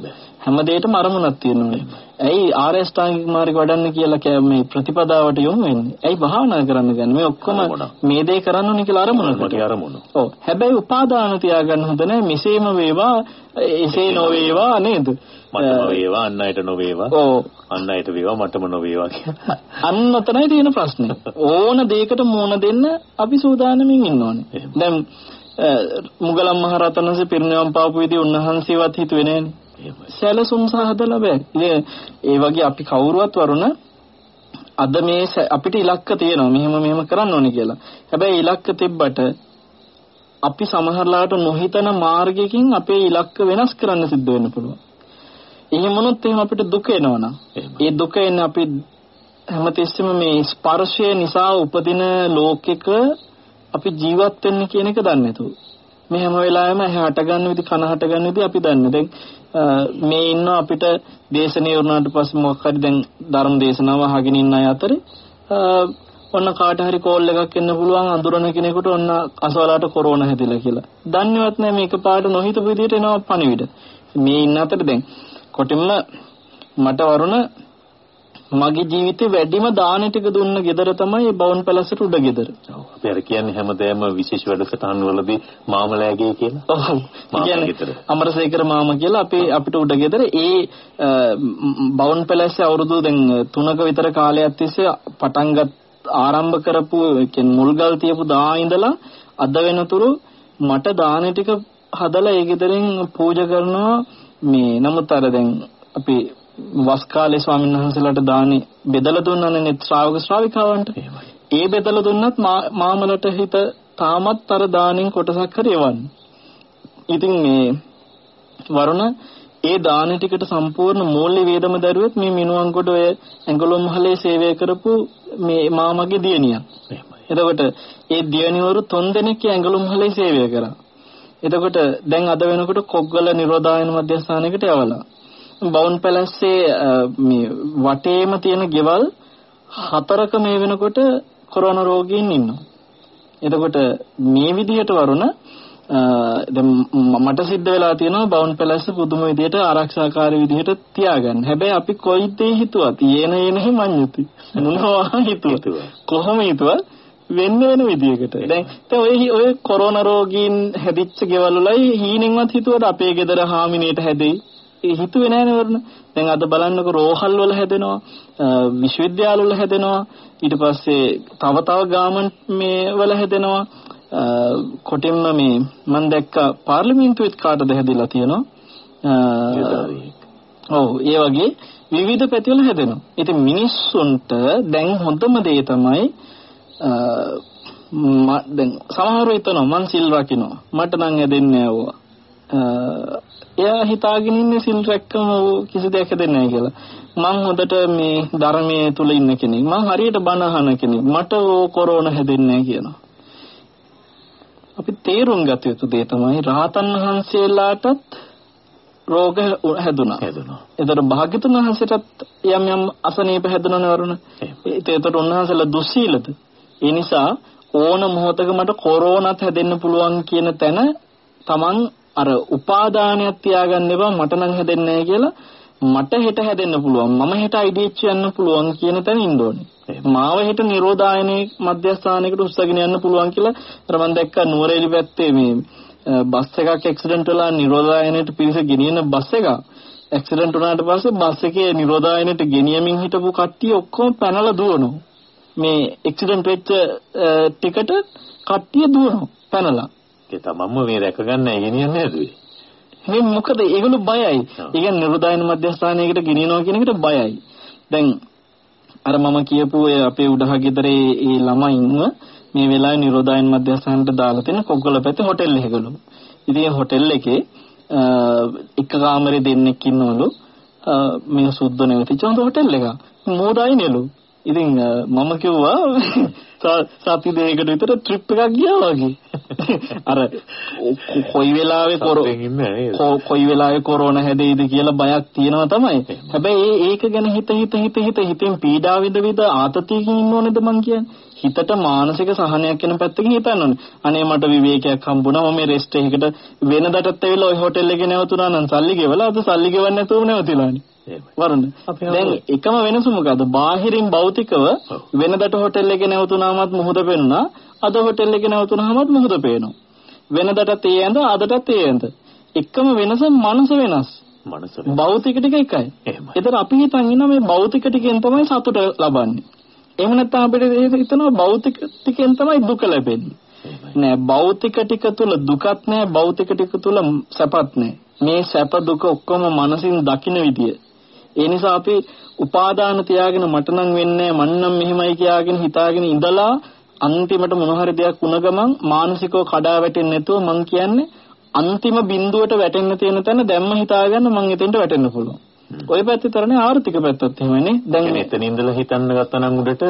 හැම දෙයකම අරමුණක් තියෙන්න. ඇයි ආර්ය අෂ්ටාංගික මාර්ගය වඩන්න කියලා කෑ මේ ප්‍රතිපදාවට යොමු වෙන්නේ? ඇයි භාවනා කරන්න ගන්නේ? මේ ඔක්කොම. මේ දේ කරන්න ඕනේ කියලා අරමුණකට.
අරමුණ.
ඔව්. හැබැයි උපාදාන තියාගන්න හොඳ නැහැ. මෙසේම වේවා, එසේ නොවේවා නේද?
මට නොවේවා අන් අයට නොවේවා.
ඔව්.
අන් අයට වේවා මටම නොවේවා කියලා.
අන්න ඔතනයි තියෙන ප්‍රශ්නේ. ඕන දෙයකට මුණ දෙන්න අපි සූදානමින් ඉන්න ඕනේ. දැන් මුගලන් මහරහතන් වහන්සේ පිරිනිවන් පාපු විදිහ උන්වහන්සේවත් හිතුවේ නෑනේ. සැලසුම් සහදලා බෑ. ඒ වගේ අපි කවුරුවත් වරුණ අද මේ අපිට ඉලක්ක තියෙනවා මෙහෙම මෙහෙම කරන්න ඕනේ කියලා. හැබැයි ඉලක්ක තිබ්බට අපි සමහරලාට නොහිතන මාර්ගයකින් අපේ ඉලක්ක වෙනස් කරන්න සිද්ධ වෙන්න පුළුවන්. එහෙම වුණොත් එහෙම අපිට දුක එනවනම්. ඒ දුක එන්නේ අපි හැමතිස්සෙම මේ ස්පර්ශය නිසා උපදින ලෝකෙක අපි ජීවත් වෙන්න කියන එක දන්නේ නැතුව. මේ හැම වෙලාවෙම ඇහැ හට ගන්න විදි කන හට ගන්න විදි අපි දන්නේ. දැන් මේ ඉන්න අපිට දේශනේ වුණාට පස්සේ මොකක් හරි දැන් ධර්ම දේශනාව අහගෙන ඉන්න අය අතරේ අ, ඔන්න කාට හරි කෝල් එකක් එන්න පුළුවන් අඳුරන කෙනෙකුට ඔන්න අසවලාට කොරෝනා හැදිලා කියලා. දන්නේවත් නැහැ මේක පාට නොහිතපු විදිහට එනවා පණිවිඩ. මේ ඉන්න අතරේ දැන් කොටින්ම මට වරුණ මගේ ජීවිතේ වැඩිම දාන ටික දුන්න ගෙදර තමයි බවුන් පැලසට උඩ ගෙදර.
ඔව්. අපි අර කියන්නේ හැමදේම විශේෂ වැඩසටහන් වලදී මාමලෑගේ කියලා.
ඔව්. කියන්නේ. අමරසේකර මාමා කියලා අපේ අපිට උඩ ගෙදර ඒ බවුන් පැලස්සේ අවුරුදු දැන් තුනක විතර කාලයක් තිස්සේ පටන් ආරම්භ කරපු කියන්නේ මුල්ගල් තියපු දා ඉඳලා අද වෙනතුරු මට දාන ටික හදලා ඒ ගෙදරින් පූජා කරනවා මේ නමුත් අර දැන් අපි වස් කාලේ ස්වාමීන් වහන්සේලාට දානි බෙදලා දුන්නානේ ශ්‍රාවක ශ්‍රාවිකාවන්ට. ඒ බෙදලා දුන්නත් මාමලට හිත තාමත් අර දානින් කොටසක් හරි එවන්න. ඉතින් මේ වරුණ ඒ දාන ටිකට සම්පූර්ණ මූල්‍ය වේදම දරුවෙත් මේ මිනුවන්කොට ඔය ඇඟලුම් මහලේ සේවය කරපු මේ මාමගේ දියණියක්. එතකොට ඒ දියණිවරු තුන් දෙනෙක් ඇඟලුම් මහලේ සේවය කරා. එතකොට දැන් අද වෙනකොට කොග්ගල නිරෝධායන මධ්‍යස්ථානයකට යවලා. බවුන් පැලස්සේ මේ වටේම තියෙන ගෙවල් හතරක මේ වෙනකොට කොරෝනා රෝගීන් ඉන්නවා. එතකොට මේ විදිහට වරුණ දැන් මට සිද්ධ වෙලා තියෙනවා බවුන් පැලස්ස පුදුම විදිහට ආරක්ෂාකාරී විදිහට තියාගන්න. හැබැයි අපි කොයි දේ හිතුවත් යේන යේනෙහි මඤ්ඤුති. මොනවා හිතුවත්
හිතුවා.
කොහොම හිතුවත් වෙන්න වෙන විදියකට. දැන් දැන් ඔය ඔය කොරෝනා රෝගීන් හැදිච්ච ගෙවල් වලයි හීනෙන්වත් හිතුවද අපේ ගෙදර හාමිනේට හැදෙයි. ඒ හිතුවේ නෑනේ වරුණ. දැන් අද බලන්නකො රෝහල් වල හැදෙනවා, විශ්වවිද්‍යාල වල හැදෙනවා, ඊට පස්සේ තව තව ගාමන්ට් මේ වල හැදෙනවා. කොටින්ම මේ මම දැක්ක පාර්ලිමේන්තුවෙත් කාටද හැදිලා තියෙනවා. ඔව් ඒ වගේ විවිධ පැතිවල හැදෙනවා. ඉතින් මිනිස්සුන්ට දැන් හොඳම දේ තමයි දැන් සමහරව හිතනවා මං සිල් රකින්නවා. මට නම් හැදෙන්නේ. අ, එයා හිතාගෙන ඉන්නේ සිල් රැක්කම කිසි දෙයක් හැදෙන්නේ නැහැ කියලා. මං හොඳට මේ ධර්මයේ තුල ඉන්න කෙනෙක්. මං හරියට බණ අහන කෙනෙක්. මට ඕ කොරෝනා හැදෙන්නේ නැහැ කියනවා. අපි තේරුම් ගත යුතු දේ තමයි රහතන් වහන්සේලාටත් රෝග හැදුනා.
හැදුනා.
එතකොට භාග්‍යතුන් වහන්සේටත් යම් යම් අසනීප හැදුණනේ වරුණ. ඒතකොට උන්වහන්සේලා දුස්සීලද? ඒ නිසා ඕන මොහොතක මට කොරෝනාත් හැදෙන්න පුළුවන් කියන තැන Taman අර උපාදානයක් තියාගන්න එපා මට නම් හැදෙන්නේ නැහැ කියලා මට හෙට හැදෙන්න පුළුවන් මම හෙට IDH යන්න පුළුවන් කියන තැන ඉන්න ඕනේ.
එහෙම.
මාව හෙට නිරෝධායනයේ මධ්‍යස්ථානයකට උස්සගෙන යන්න පුළුවන් කියලා අර මම දැක්ක නුවරඑලි පැත්තේ මේ අ, බස් එකක් ඇක්සිඩන්ට් වෙලා නිරෝධායනයට පිරිස ගෙනියන බස් එක ඇක්සිඩන්ට් වුණාට පස්සේ බස් එකේ නිරෝධායනයට ගෙනියමින් හිටපු කට්ටිය ඔක්කොම පැනලා දුවනවා. මේ ඇක්සිඩන්ට් වෙච්ච අ, ටිකට කට්ටිය දුවනවා පැනලා.
ඒ තමන්ම මේ රැක ගන්න ගෙනියන්නේ නැදුවේ.
මේ මොකද ඒගොල්ලෝ බයයි. ඒ කියන්නේ නිරෝධායන මධ්‍යස්ථානයකට ගෙනියනවා කියන එකට බයයි. දැන් අර මම කියපු ඔය අපේ උඩහ ගෙදරේ ඒ ළමයින්ව මේ වෙලාවේ නිරෝධායන මධ්‍යස්ථානට දාලා තියෙන කොග්ගල පැත්තේ හොටෙල් එකකලු. ඉතින් හොටෙල් එකේ එක කාමරේ දෙන්නෙක් ඉන්නවලු. මේ සුද්ධ නැවතිච්ච හොඳ හොටෙල් එක. මෝඩයි නෙලු. ඉතින් මම කිව්වා <laughs> සති දෙකකට විතර ට්‍රිප් එකක් ගියා වගේ. <laughs> අර කොයි වෙලාවෙ කොයි වෙලාවෙ කොරෝනා හැදෙයිද කියලා බයක් තියෙනවා තමයි. හැබැයි ඒක ගැන හිත හිත හිත හිත හිතෙන් පීඩා විඳ විඳ ආතතියකින් ඉන්න ඕනේද මං කියන්නේ. හිතට මානසික සහනයක් වෙන පැත්තකින් හිතන්න ඕනේ. අනේ මට විවේකයක් හම්බුණා මම මේ රෙස්ට් එකකට වෙනදටත් ඇවිල්ලා ওই හෝටල් එකේ නැවතුණා නම් සල්ලි ගෙවලා අද සල්ලි ගෙවන්න නැතුව නැවතිලානේ. වරුණ. දැන් එකම වෙනස මොකද? බාහිරින් භෞතිකව වෙනදට හෝටල් එකේ නැවතුනාමත් මුහුද පෙනුණා. අද හෝටල් එකේ නැවතුනාමත් මුහුද පේනවා. වෙනදටත් ඒ ඇඳ අදටත් ඒ ඇඳ. එකම වෙනස මනස වෙනස්.
මනස
භෞතික ටික එකයි. ඒතර අපි හිතන් ඉන්න මේ භෞතික ටිකෙන් තමයි සතුට ලබන්නේ. එහෙම නැත්නම් අපිට හිතනවා භෞතික ටිකෙන් තමයි දුක ලැබෙන්නේ. නෑ භෞතික ටික තුල දුකත් නෑ භෞතික ටික තුල සැපත් නෑ. මේ සැප දුක ඔක්කොම මනසින් දකින විදිය. ඒ නිසා අපි උපාදාන තියාගෙන මට නම් වෙන්නේ මන් නම් මෙහෙමයි කියාගෙන හිතාගෙන ඉඳලා අන්තිමට මොන හරි දෙයක් වුණ ගමන් මානසිකව කඩා වැටෙන්නේ නැතුව මං කියන්නේ අන්තිම බිඳුවට වැටෙන්න තියෙන තැන දැම්ම හිතාගන්න මං එතෙන්ට වැටෙන්න පුළුවන්. ওই පැත්තේ තරනේ ආර්ථික පැත්තත් එහෙමනේ.
දැන් එතන ඉඳලා හිතන්න ගත්තා නම් උඩට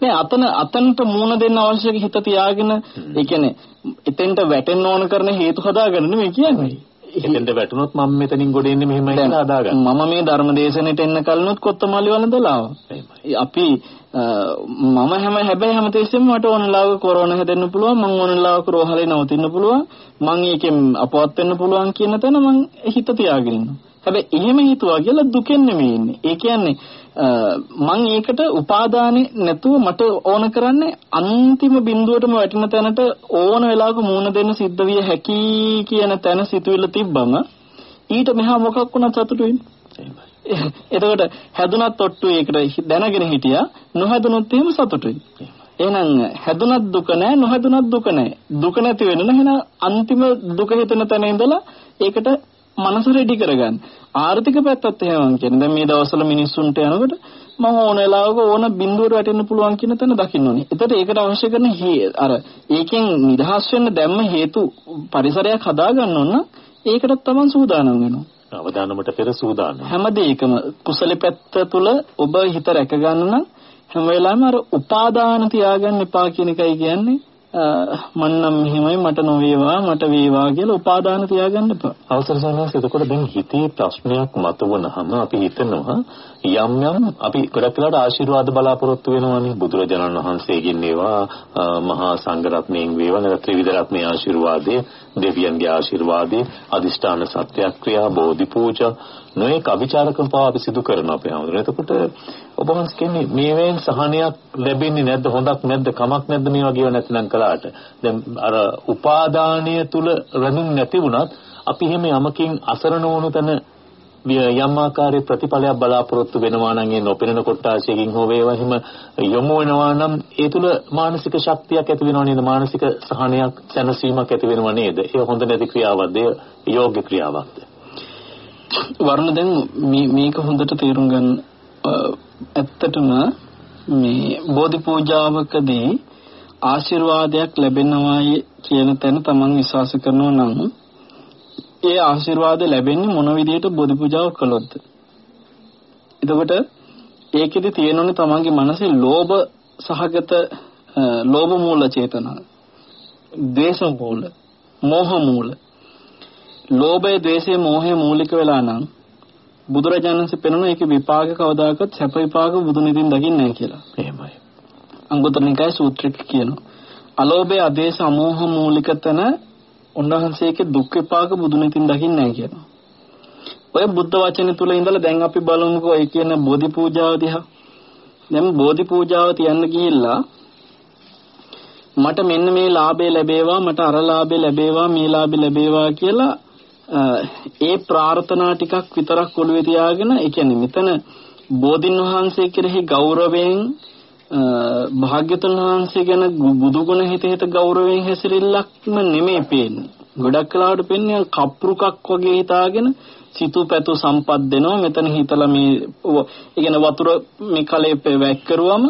නෑ අතන අතනට මූණ දෙන්න අවශ්‍ය හිත තියාගෙන ඒ කියන්නේ එතෙන්ට වැටෙන්න ඕන කරන හේතු හදාගන්න නෙමෙයි කියන්නේ.
එතෙන්ට වැටුනොත් මම මෙතනින් ගොඩ එන්නේ මෙහෙමයි කියලා හදාගන්න.
මම මේ ධර්ම දේශනෙට එන්න කලිනුත් කොත්තමල්ලි වළඳලා අපි මම හැම හැබැයි හැමතිස්සෙම මට ඕනලාවක කොරෝනා හැදෙන්න පුළුවන් මං ඕනලාවක රෝහලේ නවතින්න පුළුවන් මං ඒකෙන් අපවත් වෙන්න පුළුවන් කියන තැන මං හිත තියාගෙන ඉන්නවා. හැබැයි එහෙම හිතුවා කියලා දුකෙන් නෙමෙයි ඉන්නේ. ඒ කියන්නේ මං ඒකට උපාදානෙ නැතුව මට ඕන කරන්නේ අන්තිම බිඳුවටම වැටෙන තැනට ඕන වෙලාවක මූණ දෙන්න සිද්ධ විය හැකි කියන තැන සිතුවිල්ල තිබ්බම ඊට මෙහා මොකක් වුණත් සතුටු වෙන්නේ. එතකොට හැදුනත් ඔට්ටු ඒකට දැනගෙන හිටියා නොහැදුනොත් එහෙම සතුටුයි. එහෙනම් හැදුනත් දුක නැහැ නොහැදුනත් දුක නැහැ. දුක නැති වෙන නම් එහෙනම් අන්තිම දුක හිතෙන තැන ඉඳලා ඒකට මනස රෙඩි කරගන්න. ආර්ථික පැත්තත් එහෙම කියන්නේ. දැන් මේ දවස්වල මිනිස්සුන්ට යනකොට මම ඕන වෙලාවක ඕන බිඳුවට වැටෙන්න පුළුවන් කියන තැන දකින්න ඕනේ. එතකොට ඒකට අවශ්‍ය කරන අර ඒකෙන් නිදහස් වෙන්න දැම්ම හේතු පරිසරයක් හදාගන්න ඕන ඒකටත් තමයි සූදානම් වෙනවා.
අවදානමට පෙර සූදානම්.
හැම දෙයකම කුසල පැත්ත තුල ඔබ හිත රැක ගන්න නම් හැම වෙලාවෙම අර උපාදාන තියාගන්න එපා කියන එකයි කියන්නේ. මන්නම් මෙහෙමයි මට නොවේවා මට වේවා කියලා උපාදාන තියාගන්න එපා.
අවසර සනස් එතකොට දැන් හිතේ ප්‍රශ්නයක් මතුවනහම අපි හිතනවා යම් යම් අපි ගොඩක් වෙලාවට ආශිර්වාද බලාපොරොත්තු වෙනවානේ බුදුරජාණන් වහන්සේගෙන් ඒවා මහා සංඝරත්නයෙන් වේවා නැත්නම් ත්‍රිවිධ රත්නයේ ආශිර්වාදයේ දෙවියන්ගේ ආශිර්වාදයේ අදිෂ්ඨාන සත්‍යක්‍රියා බෝධි පූජා නොඑක අවිචාරකම් පාව අපි සිදු කරනවා අපේ හැමෝටම. එතකොට ඔබ වහන්සේ කියන්නේ මේවෙන් සහනයක් ලැබෙන්නේ නැද්ද හොඳක් නැද්ද කමක් නැද්ද මේ වගේව නැත්නම් කළාට. දැන් අර උපාදානීය තුල රැඳුන් නැති වුණත් අපි එහෙම යමකින් අසරණ වුණු තැන යම් ආකාරයේ ප්‍රතිඵලයක් බලාපොරොත්තු වෙනවා නම් ඒ නොපෙනෙන කොටාසියකින් හෝ වේවා එහෙම යොමු වෙනවා නම් ඒ තුල මානසික ශක්තියක් ඇති වෙනව නේද මානසික සහනයක් සැනසීමක් ඇති වෙනව නේද ඒ හොඳ නැති ක්‍රියාවක්ද ඒ යෝග්‍ය ක්‍රියාවක්ද
වර්ණ දැන් මේක හොඳට තේරුම් ගන්න ඇත්තටම මේ බෝධි පූජාවකදී ආශිර්වාදයක් ලැබෙනවායි කියන තැන තමන් විශ්වාස කරනවා නම් ඒ ආශිර්වාද ලැබෙන්නේ මොන විදිහට බෝධි පූජාව කළොත්ද? එතකොට ඒකෙදි තියෙනුනේ තමන්ගේ මනසේ ලෝභ සහගත ලෝභ මූල චේතනා ද්වේෂ මූල මෝහ මූල. ලෝභය, ද්වේෂය, මෝහය මූලික වෙලා නම් බුදුරජාණන්සේ පෙන්වන ඒකේ විපාක කවදාකවත් සැප විපාක බුදුන් ඉදින් දකින්නේ නැහැ කියලා.
එහෙමයි.
අංගුත්තර නිකාය සූත්‍රෙක කියනවා. අලෝභය, අදේශ, අමෝහ මූලික තන උන්වහන්සේගේ දුක් විපාක බුදුන් ඉදින් දකින්නේ නැහැ කියනවා. ඔය බුද්ධ වචනේ තුල ඉඳලා දැන් අපි බලමුකෝ ඒ කියන බෝධි පූජාව දිහා. දැන් බෝධි පූජාව තියන්න ගිහිල්ලා මට මෙන්න මේ ලාභය ලැබේවා මට අර ලාභය ලැබේවා මේ ලාභය ලැබේවා කියලා ඒ ප්‍රාර්ථනා ටිකක් විතරක් ඔළුවේ තියාගෙන ඒ කියන්නේ මෙතන බෝධින් වහන්සේ කෙරෙහි ගෞරවයෙන් භාග්‍යතුන් වහන්සේ ගැන බුදු ගුණ හිත හිත ගෞරවයෙන් හැසිරෙල්ලක්ම නෙමෙයි පේන්නේ. ගොඩක් කලාවට පෙන්නේ කප්රුකක් වගේ හිතාගෙන සිතු පැතු සම්පත් දෙනවා මෙතන හිතලා මේ කියන්නේ වතුර මේ කලේ වැක් කරුවම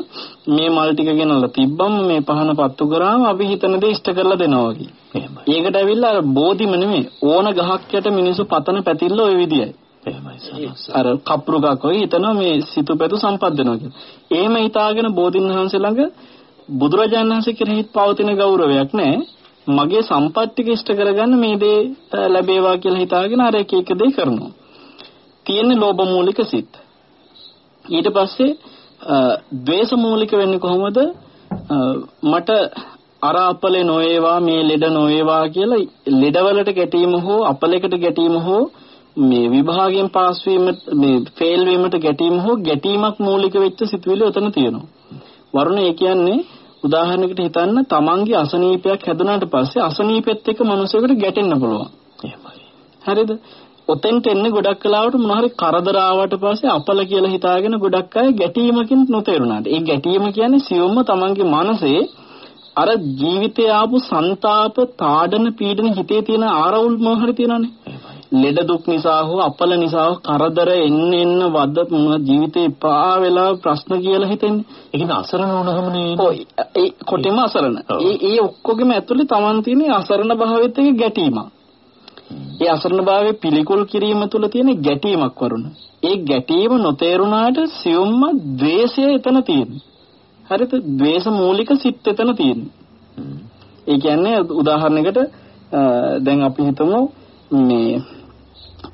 මේ මල් ටික ගෙනල්ලා තිබ්බම මේ පහන පත්තු කරාම අපි හිතන දේ ඉෂ්ට කරලා දෙනවා වගේ. එහෙමයි. ඒකට ඇවිල්ලා අර බෝධිම නෙමෙයි ඕන ගහක් යට මිනිස්සු පතන පැතිල්ල ওই විදියයි.
එහෙමයි
අර කප්රුකක් වගේ හිතනවා මේ සිතු පැතු සම්පත් දෙනවා කියලා. එහෙම හිතාගෙන බෝධින් වහන්සේ ළඟ බුදුරජාණන් වහන්සේ කෙරෙහි පවතින ගෞරවයක් නැහැ. මගේ සම්පත් ටික ඉෂ්ට කරගන්න මේ දේ ලැබේවා කියලා හිතාගෙන අර එක එක දේ කරනවා. තියෙන ලෝභ මූලික සිත්. ඊට පස්සේ ද්වේෂ මූලික වෙන්නේ කොහොමද? මට අර අපලේ නොවේවා මේ ලෙඩ නොවේවා කියලා ලෙඩවලට ගැටීම හෝ අපලයකට ගැටීම හෝ මේ විභාගයෙන් පාස් වීම මේ ෆේල් වීමට ගැටීම හෝ ගැටීමක් මූලික වෙච්ච සිතුවිලි උතන තියෙනවා. වරුණ ඒ කියන්නේ උදාහරණයකට හිතන්න තමන්ගේ අසනීපයක් හැදුනාට පස්සේ අසනීපෙත් එක්ක මිනිසෙකුට ගැටෙන්න පුළුවන්.
එහෙමයි.
හරිද? ඔතෙන්ට එන්නේ ගොඩක් කලාවට මොන හරි කරදර ආවට පස්සේ අපල කියලා හිතාගෙන ගොඩක් අය ගැටීමකින් නොතේරුණාට. ඒ ගැටීම කියන්නේ සියුම්ම තමන්ගේ මනසේ අර ජීවිතේ ආපු ਸੰతాප තාඩන පීඩන හිතේ තියෙන ආරවුල් මොහරි තියෙනනේ. ලෙඩ දුක් නිසා හෝ අපල නිසා කරදර එන්න එන්න වද ජීවිතේ පා වෙලා ප්‍රශ්න කියලා හිතෙන්නේ.
ඒ කියන්නේ අසරණ වුණාම නේ.
ඔය ඒ කොටෙම අසරණ. ඒ ඒ ඔක්කොගෙම ඇතුලේ Taman තියෙන අසරණ භාවයත් එක්ක ගැටීමක්. ඒ අසරණ භාවයේ පිළිකුල් කිරීම තුළ තියෙන ගැටීමක් වරුණ. ඒ ගැටීම නොතේරුණාට සියුම්ම द्वේෂය එතන තියෙනවා. හරිද? द्वේෂ මූලික සිත් එතන තියෙනවා. ඒ කියන්නේ උදාහරණයකට දැන් අපි හිතමු මේ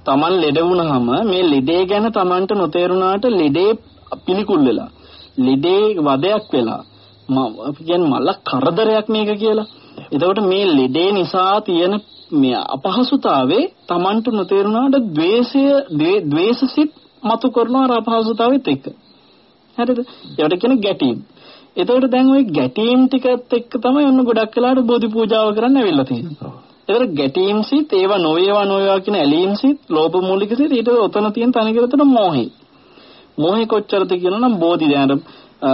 Taman ලෙඩ වුණාම මේ ලෙඩේ ගැන Tamanට නොතේරුණාට ලෙඩේ පිළිකුල් වෙලා ලෙඩේ වදයක් වෙලා මම කියන්නේ මල කරදරයක් මේක කියලා. එතකොට මේ ලෙඩේ නිසා තියෙන මේ අපහසුතාවේ Tamanට නොතේරුණාට द्वේෂය द्वේෂසිත මතු කරන අර අපහසුතාවෙත් එක්ක. හරිද? ඒකට කියන්නේ ගැටීම්. එතකොට දැන් ওই ගැටීම් ටිකත් එක්ක තමයි ඔන්න ගොඩක් වෙලාට බෝධි පූජාව කරන්න ඇවිල්ලා තියෙන්නේ. ඒතර ගැටීම් සිත් ඒවා නොවේවා නොවේවා කියන ඇලීම් සිත් ලෝභ මූලික සිත් ඊට ඔතන තියෙන තනිකරතන මෝහය. මෝහය කොච්චරද කියලා නම් බෝධි දැන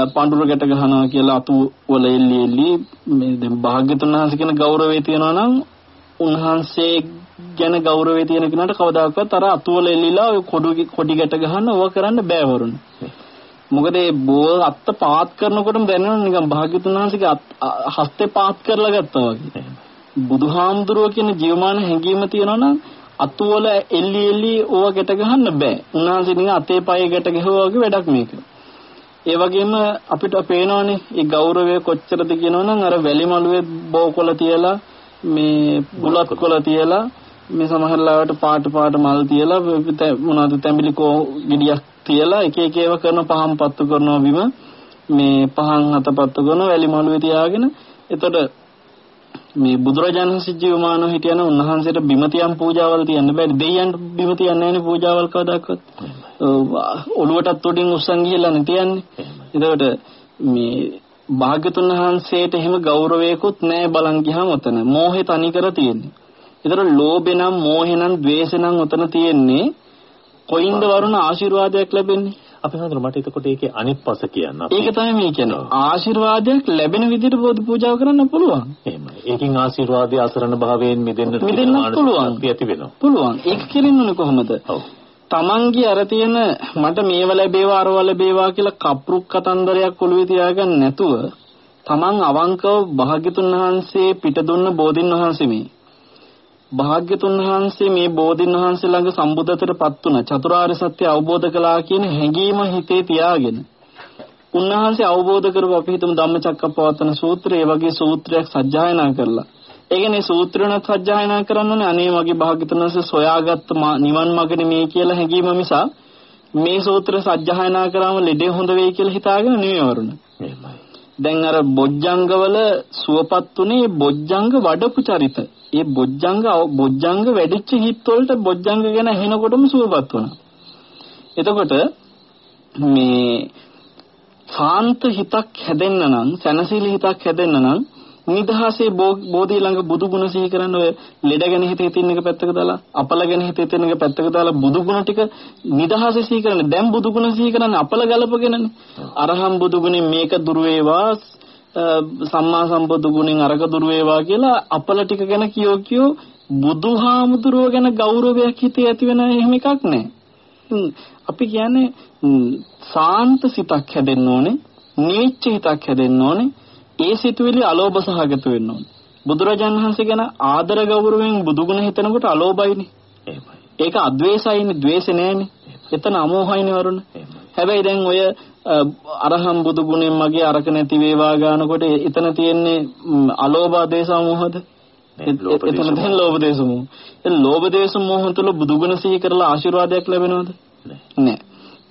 පඳුර ගැට ගහනවා කියලා අතු වල එල්ලි එල්ලි මේ දැන් භාග්‍යතුන් වහන්සේ කියන ගෞරවය තියනවා නම් උන්වහන්සේ ගැන ගෞරවය තියෙන කෙනාට කවදාකවත් අර අතු වල එල්ලිලා කොඩු කොඩි ගැට ගහන්න ඕවා කරන්න බෑ වරුන්. මොකද ඒ බෝ අත්ත පාත් කරනකොටම දැනෙනවා නිකන් භාග්‍යතුන් වහන්සේගේ හස්තේ පාත් කරලා ගත්තා වගේ. බුදුහාමුදුරුව කියන ජීවමාන හැඟීම තියෙනවා නම් අතු වල එල්ලි එල්ලි ඕවා ගැට ගහන්න බෑ. උන්වහන්සේ නිකන් අතේ පයේ ගැට ගහුවා වගේ වැඩක් මේක. ඒ වගේම අපිට පේනවනේ මේ ගෞරවය කොච්චරද කියනවනම් අර වැලි මළුවේ බෝකොල තියලා මේ බුලත් කොල තියලා මේ සමහර ලාවට පාට පාට මල් තියලා මොනවද තැඹිලි කෝ ගෙඩියක් තියලා එක එක ඒවා කරන පහන් පත්තු කරනවා බිම මේ පහන් හත පත්තු කරන වැලි මළුවේ තියාගෙන එතකොට මේ බුදුරජාණන් වහන්සේ ජීවමානව හිටියන උන්වහන්සේට බිම තියන් පූජාවල් තියන්න බෑ දෙයියන්ට බිම තියන්නේ නැහැනේ පූජාවල් කවදාකවත් ඔළුවටත් උඩින් උස්සන් ගිහලා නේ තියන්නේ. එතකොට මේ භාග්‍යතුන් වහන්සේට එහෙම ගෞරවයකුත් නැහැ බලන් ගියාම උතන මෝහේ තනි කර තියෙන්නේ. ඒතර ලෝභේ නම් මෝහේ නම් ද්වේෂේ නම් උතන තියෙන්නේ කොයින්ද වරුණ ආශිර්වාදයක් ලැබෙන්නේ
අපි හඳුන මට එතකොට ඒකේ අනිත් පස කියන්න අපි.
ඒක තමයි මේ කියන්නේ. ආශිර්වාදයක් ලැබෙන විදිහට බෝධි පූජාව කරන්න පුළුවන්.
එහෙමයි. ඒකෙන් ආශිර්වාදය අසරණ භාවයෙන් මිදෙන්න
මිදෙන්න පුළුවන්.
ඇති වෙනවා.
පුළුවන්. ඒක කෙරෙන්නේ කොහොමද?
ඔව්.
තමන්ගේ අර තියෙන මට මේව ලැබේවා අරව ලැබේවා කියලා කප්රුක් කතන්දරයක් ඔළුවේ තියාගන්න නැතුව තමන් අවංකව භාග්‍යතුන් වහන්සේ පිට දුන්න බෝධින් වහන්සේ මේ භාග්‍යතුන් වහන්සේ මේ බෝධින් වහන්සේ ළඟ සම්බුද්ධත්වයටපත් වුණ චතුරාර්ය සත්‍ය අවබෝධ කළා කියන හැඟීම හිතේ තියාගෙන උන්වහන්සේ අවබෝධ කරව අපි හිතමු ධම්මචක්කප්පවත්තන සූත්‍රය වගේ සූත්‍රයක් සජ්ජායනා කරලා ඒ කියන්නේ සූත්‍රණත් සජ්ජායනා කරන්න ඕනේ අනේ වගේ භාග්‍යතුන් වහන්සේ සොයාගත්ත නිවන් මාර්ගනේ මේ කියලා හැඟීම මිසා මේ සූත්‍ර සජ්ජායනා කරාම ලෙඩේ හොඳ වෙයි කියලා හිතාගෙන නෙවෙයි වරුණ. දැන් අර බොජ්ජංගවල සුවපත් උනේ බොජ්ජංග වඩපු චරිත. ඒ බොජ්ජංග බොජ්ජංග වැඩිච්ච හිත් වලට බොජ්ජංග ගැන ඇහෙනකොටම සුවපත් වුණා. එතකොට මේ සාන්ත හිතක් හැදෙන්න නම් සැනසීලි හිතක් හැදෙන්න නම් නිදහසේ බෝධි ළඟ බුදු ගුණ සිහි කරන්න ඔය ලෙඩ ගැන හිතේ තියෙන එක පැත්තක දාලා අපල ගැන හිතේ තියෙන එක පැත්තක දාලා බුදු ගුණ ටික නිදහසේ සිහි කරන්න. දැන් බුදු ගුණ සිහි කරන්නේ අපල ගලපගෙනනේ. අරහම් බුදු ගුණෙන් මේක දුර වේවා සම්මා සම්බුදු ගුණෙන් අරක දුර වේවා කියලා අපල ටික ගැන කියෝ කියෝ බුදුහාමුදුරුව ගැන ගෞරවයක් හිතේ ඇති වෙන එහෙම එකක් නැහැ අපි කියන්නේ සාන්ත සිතක් හැදෙන්න ඕනේ නිවිච්ච හිතක් හැදෙන්න ඕනේ ඒ සිතුවිලි අලෝභ සහගත වෙන්න ඕනේ. බුදුරජාණන් වහන්සේ ගැන ආදර ගෞරවයෙන් බුදුගුණ හිතනකොට අලෝභයිනේ. ඒක අද්වේෂයිනේ, ද්වේෂ නෑනේ. එතන අමෝහයිනේ වරුණ. හැබැයි දැන් ඔය අරහම් බුදු ගුණෙන් මගේ අරක නැති වේවා ගන්නකොට එතන තියෙන්නේ අලෝභ දේශ මොහොත. එතන තියෙන ලෝභ දේශ මොහ. ඒ ලෝභ දේශ මොහ තුළ බුදු ගුණ සිහි කරලා ආශිර්වාදයක් ලැබෙනවද? නැහැ.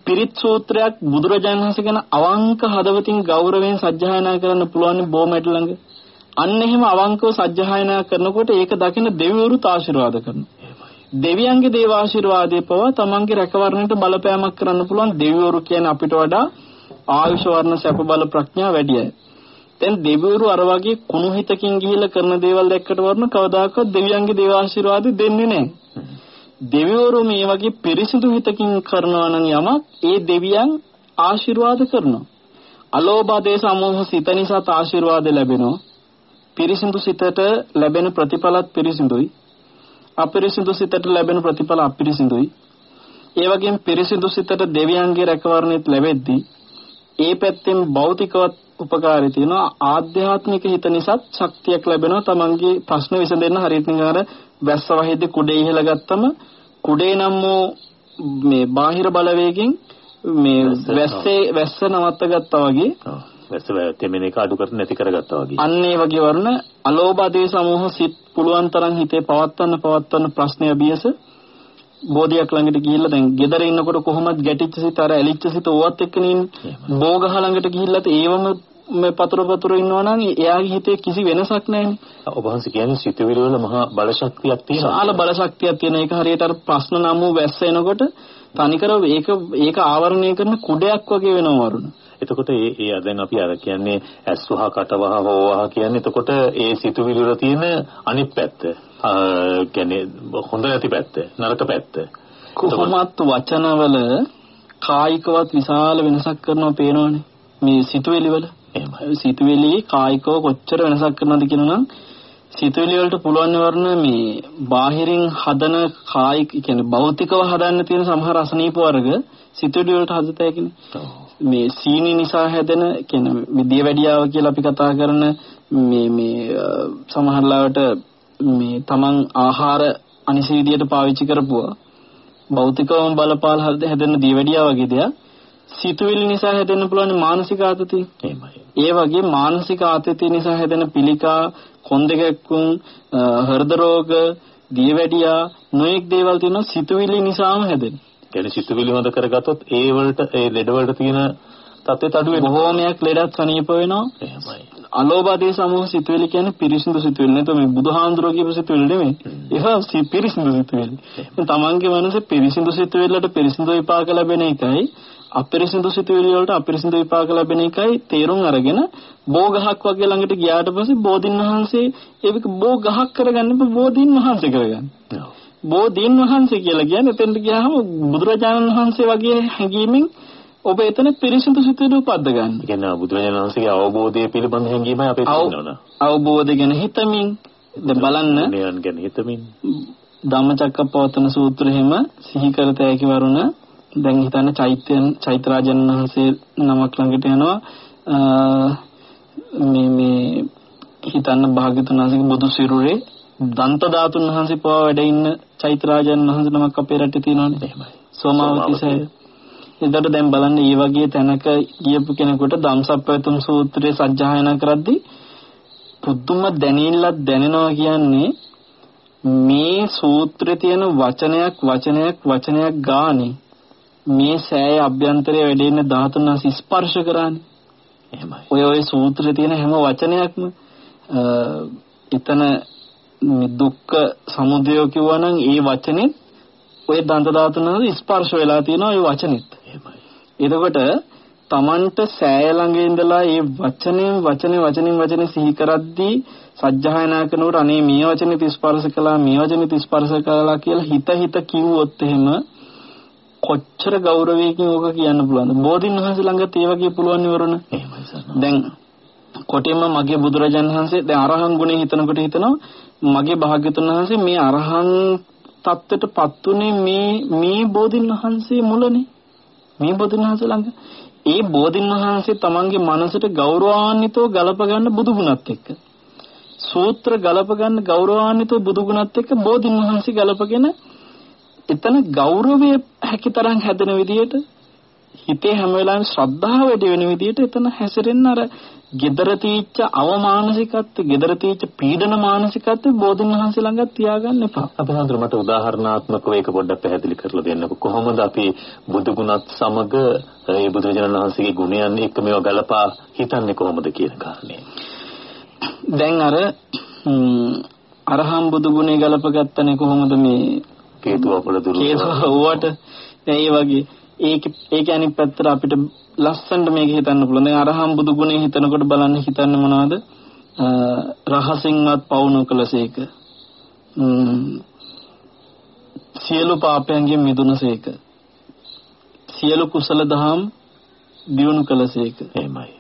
පිරිත් සූත්‍රයක් බුදුරජාණන් වහන්සේ ගැන අවංක හදවතින් ගෞරවයෙන් සජ්ජායනා කරන්න පුළුවන් බොමැට ළඟ. අන්න එහෙම අවංකව සජ්ජායනා කරනකොට ඒක දකින දෙවිවරුත් ආශිර්වාද කරනවා. දෙවියන්ගේ දේව ආශිර්වාදයේ පවා තමන්ගේ රැකවරණයට බලපෑමක් කරන්න පුළුවන් දෙවිවරු කියන්නේ අපිට වඩා ආයුෂ වර්ණ සැප බල ප්‍රඥා වැඩි අය. දැන් දෙවිවරු අර වගේ කුණු හිතකින් ගිහිල්ලා කරන දේවල් දැක්කට වරන කවදාකවත් දෙවියන්ගේ දේව ආශිර්වාද දෙන්නේ නැහැ. දෙවිවරු මේ වගේ පිරිසිදු හිතකින් කරනවා නම් යමක් ඒ දෙවියන් ආශිර්වාද කරනවා. අලෝභ දේශ අමෝහ සිත නිසා ආශිර්වාද ලැබෙනවා. පිරිසිදු සිතට ලැබෙන ප්‍රතිඵලත් පිරිසිදුයි. අපිරිසිදු සිතට ලැබෙන ප්‍රතිඵල අපිරිසිදුයි. ඒ වගේම පිරිසිදු සිතට දෙවියන්ගේ රැකවරණයත් ලැබෙද්දී ඒ පැත්තෙන් භෞතිකවත් උපකාරී තියෙනවා ආධ්‍යාත්මික හිත නිසාත් ශක්තියක් ලැබෙනවා. තමන්ගේ ප්‍රශ්න විසඳෙන්න හරියට නිකන් අර වැස්ස වහිද්දී කුඩේ ඉහළ ගත්තම කුඩේ නම් වූ මේ බාහිර බලවේගෙන් මේ වැස්සේ වැස්ස නවත්ත ගත්තා වගේ
වැස්ස තෙමෙන එක අඩු කර නැති කරගත්තා වගේ.
අන්න ඒ වගේ වර්ණ අලෝභ ආදී සමෝහ සිත් පුළුවන් තරම් හිතේ පවත්වන්න පවත්වන්න ප්‍රශ්නය බියස බෝධියක් ළඟට ගිහිල්ලා දැන් ගෙදර ඉන්නකොට කොහොමද ගැටිච්ච සිත අර ඇලිච්ච සිත ඕවත් එක්කනේ ඉන්නේ. බෝගහ ළඟට ගිහිල්ලාත් ඒවම මේ පතර පතර ඉන්නවා නම් එයාගේ හිතේ කිසි වෙනසක් නැහැනේ.
ඔබ වහන්සේ කියන්නේ සිතුවිලි වල මහා බලශක්තියක් තියෙනවා.
සාල බලශක්තියක් තියෙන එක හරියට අර ප්‍රශ්න නම් වූ වැස්ස එනකොට තනිකර ඒක ඒක ආවරණය කරන කුඩයක් වගේ වෙනවා වරුණ.
එතකොට ඒ ඒ දැන් අපි අර කියන්නේ ඇස් වහ කට වහ හොවහ කියන්නේ එතකොට ඒ සිතුවිලි වල තියෙන අනිත් පැත්ත. කියන්නේ හොඳ නැති පැත්ත, නරක පැත්ත.
කොහොමත් වචනවල කායිකවත් විශාල වෙනසක් කරනවා පේනවනේ. මේ සිතුවිලි වල.
එහෙමයි.
සිතුවිලි කායිකව කොච්චර වෙනසක් කරනවද කියනනම් සිතුවිලි වලට පුළුවන් වර්ණ මේ බාහිරින් හදන කායික කියන්නේ භෞතිකව හදන්න තියෙන සමහර අසනීප වර්ග සිතුවිලි වලට හදතයි කියන්නේ. මේ සීනි නිසා හැදෙන කියන්නේ මේ දියවැඩියාව කියලා අපි කතා කරන මේ මේ සමහරලාවට මේ තමන් ආහාර අනිසි විදියට පාවිච්චි කරපුවා භෞතිකවම බලපාල හැදෙන දියවැඩියා වගේ දෙයක් සිතුවිලි නිසා හැදෙන්න පුළුවන් මානසික.
එහෙමයි.
ඒ වගේ මානසික ආතතිය නිසා හැදෙන පිළිකා, කොන් දෙකක්කුම්, හෘද රෝග, දියවැඩියා නොඑක් දේවල් තියෙනවා සිතුවිලි නිසාම හැදෙන.
කියන්නේ සිතුවිලි හොඳ කරගත්තොත් ඒ වලට ඒ ලෙඩ වලට තියෙන තත්ත්වෙත් අඩු වෙනවා.
බොහෝමයක් ලෙඩත් සනීප වෙනවා.
එහෙමයි.
අලෝභාදී සමූහ සිතුවිලි කියන්නේ පිරිසිදු සිතුවිලි නෙවෙයි මේ බුදුහාඳුරෝ කියපු සිතුවිලි නෙමෙයි. ඒවා පිරිසිදු සිතුවිලි. තමන්ගේ මනසේ පිරිසිදු සිතුවිල්ලට පිරිසිදු විපාක ලැබෙන එකයි අපිරිසිදු සිතුවිලි වලට අපිරිසිදු විපාක ලැබෙන එකයි තේරුම් අරගෙන බෝ ගහක් වගේ ළඟට ගියාට පස්සේ බෝධින් වහන්සේ ඒක බෝ ගහක් කරගන්න බෝධින් වහන්සේ කරගන්න. බෝධින් වහන්සේ කියලා කියන්නේ එතෙන්ට ගියාම බුදුරජාණන් වහන්සේ වගේ හැඟීමෙන් ඔබ එතන පිරිසිදු සිතුවිලි උපද්ද ගන්න.
ඒ කියන්නේ බුදුරජාණන් වහන්සේගේ අවබෝධය පිළිබඳ හැඟීමයි අපේ තියෙනවා.
අවබෝධය ගැන හිතමින් දැන් බලන්න
නියන් ගැන හිතමින්
ධම්මචක්කප්පවත්තන සූත්‍රය හැම සිහි කරත හැකි වරුණ දැන් හිතන්න චෛත්‍යයන් චෛත්‍යරාජන් වහන්සේ නමක් ළඟට යනවා මේ මේ හිතන්න භාග්‍යතුන් වහන්සේගේ බුදු සිරුරේ දන්ත ධාතුන් වහන්සේ පවා වැඩ ඉන්න චෛත්‍යරාජන් වහන්සේ නමක් අපේ රටේ තියෙනවානේ
එහෙමයි.
සෝමාවති සය. එතකොට දැන් බලන්න මේ වගේ තැනක ගියපු කෙනෙකුට ධම්සප්පවතුම් සූත්‍රයේ සජ්ජායනා කරද්දී පුදුම දැනෙන්නක් දැනෙනවා කියන්නේ මේ සූත්‍රයේ තියෙන වචනයක් වචනයක් වචනයක් ගානේ මේ සෑය අභ්‍යන්තරයේ වැඩ ඉන්න ධාතුන් වහන්සේ ස්පර්ශ කරානේ.
එහෙමයි.
ඔය ඔය සූත්‍රයේ තියෙන හැම වචනයක්ම එතන දුක්ඛ සමුදය කිව්වනම් ඒ වචනේ ඔය දන්ත ධාතුන් වහන්සේ ස්පර්ශ වෙලා තියෙනවා ඒ වචනෙත්.
එහෙමයි.
එතකොට Tamanට සෑය ළඟ ඉඳලා මේ වචනෙන් වචනේ වචනෙන් වචනේ සිහි කරද්දී සජ්ජායනා කරනකොට අනේ මේ වචනේ ස්පර්ශ කළා මේ වචනේ ස්පර්ශ කළා කියලා හිත හිත කිව්වොත් එහෙම කොච්චර ගෞරවයකින් ඕක කියන්න පුළුවන්ද? බෝධින් වහන්සේ ළඟත් ඒ වගේ පුළුවන් ඉවරන.
එහෙමයි සර්.
දැන් කොටින්ම මගේ බුදුරජාන් වහන්සේ දැන් අරහන් ගුණේ හිතනකොට හිතනවා මගේ භාග්‍යතුන් වහන්සේ මේ අරහන් தත්ත්වයටපත් උනේ මේ මේ බෝධින් වහන්සේ මුලනේ. මේ බෝධින් වහන්සේ ළඟ ඒ බෝධින් වහන්සේ තමන්ගේ මනසට ගෞරවාන්විතව ගලප ගන්න බුදු ගුණත් එක්ක සූත්‍ර ගලප ගන්න ගෞරවාන්විතව බුදු ගුණත් එක්ක බෝධින් වහන්සේ ගලපගෙන එතන ගෞරවය හැකිතරම් හැදෙන විදිහට හිතේ හැම වෙලාවෙම ශ්‍රද්ධාව වැඩි වෙන විදිහට එතන හැසිරෙන්න අර gedara තීච්ච අවමානසිකත්ව gedara තීච්ච පීඩන මානසිකත්ව බෝධින් වහන්සේ ළඟ තියාගන්න එපා.
අපේ හන්දර මට උදාහරණාත්මකව ඒක පොඩ්ඩක් පැහැදිලි කරලා දෙන්නකෝ. කොහොමද අපි බුදු ගුණත් සමග ඒ බුදුරජාණන් වහන්සේගේ ගුණයන් එක්ක මේවා ගලපා හිතන්නේ කොහොමද කියන කාරණේ.
දැන් අර අරහම් බුදු ගුණේ ගලපගත්තනේ කොහොමද මේ
හේතුව අපල දුරු
හේතුවට දැන් ඒ වගේ ඒක ඒක අනිත් පැත්තට අපිට ලස්සනට මේක හිතන්න පුළුවන්. දැන් අරහම් බුදු ගුණේ හිතනකොට බලන්න හිතන්නේ මොනවද? රහසින්වත් පවු නොකලසේක. සියලු පාපයන්ගෙන් මිදුණසේක. සියලු කුසල දහම් දියුණු කළසේක.
එහෙමයි.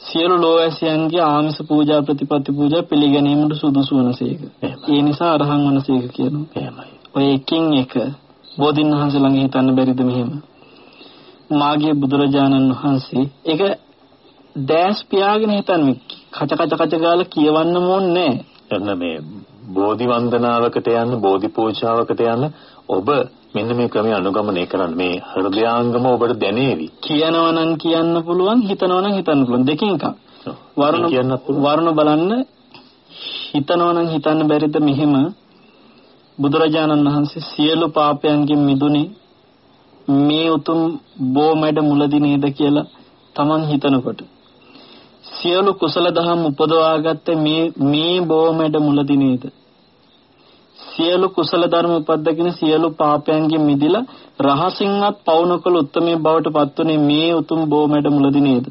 සියලු ලෝවැසියන්ගේ ආමිස පූජා ප්‍රතිපත්ති පූජා පිළිගැනීමට සුදුසු වනසේක. ඒ නිසා අරහන් වනසේක කියනවා.
එහෙමයි.
ඔය එකින් එක බෝධින් වහන්සේ ළඟ හිතන්න බැරිද මෙහෙම? මාගේ බුදුරජාණන් වහන්සේ ඒක දැස් පියාගෙන හිතන්නේ කච කච කච ගාලා කියවන්න ඕනේ
එන්න මේ බෝධි වන්දනාවකට යන්න බෝධි පූජාවකට යන්න ඔබ මෙන්න මේ ක්‍රමය අනුගමනය කරන්න. මේ හෘදයාංගම ඔබට දැනේවි.
කියනවා නම් කියන්න පුළුවන් හිතනවා නම් හිතන්න පුළුවන්. දෙකෙන් එකක්. වර්ණ වර්ණ බලන්න හිතනවා නම් හිතන්න බැරිද මෙහෙම බුදුරජාණන් වහන්සේ සියලු පාපයන්ගෙන් මිදුනේ මේ උතුම් බොමැඩ මුලදී නේද කියලා Taman හිතනකොට. සියලු කුසල දහම් උපදවාගත්තේ මේ මේ බොමැඩ මුලදී නේද? සියලු කුසල ධර්ම උපද්දගෙන සියලු පාපයන්ගෙන් මිදිලා රහසින්වත් පවුනකල උත්මේ බවට පත්වනේ මේ උතුම් බොමැඩ මුලදී නේද?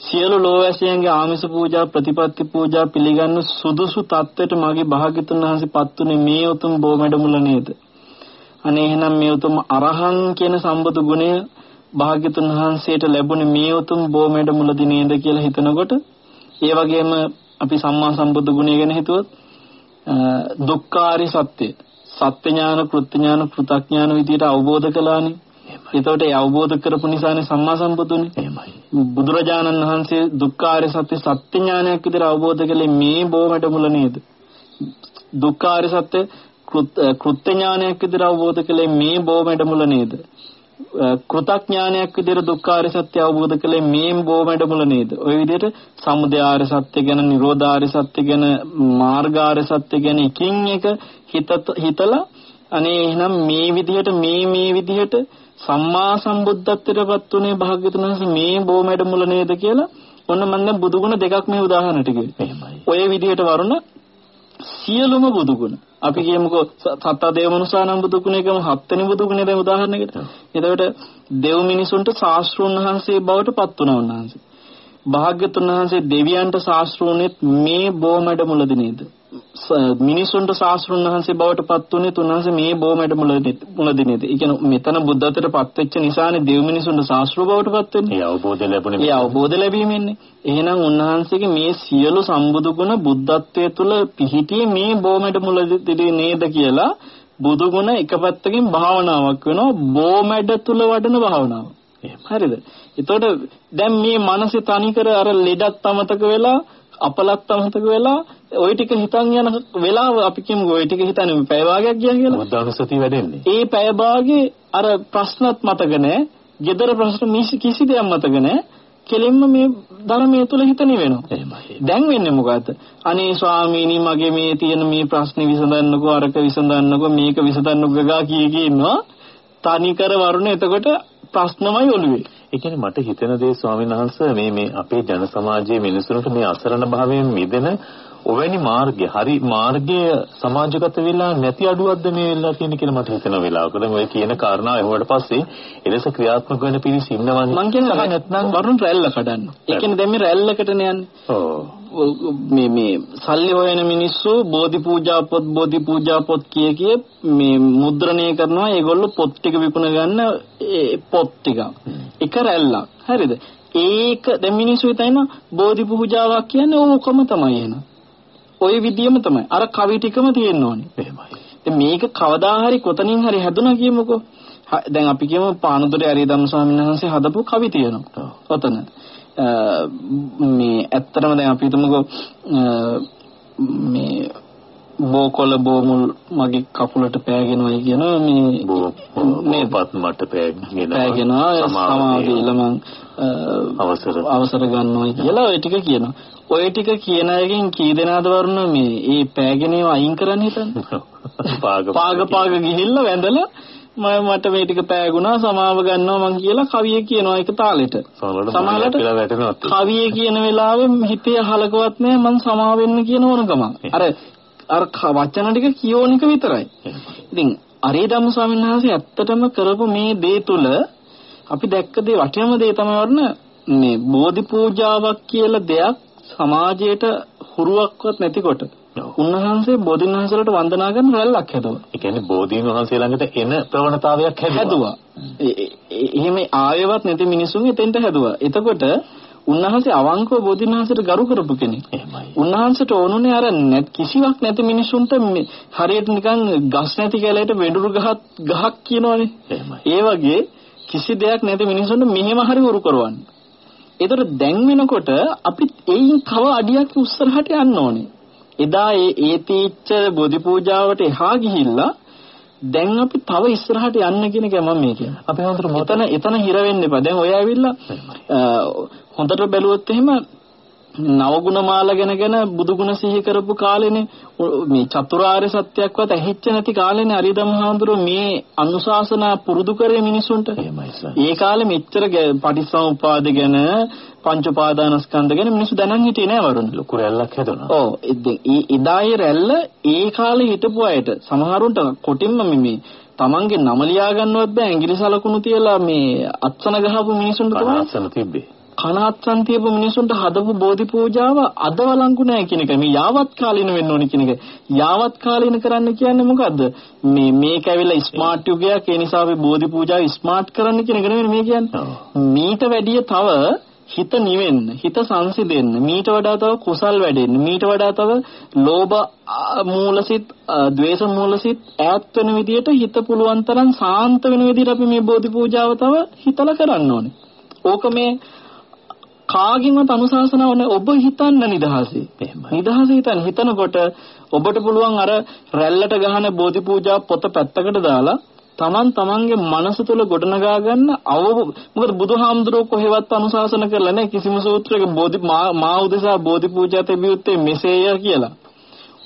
සියලු ලෝවැසියන්ගේ ආමිස පූජා ප්‍රතිපත්ති පූජා පිළිගන්න සුදුසු தත්වෙට මගේ භාග්‍යතුන් වහන්සේ පත්ුනේ මේ උතුම් බොමැඩ මුල නේද? අනේ එහෙනම් මේ උතුම් අරහං කියන සම්බුදු ගුණය භාග්‍යතුන් වහන්සේට ලැබුණේ මේ උතුම් බොමැඩ මුලදී නේද කියලා හිතනකොට ඒ වගේම අපි සම්මා සම්බුදු ගුණය ගැන හිතුවොත් දුක්ඛාරි සත්‍ය සත්‍ය ඥාන කෘත්‍ය ඥාන කෘතඥාන විදියට අවබෝධ කළානේ. එතකොට ඒ අවබෝධ කරපු නිසානේ සම්මා සම්බුදුනේ
එහෙමයි
බුදුරජාණන් වහන්සේ දුක්ඛාරි සත්‍ය සත්‍ය ඥානයක් විදියට අවබෝධ කළේ මේ බොමැඩ මුල නේද දුක්ඛාරි සත්‍ය කෘත්‍ය ඥානයක් විදිහට අවබෝධ කළේ මේ බොමැඩ මුල නේද? කෘතඥානයක් විදිහට දුක්ඛාර සත්‍ය අවබෝධ කළේ මේ බොමැඩ මුල නේද? ওই විදිහට සමුදයාර සත්‍ය ගැන, නිරෝධාර සත්‍ය ගැන, මාර්ගාර සත්‍ය ගැන එකින් එක හිතලා අනේ එහෙනම් මේ විදිහට මේ මේ විදිහට සම්මා සම්බුද්ධත්වයටපත් උනේ භාග්‍යතුන් වහන්සේ මේ බොමැඩ මුල නේද කියලා ඔන්න මම දැන් බුදුගුණ දෙකක් මේ උදාහරණට කිව්වේ. ඔය විදිහට වරුණ සියලුම බුදුගුණ අපි කියමුකෝ සත්තා දේව මනුසානම් බුදු ගුණය කියමු හත්වෙනි බුදු ගුණය දැන් උදාහරණයකට. එතකොට දෙව් මිනිසුන්ට ශාස්ත්‍රුන් වහන්සේ බවට පත් වුණා උන්වහන්සේ. භාග්‍යතුන් වහන්සේ දෙවියන්ට ශාස්ත්‍රුණෙත් මේ බොමැඩ මුලදී නේද? මිනිසුන්ට ශාස්ත්‍රුන් වහන්සේ බවට පත් වුණේ තුන්වහන්සේ මේ බොමැඩ මුලදී නේද? ඒ කියන්නේ මෙතන බුද්ධත්වයට පත් වෙච්ච නිසානේ දෙව් මිනිසුන්ට ශාස්ත්‍රු බවට පත් වෙන්නේ.
ඒ අවබෝධය ලැබුණේ.
ඒ අවබෝධ ලැබීමෙන්නේ. එහෙනම් උන්වහන්සේගේ මේ සියලු සම්බුදු ගුණ බුද්ධත්වයේ තුල පිහිටියේ මේ බොමැඩ මුලදී නේද කියලා බුදු ගුණ එක පැත්තකින් භාවනාවක් වෙනවා බොමැඩ තුල වඩන භාවනාවක්. හරිද? එතකොට දැන් මේ මනසේ තනිකර අර ලෙඩත් අමතක වෙලා අපලත් අමතක වෙලා ওই ටික හිතන් යන වෙලාව අපි කියමු ওই ටික හිතන්නේ පැය භාගයක් ගියා කියලා.
බුද්ධානුස්සතිය වැඩෙන්නේ.
ඒ පැය භාගේ අර ප්‍රශ්නත් මතක නැහැ. gedara ප්‍රශ්න කිසි දෙයක් මතක නැහැ. කෙලින්ම මේ ධර්මයේ තුල හිත නිවෙනවා.
එහෙමයි.
දැන් වෙන්නේ මොකද්ද? අනේ ස්වාමීනි මගේ මේ තියෙන මේ ප්‍රශ්නේ විසඳන්නකෝ අරක විසඳන්නකෝ මේක විසඳන්නකෝ ගා කී කී ඉන්නවා. තනිකර වරුණ එතකොට ප්‍රශ්නමයි ඔළුවේ.
ඒ කියන්නේ මට හිතෙන දේ ස්වාමීන් වහන්සේ මේ මේ අපේ ජන සමාජයේ මිනිසුන්ට මේ අසරණ භාවයෙන් මිදෙන ඔවැනි මාර්ගය හරි මාර්ගය සමාජගත වෙලා නැති අඩුවක්ද මේ වෙලා තියෙන කියලා මට හිතෙන වෙලාවක දැන් ඔය කියන කාරණා එහුවට පස්සේ එලෙස ක්‍රියාත්මක වෙන පිරිස ඉන්නවනේ
මං කියන්නේ නැත්නම් වරුණ රැල්ල කඩන්න. ඒ කියන්නේ දැන් මේ රැල්ලකටනේ යන්නේ.
ඔව්.
මේ මේ සල්ලි හොයන මිනිස්සු බෝධි පූජා පොත් බෝධි පූජා පොත් කිය කිය මේ මුද්‍රණය කරනවා ඒගොල්ලෝ පොත් ටික විකුණ ගන්න ඒ පොත් ටික. එක රැල්ලක්. හරිද? ඒක දැන් මිනිස්සු හිතන බෝධි පූජාවක් කියන්නේ ඕකම තමයි එනවා. ওই විදියම තමයි. අර කවි ටිකම තියෙන්න ඕනේ.
එහෙමයි.
මේක කවදා හරි කොතනින් හරි හැදුනා කියමුකෝ. දැන් අපි කියමු පානදුරේ අරියදම් ස්වාමීන් වහන්සේ හදපු කවි තියෙනවා. ඔතන. මේ ඇත්තටම දැන් අපි හිතමුකෝ මේ බෝකොළ බෝමුල් මගේ කකුලට පෑගෙනවයි කියනවා මේ
බෝපත් මට පෑගෙනවා
පෑගෙනවා සමාව දීලා මං
අවසර
අවසර ගන්නවයි කියලා ඔය ටික කියනවා. ඔය ටික කියන එකෙන් කී දෙනාද වරුණ මේ ඒ පෑගෙනේව අයින් කරන්න හිතන්නේ? <laughs>
පාග
පාග පාග ගිහිල්ලා වැඳලා මම මට මේ ටික පෑගුණා සමාව ගන්නවා මං කියලා කවිය කියනවා ඒක තාලෙට.
සමහරවිට.
කවිය කියන වෙලාවේ හිතේ අහලකවත් නෑ මං සමාව වෙන්න කියන ඕනකම. අර අර වචන ටික කියෝන එක විතරයි. ඉතින් අරේ ධම්ම ස්වාමීන් වහන්සේ ඇත්තටම කරපු මේ දේ තුල අපි දැක්ක දේ වටිනම දේ තමයි වරණ මේ බෝධි පූජාවක් කියලා දෙයක් සමාජයට හුරුවක්වත් නැතිකොට උන්වහන්සේ බෝධින් වහන්සේලාට වන්දනා කරන රැල්ලක් හැදුවා.
ඒ කියන්නේ බෝධීන් වහන්සේ ළඟට එන ප්‍රවණතාවයක් හැදුවා.
එහෙම ආයෙවත් නැති මිනිසුන් එතෙන්ට හැදුවා. එතකොට උන්වහන්සේ අවංකව බෝධින් වහන්සේට ගරු කරපු කෙනෙක්.
එහෙමයි.
උන්වහන්සේට ඕනුනේ අර නැත් කිසිවක් නැති මිනිසුන්ට හරියට නිකන් ගස් නැති කැලේට වෙඬුරු ගහක් ගහක් කියනවනේ.
එහෙමයි.
ඒ වගේ කිසි දෙයක් නැති මිනිසුන්ට මෙහෙම හරි උරු කරවන්න. ඒතර දැන් වෙනකොට අපි එයින් තව අඩියක් උස්සරහට යන්න ඕනේ. එදා ඒ ඒ තීච්ච බෝධි පූජාවට එහා ගිහිල්ලා දැන් අපි තව ඉස්සරහට යන්න කියන එක මම මේ කියන්නේ.
අපි හොඳට
එතන එතන හිර වෙන්න එපා. දැන් ඔය ඇවිල්ලා හොඳට බැලුවොත් එහෙම නවගුණ මාල ගැන ගැන බුදුගුණ සිහි කරපු කාලෙනේ මේ චතුරාර්ය සත්‍යයක්වත් ඇහිච්ච නැති කාලෙනේ අරිදම් හාමුදුරුවෝ මේ අනුශාසනා පුරුදු කරේ මිනිසුන්ට. ඒ කාලේ මෙච්චර පටිච්චසමුපාද ගැන පංච උපාදානස්කන්ධ ගැන මිනිස්සු දැනන් හිටියේ නෑ වරුන්.
ලොකු රැල්ලක් හැදුණා.
ඔව් ඒ එදායේ රැල්ල ඒ කාලේ හිටපු අයට සමහරුන්ට කොටින්ම මේ තමන්ගේ නම ලියා ගන්නවත් බෑ ඇඟිලි සලකුණු තියලා මේ අත්සන ගහපු මිනිසුන්ට තමයි
අත්සන තිබ්බේ.
කනාත්සන් තියපු මිනිසුන්ට හදපු බෝධි පූජාව අද වළංගු නැහැ කියන එක. මේ යාවත් කාලීන වෙන්න ඕනි කියන එක. යාවත් කාලීන කරන්න කියන්නේ මොකද්ද? මේ මේක ඇවිල්ලා ස්මාර්ට් යුගයක් ඒ නිසා අපි බෝධි පූජාව ස්මාර්ට් කරන්න කියන එක නෙමෙයි මේ කියන්නේ. මීට වැඩිය තව හිත නිවෙන්න හිත සංසිඳෙන්න මීට වඩා තව කුසල් වැඩෙන්න මීට වඩා තව ලෝභ මූලසිත ද්වේෂ මූලසිත ඈත් වෙන විදියට හිත පුළුවන් තරම් සාන්ත වෙන විදියට අපි මේ බෝධි පූජාව තව හිතලා කරන්න ඕනේ. ඕක මේ කාගින්වත් අනුශාසනාව නැහැ ඔබ හිතන්න නිදහසේ. නිදහසේ හිතන්න හිතනකොට ඔබට පුළුවන් අර රැල්ලට ගහන බෝධි පූජා පොත පැත්තකට දාලා Taman tamanගේ මනස තුල ගොඩනගා ගන්න අවබ මොකද බුදුහාමුදුරුවෝ කොහෙවත් අනුශාසන කරලා නැහැ කිසිම සූත්‍රයක බෝධි මා උදෙසා බෝධි පූජා තෙබියුත්තේ මෙසේය කියලා.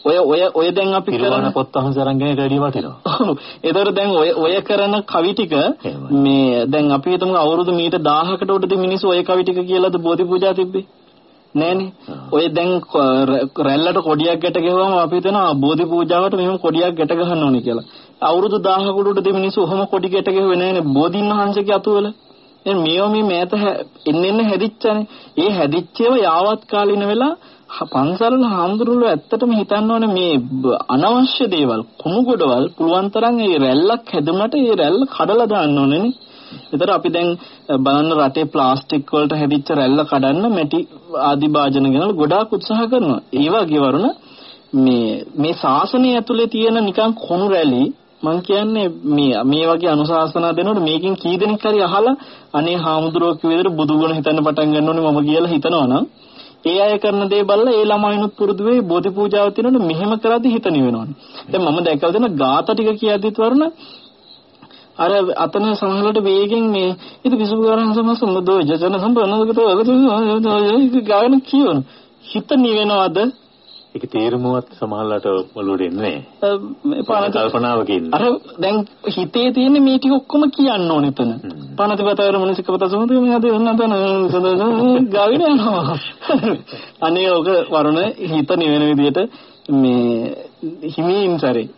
ඔය ඔය ඔය දැන් අපි
කරන පොත් අහස අරගෙන රෙඩි වටිනවා.
ඔව්. ඒතර දැන් ඔය ඔය කරන කවි ටික මේ දැන් අපි හිතමු අවුරුදු මීට 1000කට උඩදී මිනිස්සු ඔය කවි ටික කියලාද බෝධි පූජා තිබ්බේ? නෑනේ. ඔය දැන් රැල්ලට කොඩියක් ගැට ගැහුවම අපි හිතනවා බෝධි පූජාවට මෙහෙම කොඩියක් ගැට ගහන්න ඕනේ කියලා. අවුරුදු 1000කට උඩදී මිනිස්සු ඔහොම කොඩි ගැට ගැහුවේ නෑනේ බෝධින් වහන්සේගේ අතුවල. දැන් මේව මේ මෑත එන්න එන්න හැදිච්චනේ. ඒ හැදිච්චේව යාවත් කාලින වෙලා පන්සල් හාමුදුරුවෝ ඇත්තටම හිතන්න ඕනේ මේ අනවශ්‍ය දේවල් කුණු ගොඩවල් පුළුවන් තරම් ඒ රැල්ලක් හැදුනට ඒ රැල්ල කඩලා දාන්න ඕනේනේ. ඒතර අපි දැන් බලන්න රටේ ප්ලාස්ටික් වලට හැදිච්ච රැල්ල කඩන්න මැටි ආදි භාජන ගෙනල්ලා ගොඩාක් උත්සාහ කරනවා. ඒ වගේ වරුණ මේ මේ ශාසනය ඇතුලේ තියෙන නිකන් කුණු රැලි මං කියන්නේ මේ මේ වගේ අනුශාසනා දෙනකොට මේකෙන් කී දෙනෙක් හරි අහලා අනේ හාමුදුරුවෝ කිව්ව විදිහට බුදුගුණ හිතන්න පටන් ගන්න ඕනේ මම කියලා හිතනවනම් ඒ අය කරන දේ බලලා ඒ ළමයිනුත් පුරුදු වෙයි බෝධි පූජාව තිනොට මෙහෙම කරද්දි හිත නිවෙනවනේ. දැන් මම දැක්කලා දෙන ගාථා ටික කියද්දිත් වරණ අර අතන සමහරවිට වේගෙන් මේ ඉත විසුගාරං සමස මුදෝ ජන සම්පන්නකතෝ අගතු ගාන කියවන හිත නිවෙනවද
ඒක තේරුමවත් සමහරලාට ඔළුවට එන්නේ නැහැ. කල්පනාවකින්.
අර දැන් හිතේ තියෙන මේ ටික ඔක්කොම කියන්න ඕනේ එතන. පනතිපතවර මනසිකපත සමුද මේ අද වෙන ගාවින යනවා. අනේ ඔක වරුණ හිත නිවෙන විදිහට මේ හිමින් සැරේ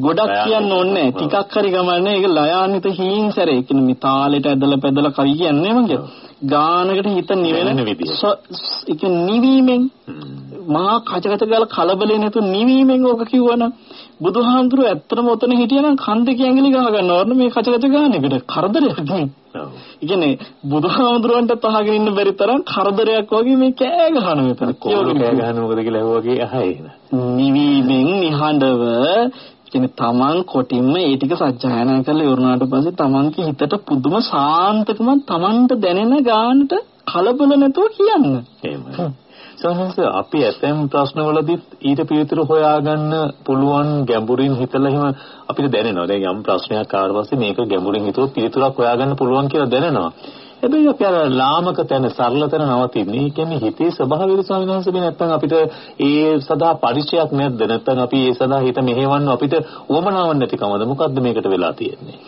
ගොඩක් කියන්න ඕනේ ටිකක් හරි ගමන්නේ ඒක ලයාන්විත හීන් සැරේ කියන්නේ මේ තාලෙට ඇදලා පැදලා කවි කියන්නේ මං ගානකට හිත නිවෙන
විදිහ.
ඒක නිවීමෙන් මහා කචකච ගාල කලබලේ නැතු නිවීමෙන් ඕක කිව්වනම් බුදුහාමුදුරුවෝ ඇත්තටම ඔතන හිටියනම් කන් දෙක ඇඟිලි ගහ ගන්නවන්න මේ කචකච ගාන එකට කරදරයක් නේ. ඒ කියන්නේ බුදුහාමුදුරුවන්ට තහගෙන ඉන්න බැරි තරම් කරදරයක් වගේ මේ කෑ ගහන මෙතන.
කෑ ගහන්නේ මොකද කියලා ඇහුවාගේ අහයි.
නිවීමෙන් නිහඬව කියන්නේ තමන් කොටින්ම ඒ ටික සත්‍යයනා කරලා ඉවරනාට පස්සේ තමන්ගේ හිතට පුදුම සාන්තකමක් තමන්ට දැනෙන ගානට කලබල නැතුව කියන්න.
එහෙමයි. සමහරවිට අපි ඇතැම් ප්‍රශ්නවලදී ඊට පිළිතුරු හොයාගන්න පුළුවන් ගැඹුරින් හිතලා එහෙම අපිට දැනෙනවා. දැන් යම් ප්‍රශ්නයක් ආවට පස්සේ මේක ගැඹුරින් හිතුවොත් පිළිතුරක් හොයාගන්න පුළුවන් කියලා දැනෙනවා. හැබැයි අපි අර ලාමක තැන සරල තැන නවතින්නේ. ඒ කියන්නේ හිතේ ස්වභාවය ස්වාමීන් වහන්සේ මේ නැත්තම් අපිට ඒ සදා පරිචයක් නැද්ද? නැත්තම් අපි ඒ සදා හිත මෙහෙවන්න අපිට උවමනාවක් නැතිකමද? මොකද්ද මේකට වෙලා තියෙන්නේ?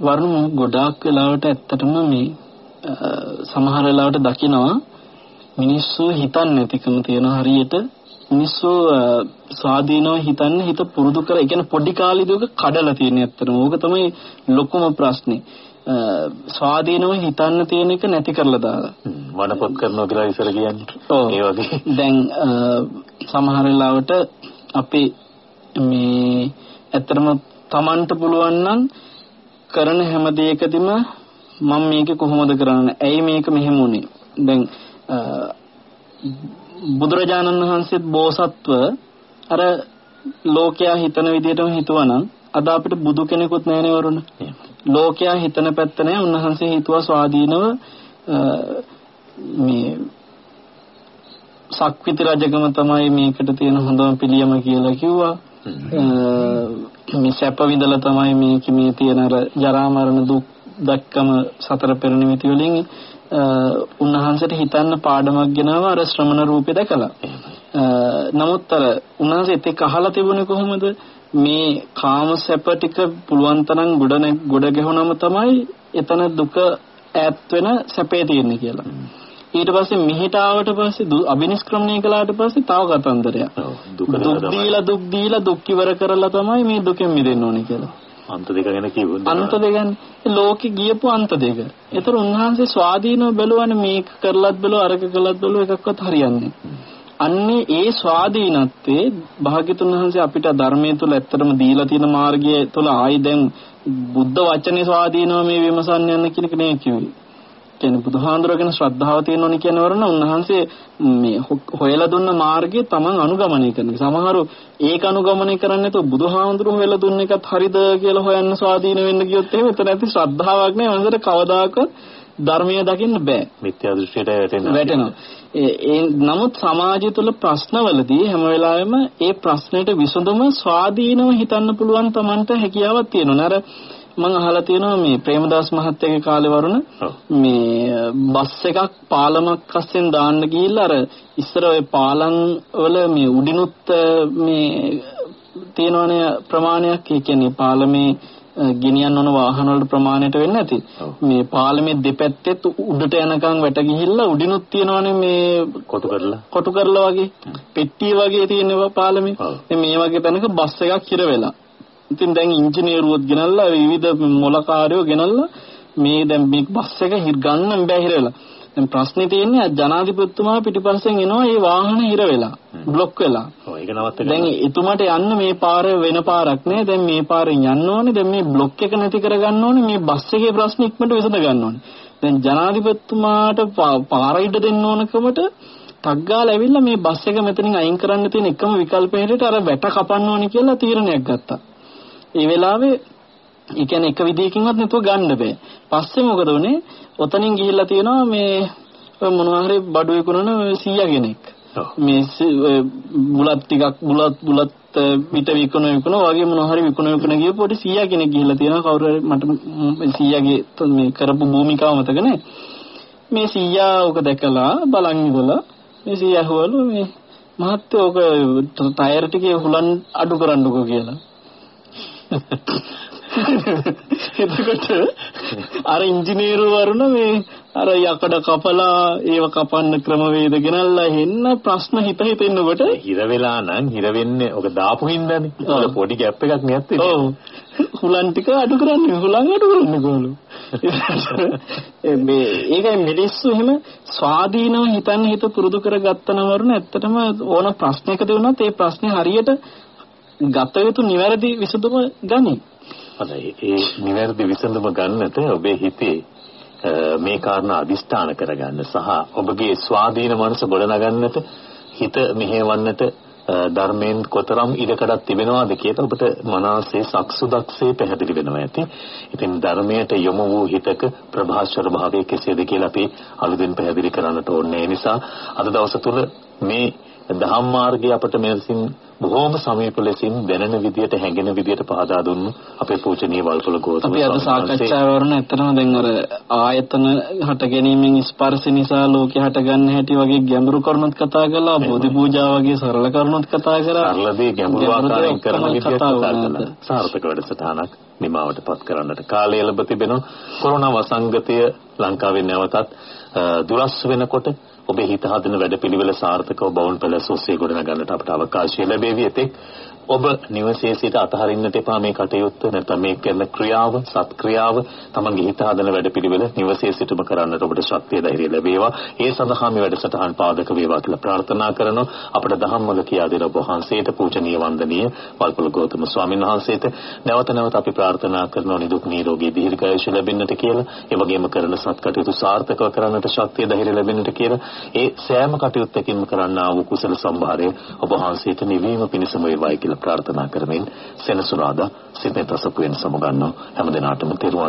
වරුණ ගොඩාක් වෙලාවට ඇත්තටම මේ සමහර වෙලාවට දකිනවා මිනිස්සු හිතන්නේ නැතිකම තියෙන හරියට මිනිස්සු ස්වාධීනව හිතන්න හිත පුරුදු කර, ඒ කියන්නේ පොඩි කාලේදී කඩලා තියෙන ඇත්තටම. ඕක තමයි ලොකුම ප්‍රශ්නේ. ස්වාධීනව හිතන්න තියෙන එක නැති කරලා දාලා.
වනපොත් කරනවා කියලා ඉස්සර කියන්නේ. ඒ වගේ.
දැන් සමහර වෙලාවට අපි මේ ඇත්තටම Tamanට පුළුවන් නම් කරන හැම දෙයකදීම මම මේක කොහොමද කරන්නේ? ඇයි මේක මෙහෙම උනේ? දැන් බුදුරජාණන් වහන්සේත් බෝසත්ව අර ලෝකයා හිතන විදිහටම හිතුවනම් අද අපිට බුදු කෙනෙකුත් නැහැනේ වරුණ. ලෝකයා හිතන පැත්ත නැහැ. උන්වහන්සේ හිතුවා ස්වාධීනව මේ සක්විති රජකම තමයි මේකට තියෙන හොඳම පිළියම කියලා කිව්වා. මේ සැප විඳලා තමයි මේක මේ තියෙන අර ජරා මරණ දුක් දැක්කම සතර පෙර නිමිති වලින් උන්වහන්සේට හිතන්න පාඩමක් ගෙනාව අර ශ්‍රමණ රූපේ දැකලා. නමුත් අර උන්වහන්සේත් එක්ක අහලා තිබුණේ කොහොමද මේ කාම සැප ටික පුළුවන් තරම් ගොඩ ගොඩ ගැහුනම තමයි එතන දුක ඈත් වෙන සැපේ තියෙන්නේ කියලා. ඊට පස්සේ මෙහෙට ආවට පස්සේ අබිනිෂ්ක්‍රමණය කළාට පස්සේ තව කතන්දරයක්. දුක් දීලා දුක් දීලා දුක් ඉවර කරලා තමයි මේ දුකෙන් මිදෙන්න ඕනේ කියලා.
අන්ත දෙක ගැන කිව්වොත්
අන්ත දෙක ගැන ලෝකෙ ගියපු අන්ත දෙක. ඒතර උන්වහන්සේ ස්වාධීනව බැලුවානේ මේක කරලත් බැලුවා අරක කළත් බැලුවා එකක්වත් හරියන්නේ අන්නේ ඒ ස්වාධීනත්වයේ භාග්‍යතුන් වහන්සේ අපිට ධර්මයේ තුල ඇත්තටම දීලා තියෙන මාර්ගය තුල ආයි දැන් බුද්ධ වචනේ ස්වාධීනව මේ විමසන්න යන කියන එක නේ කිව්වේ. කියන්නේ බුදුහාඳුරගෙන ශ්‍රද්ධාව තියෙනවනේ කියන වරණ උන්වහන්සේ මේ හොයලා දුන්න මාර්ගය Taman අනුගමනය කරන. සමහරව ඒක අනුගමනය කරන්නේ නැතුව බුදුහාඳුර හොයලා දුන්න එකත් හරිද කියලා හොයන්න ස්වාධීන වෙන්න ගියොත් එහෙම එතන ඇති ශ්‍රද්ධාවක් නෑ මනසට කවදාකවත් ධර්මය දකින්න බෑ.
මිත්‍යා දෘෂ්ටියට වැටෙනවා.
වැටෙනවා. ඒ නමුත් සමාජය තුළ ප්‍රශ්නවලදී හැම වෙලාවෙම ඒ ප්‍රශ්නෙට විසඳුම ස්වාධීනව හිතන්න පුළුවන් Tamanට හැකියාවක් තියෙනවා. අර මම අහලා තියෙනවා මේ ප්‍රේමදාස් මහත්තයාගේ කාලේ වරුණ මේ බස් එකක් පාලමක් අස්සෙන් දාන්න ගිහිල්ලා අර ඉස්සර ඔය පාලම් වල මේ උඩිනුත් මේ තියෙනවනේ ප්‍රමාණයක්. ඒ කියන්නේ පාලමේ ගෙනියන්න ඕන වාහන වල ප්‍රමාණයට වෙන්නේ නැති. මේ පාලමේ දෙපැත්තෙත් උඩට යනකම් වැට ගිහිල්ලා උඩිනුත් තියෙනවනේ මේ
කොටු කරලා.
කොටු කරලා වගේ. පෙට්ටිය වගේ තියෙනවා පාලමේ. මේ වගේ තැනක බස් එකක් හිර වෙලා. ඉතින් දැන් ඉංජිනේරුවොත් ගෙනල්ලා විවිධ මොලකාරයෝ ගෙනල්ලා මේ දැන් මේ බස් එක ගන්න බෑ හිර වෙලා. දැන් ප්‍රශ්නේ තියෙන්නේ ජනාධිපතිතුමා පිටිපස්සෙන් එනවා මේ වාහන හිර වෙලා බ්ලොක් වෙලා.
ඔව් ඒක නවත්ත
දැන් එතුමාට යන්න මේ පාර වෙන පාරක් නෑ. දැන් මේ පාරෙන් යන්න ඕනේ. දැන් මේ බ්ලොක් එක නැති කරගන්න ඕනේ. මේ බස් එකේ ප්‍රශ්න ඉක්මනට විසඳ ගන්න ඕනේ. දැන් ජනාධිපතිතුමාට පාර ඉඩ දෙන්න ඕනකමට තග්ගාල ඇවිල්ලා මේ බස් එක මෙතනින් අයින් කරන්න තියෙන එකම විකල්පය හැටියට අර වැට කපන්න ඕනේ කියලා තීරණයක් ගත්තා. ඒ වෙලාවේ ඒ කියන්නේ එක විදියකින්වත් නැතුව ගන්න බෑ. පස්සේ මොකද උනේ? ඔතනින් ගිහිල්ලා තියෙනවා මේ මොනවා හරි බඩු විකුණන 100 කෙනෙක්. මේ බුලත් ටිකක් බුලත් බුලත් පිට විකුණ විකුණ වගේ මොනවා හරි විකුණ විකුණ ගිය පොඩි 100 කෙනෙක් ගිහිල්ලා තියෙනවා කවුරු හරි මට 100ගේ මේ කරපු භූමිකාව මතක නැහැ. මේ 100 ඔක දැකලා බලන් ඉඳලා මේ 100 හවලු මේ මහත්තයෝ ඔක ටයර් ටිකේ හුලන් අඩු කරන්නකෝ කියලා. <laughs> එතකොට අර ඉංජිනේරු වරුණ මේ අර යකඩ කපලා ඒව කපන්න ක්‍රමවේද ගෙනල්ලා හෙන්න ප්‍රශ්න හිත හිත ඉන්නකොට
හිර වෙලා නම් හිර වෙන්නේ ඔක දාපු හින්දානේ. ඔය පොඩි ગેප් එකක් නැත්තේ.
ඔව්. හුලන් ටික අඩු කරන්නේ හුලන් අඩු කරන්නේ කොහොමද? <laughs> මේ ඒකයි මිනිස්සු එහෙම ස්වාධීනව හිතන්න හිත පුරුදු කරගත්තම වරුණ ඇත්තටම ඕන ප්‍රශ්නයකදී වුණත් ඒ ප්‍රශ්නේ හරියට ගත යුතු නිවැරදි විසඳුම ගනි.
හොඳයි. ඒ නිවැරදි විසඳුම ගන්නට ඔබේ හිතේ මේ කාරණා අදිස්ථාන කරගන්න සහ ඔබගේ ස්වාධීන මනස ගොඩනගන්නට හිත මෙහෙවන්නට ධර්මයෙන් කොතරම් ඉඩකඩක් තිබෙනවාද කියලා ඔබට මනසේ සක්සුදක්සේ පැහැදිලි වෙනවා ඇති. ඉතින් ධර්මයට යොමු වූ හිතක ප්‍රභාස්වර භාවය කෙසේද කියලා අපි අලුතෙන් පැහැදිලි කරන්නට ඕනේ. ඒ නිසා අද දවස තුල මේ දහම් මාර්ගය අපට මෙලෙසින් බොහෝම සමීප ලෙසින් දැනෙන විදියට හැඟෙන විදියට පහදා දුන්නු අපේ පූජනීය වල්පොල ගෝතම
අපි අද සාකච්ඡා කරන ඇත්තටම දැන් අර ආයතන හට ගැනීමෙන් ස්පර්ශ නිසා ලෝකෙ හට ගන්න හැටි වගේ ගැඹුරු කරුණුත් කතා කළා බෝධි පූජා වගේ සරල කරුණුත් කතා කරා
සරලදී ගැඹුරු ආකාරයෙන් කරන විදියට කතා කළා. සාර්ථක වැඩසටහනක් නිමාවටපත් කරන්නට කාලය ලැබ තිබෙනවා. කොරෝනා වසංගතය ලංකාවේ නැවතත් දුරස් වෙනකොට ඔබේ හිත හදන වැඩපිළිවෙල සාර්ථකව බවුන් පැලස ඔස්සේ ගොඩනගන්නට අපට අවකාශය ලැබෙවි. එතෙක් ඔබ නිවසේ සිට අතහරින්නට එපා මේ කටයුත්ත නැත්නම් මේ කරන ක්‍රියාව සත්ක්‍රියාව තමන්ගේ හිත හදන වැඩපිළිවෙල නිවසේ සිටම කරන්නට ඔබට ශක්තිය ධෛර්යය ලැබේවා. ඒ සඳහා මේ වැඩසටහන් පාදක වේවා කියලා ප්‍රාර්ථනා කරනවා. අපට දහම්වල කියා දෙන ඔබ වහන්සේට පූජනීය වන්දනීය වල්පොල ගෞතම ස්වාමීන් වහන්සේට නැවත නැවත අපි ප්‍රාර්ථනා කරනවා නිදුක් නිරෝගී දීර්ඝායුෂ ලැබෙන්නට කියලා. ඒ වගේම කරන සත් කටයුතු සාර්ථකව කරන්නට ශක්තිය ධෛර්යය ලැබෙන්නට කියලා. ඒ සෑම කටයුත්තකින්ම කරන්නා වූ කුසල සම්භාරය ඔබ වහන්සේට නිවීම පිණිසම වේවායි කියලා ප්‍රාර්ථනා කරමින් සෙනසුරාදා සිතේ තසපුවෙන් සමුගන්නවා හැම දිනාටම තෙරුවන්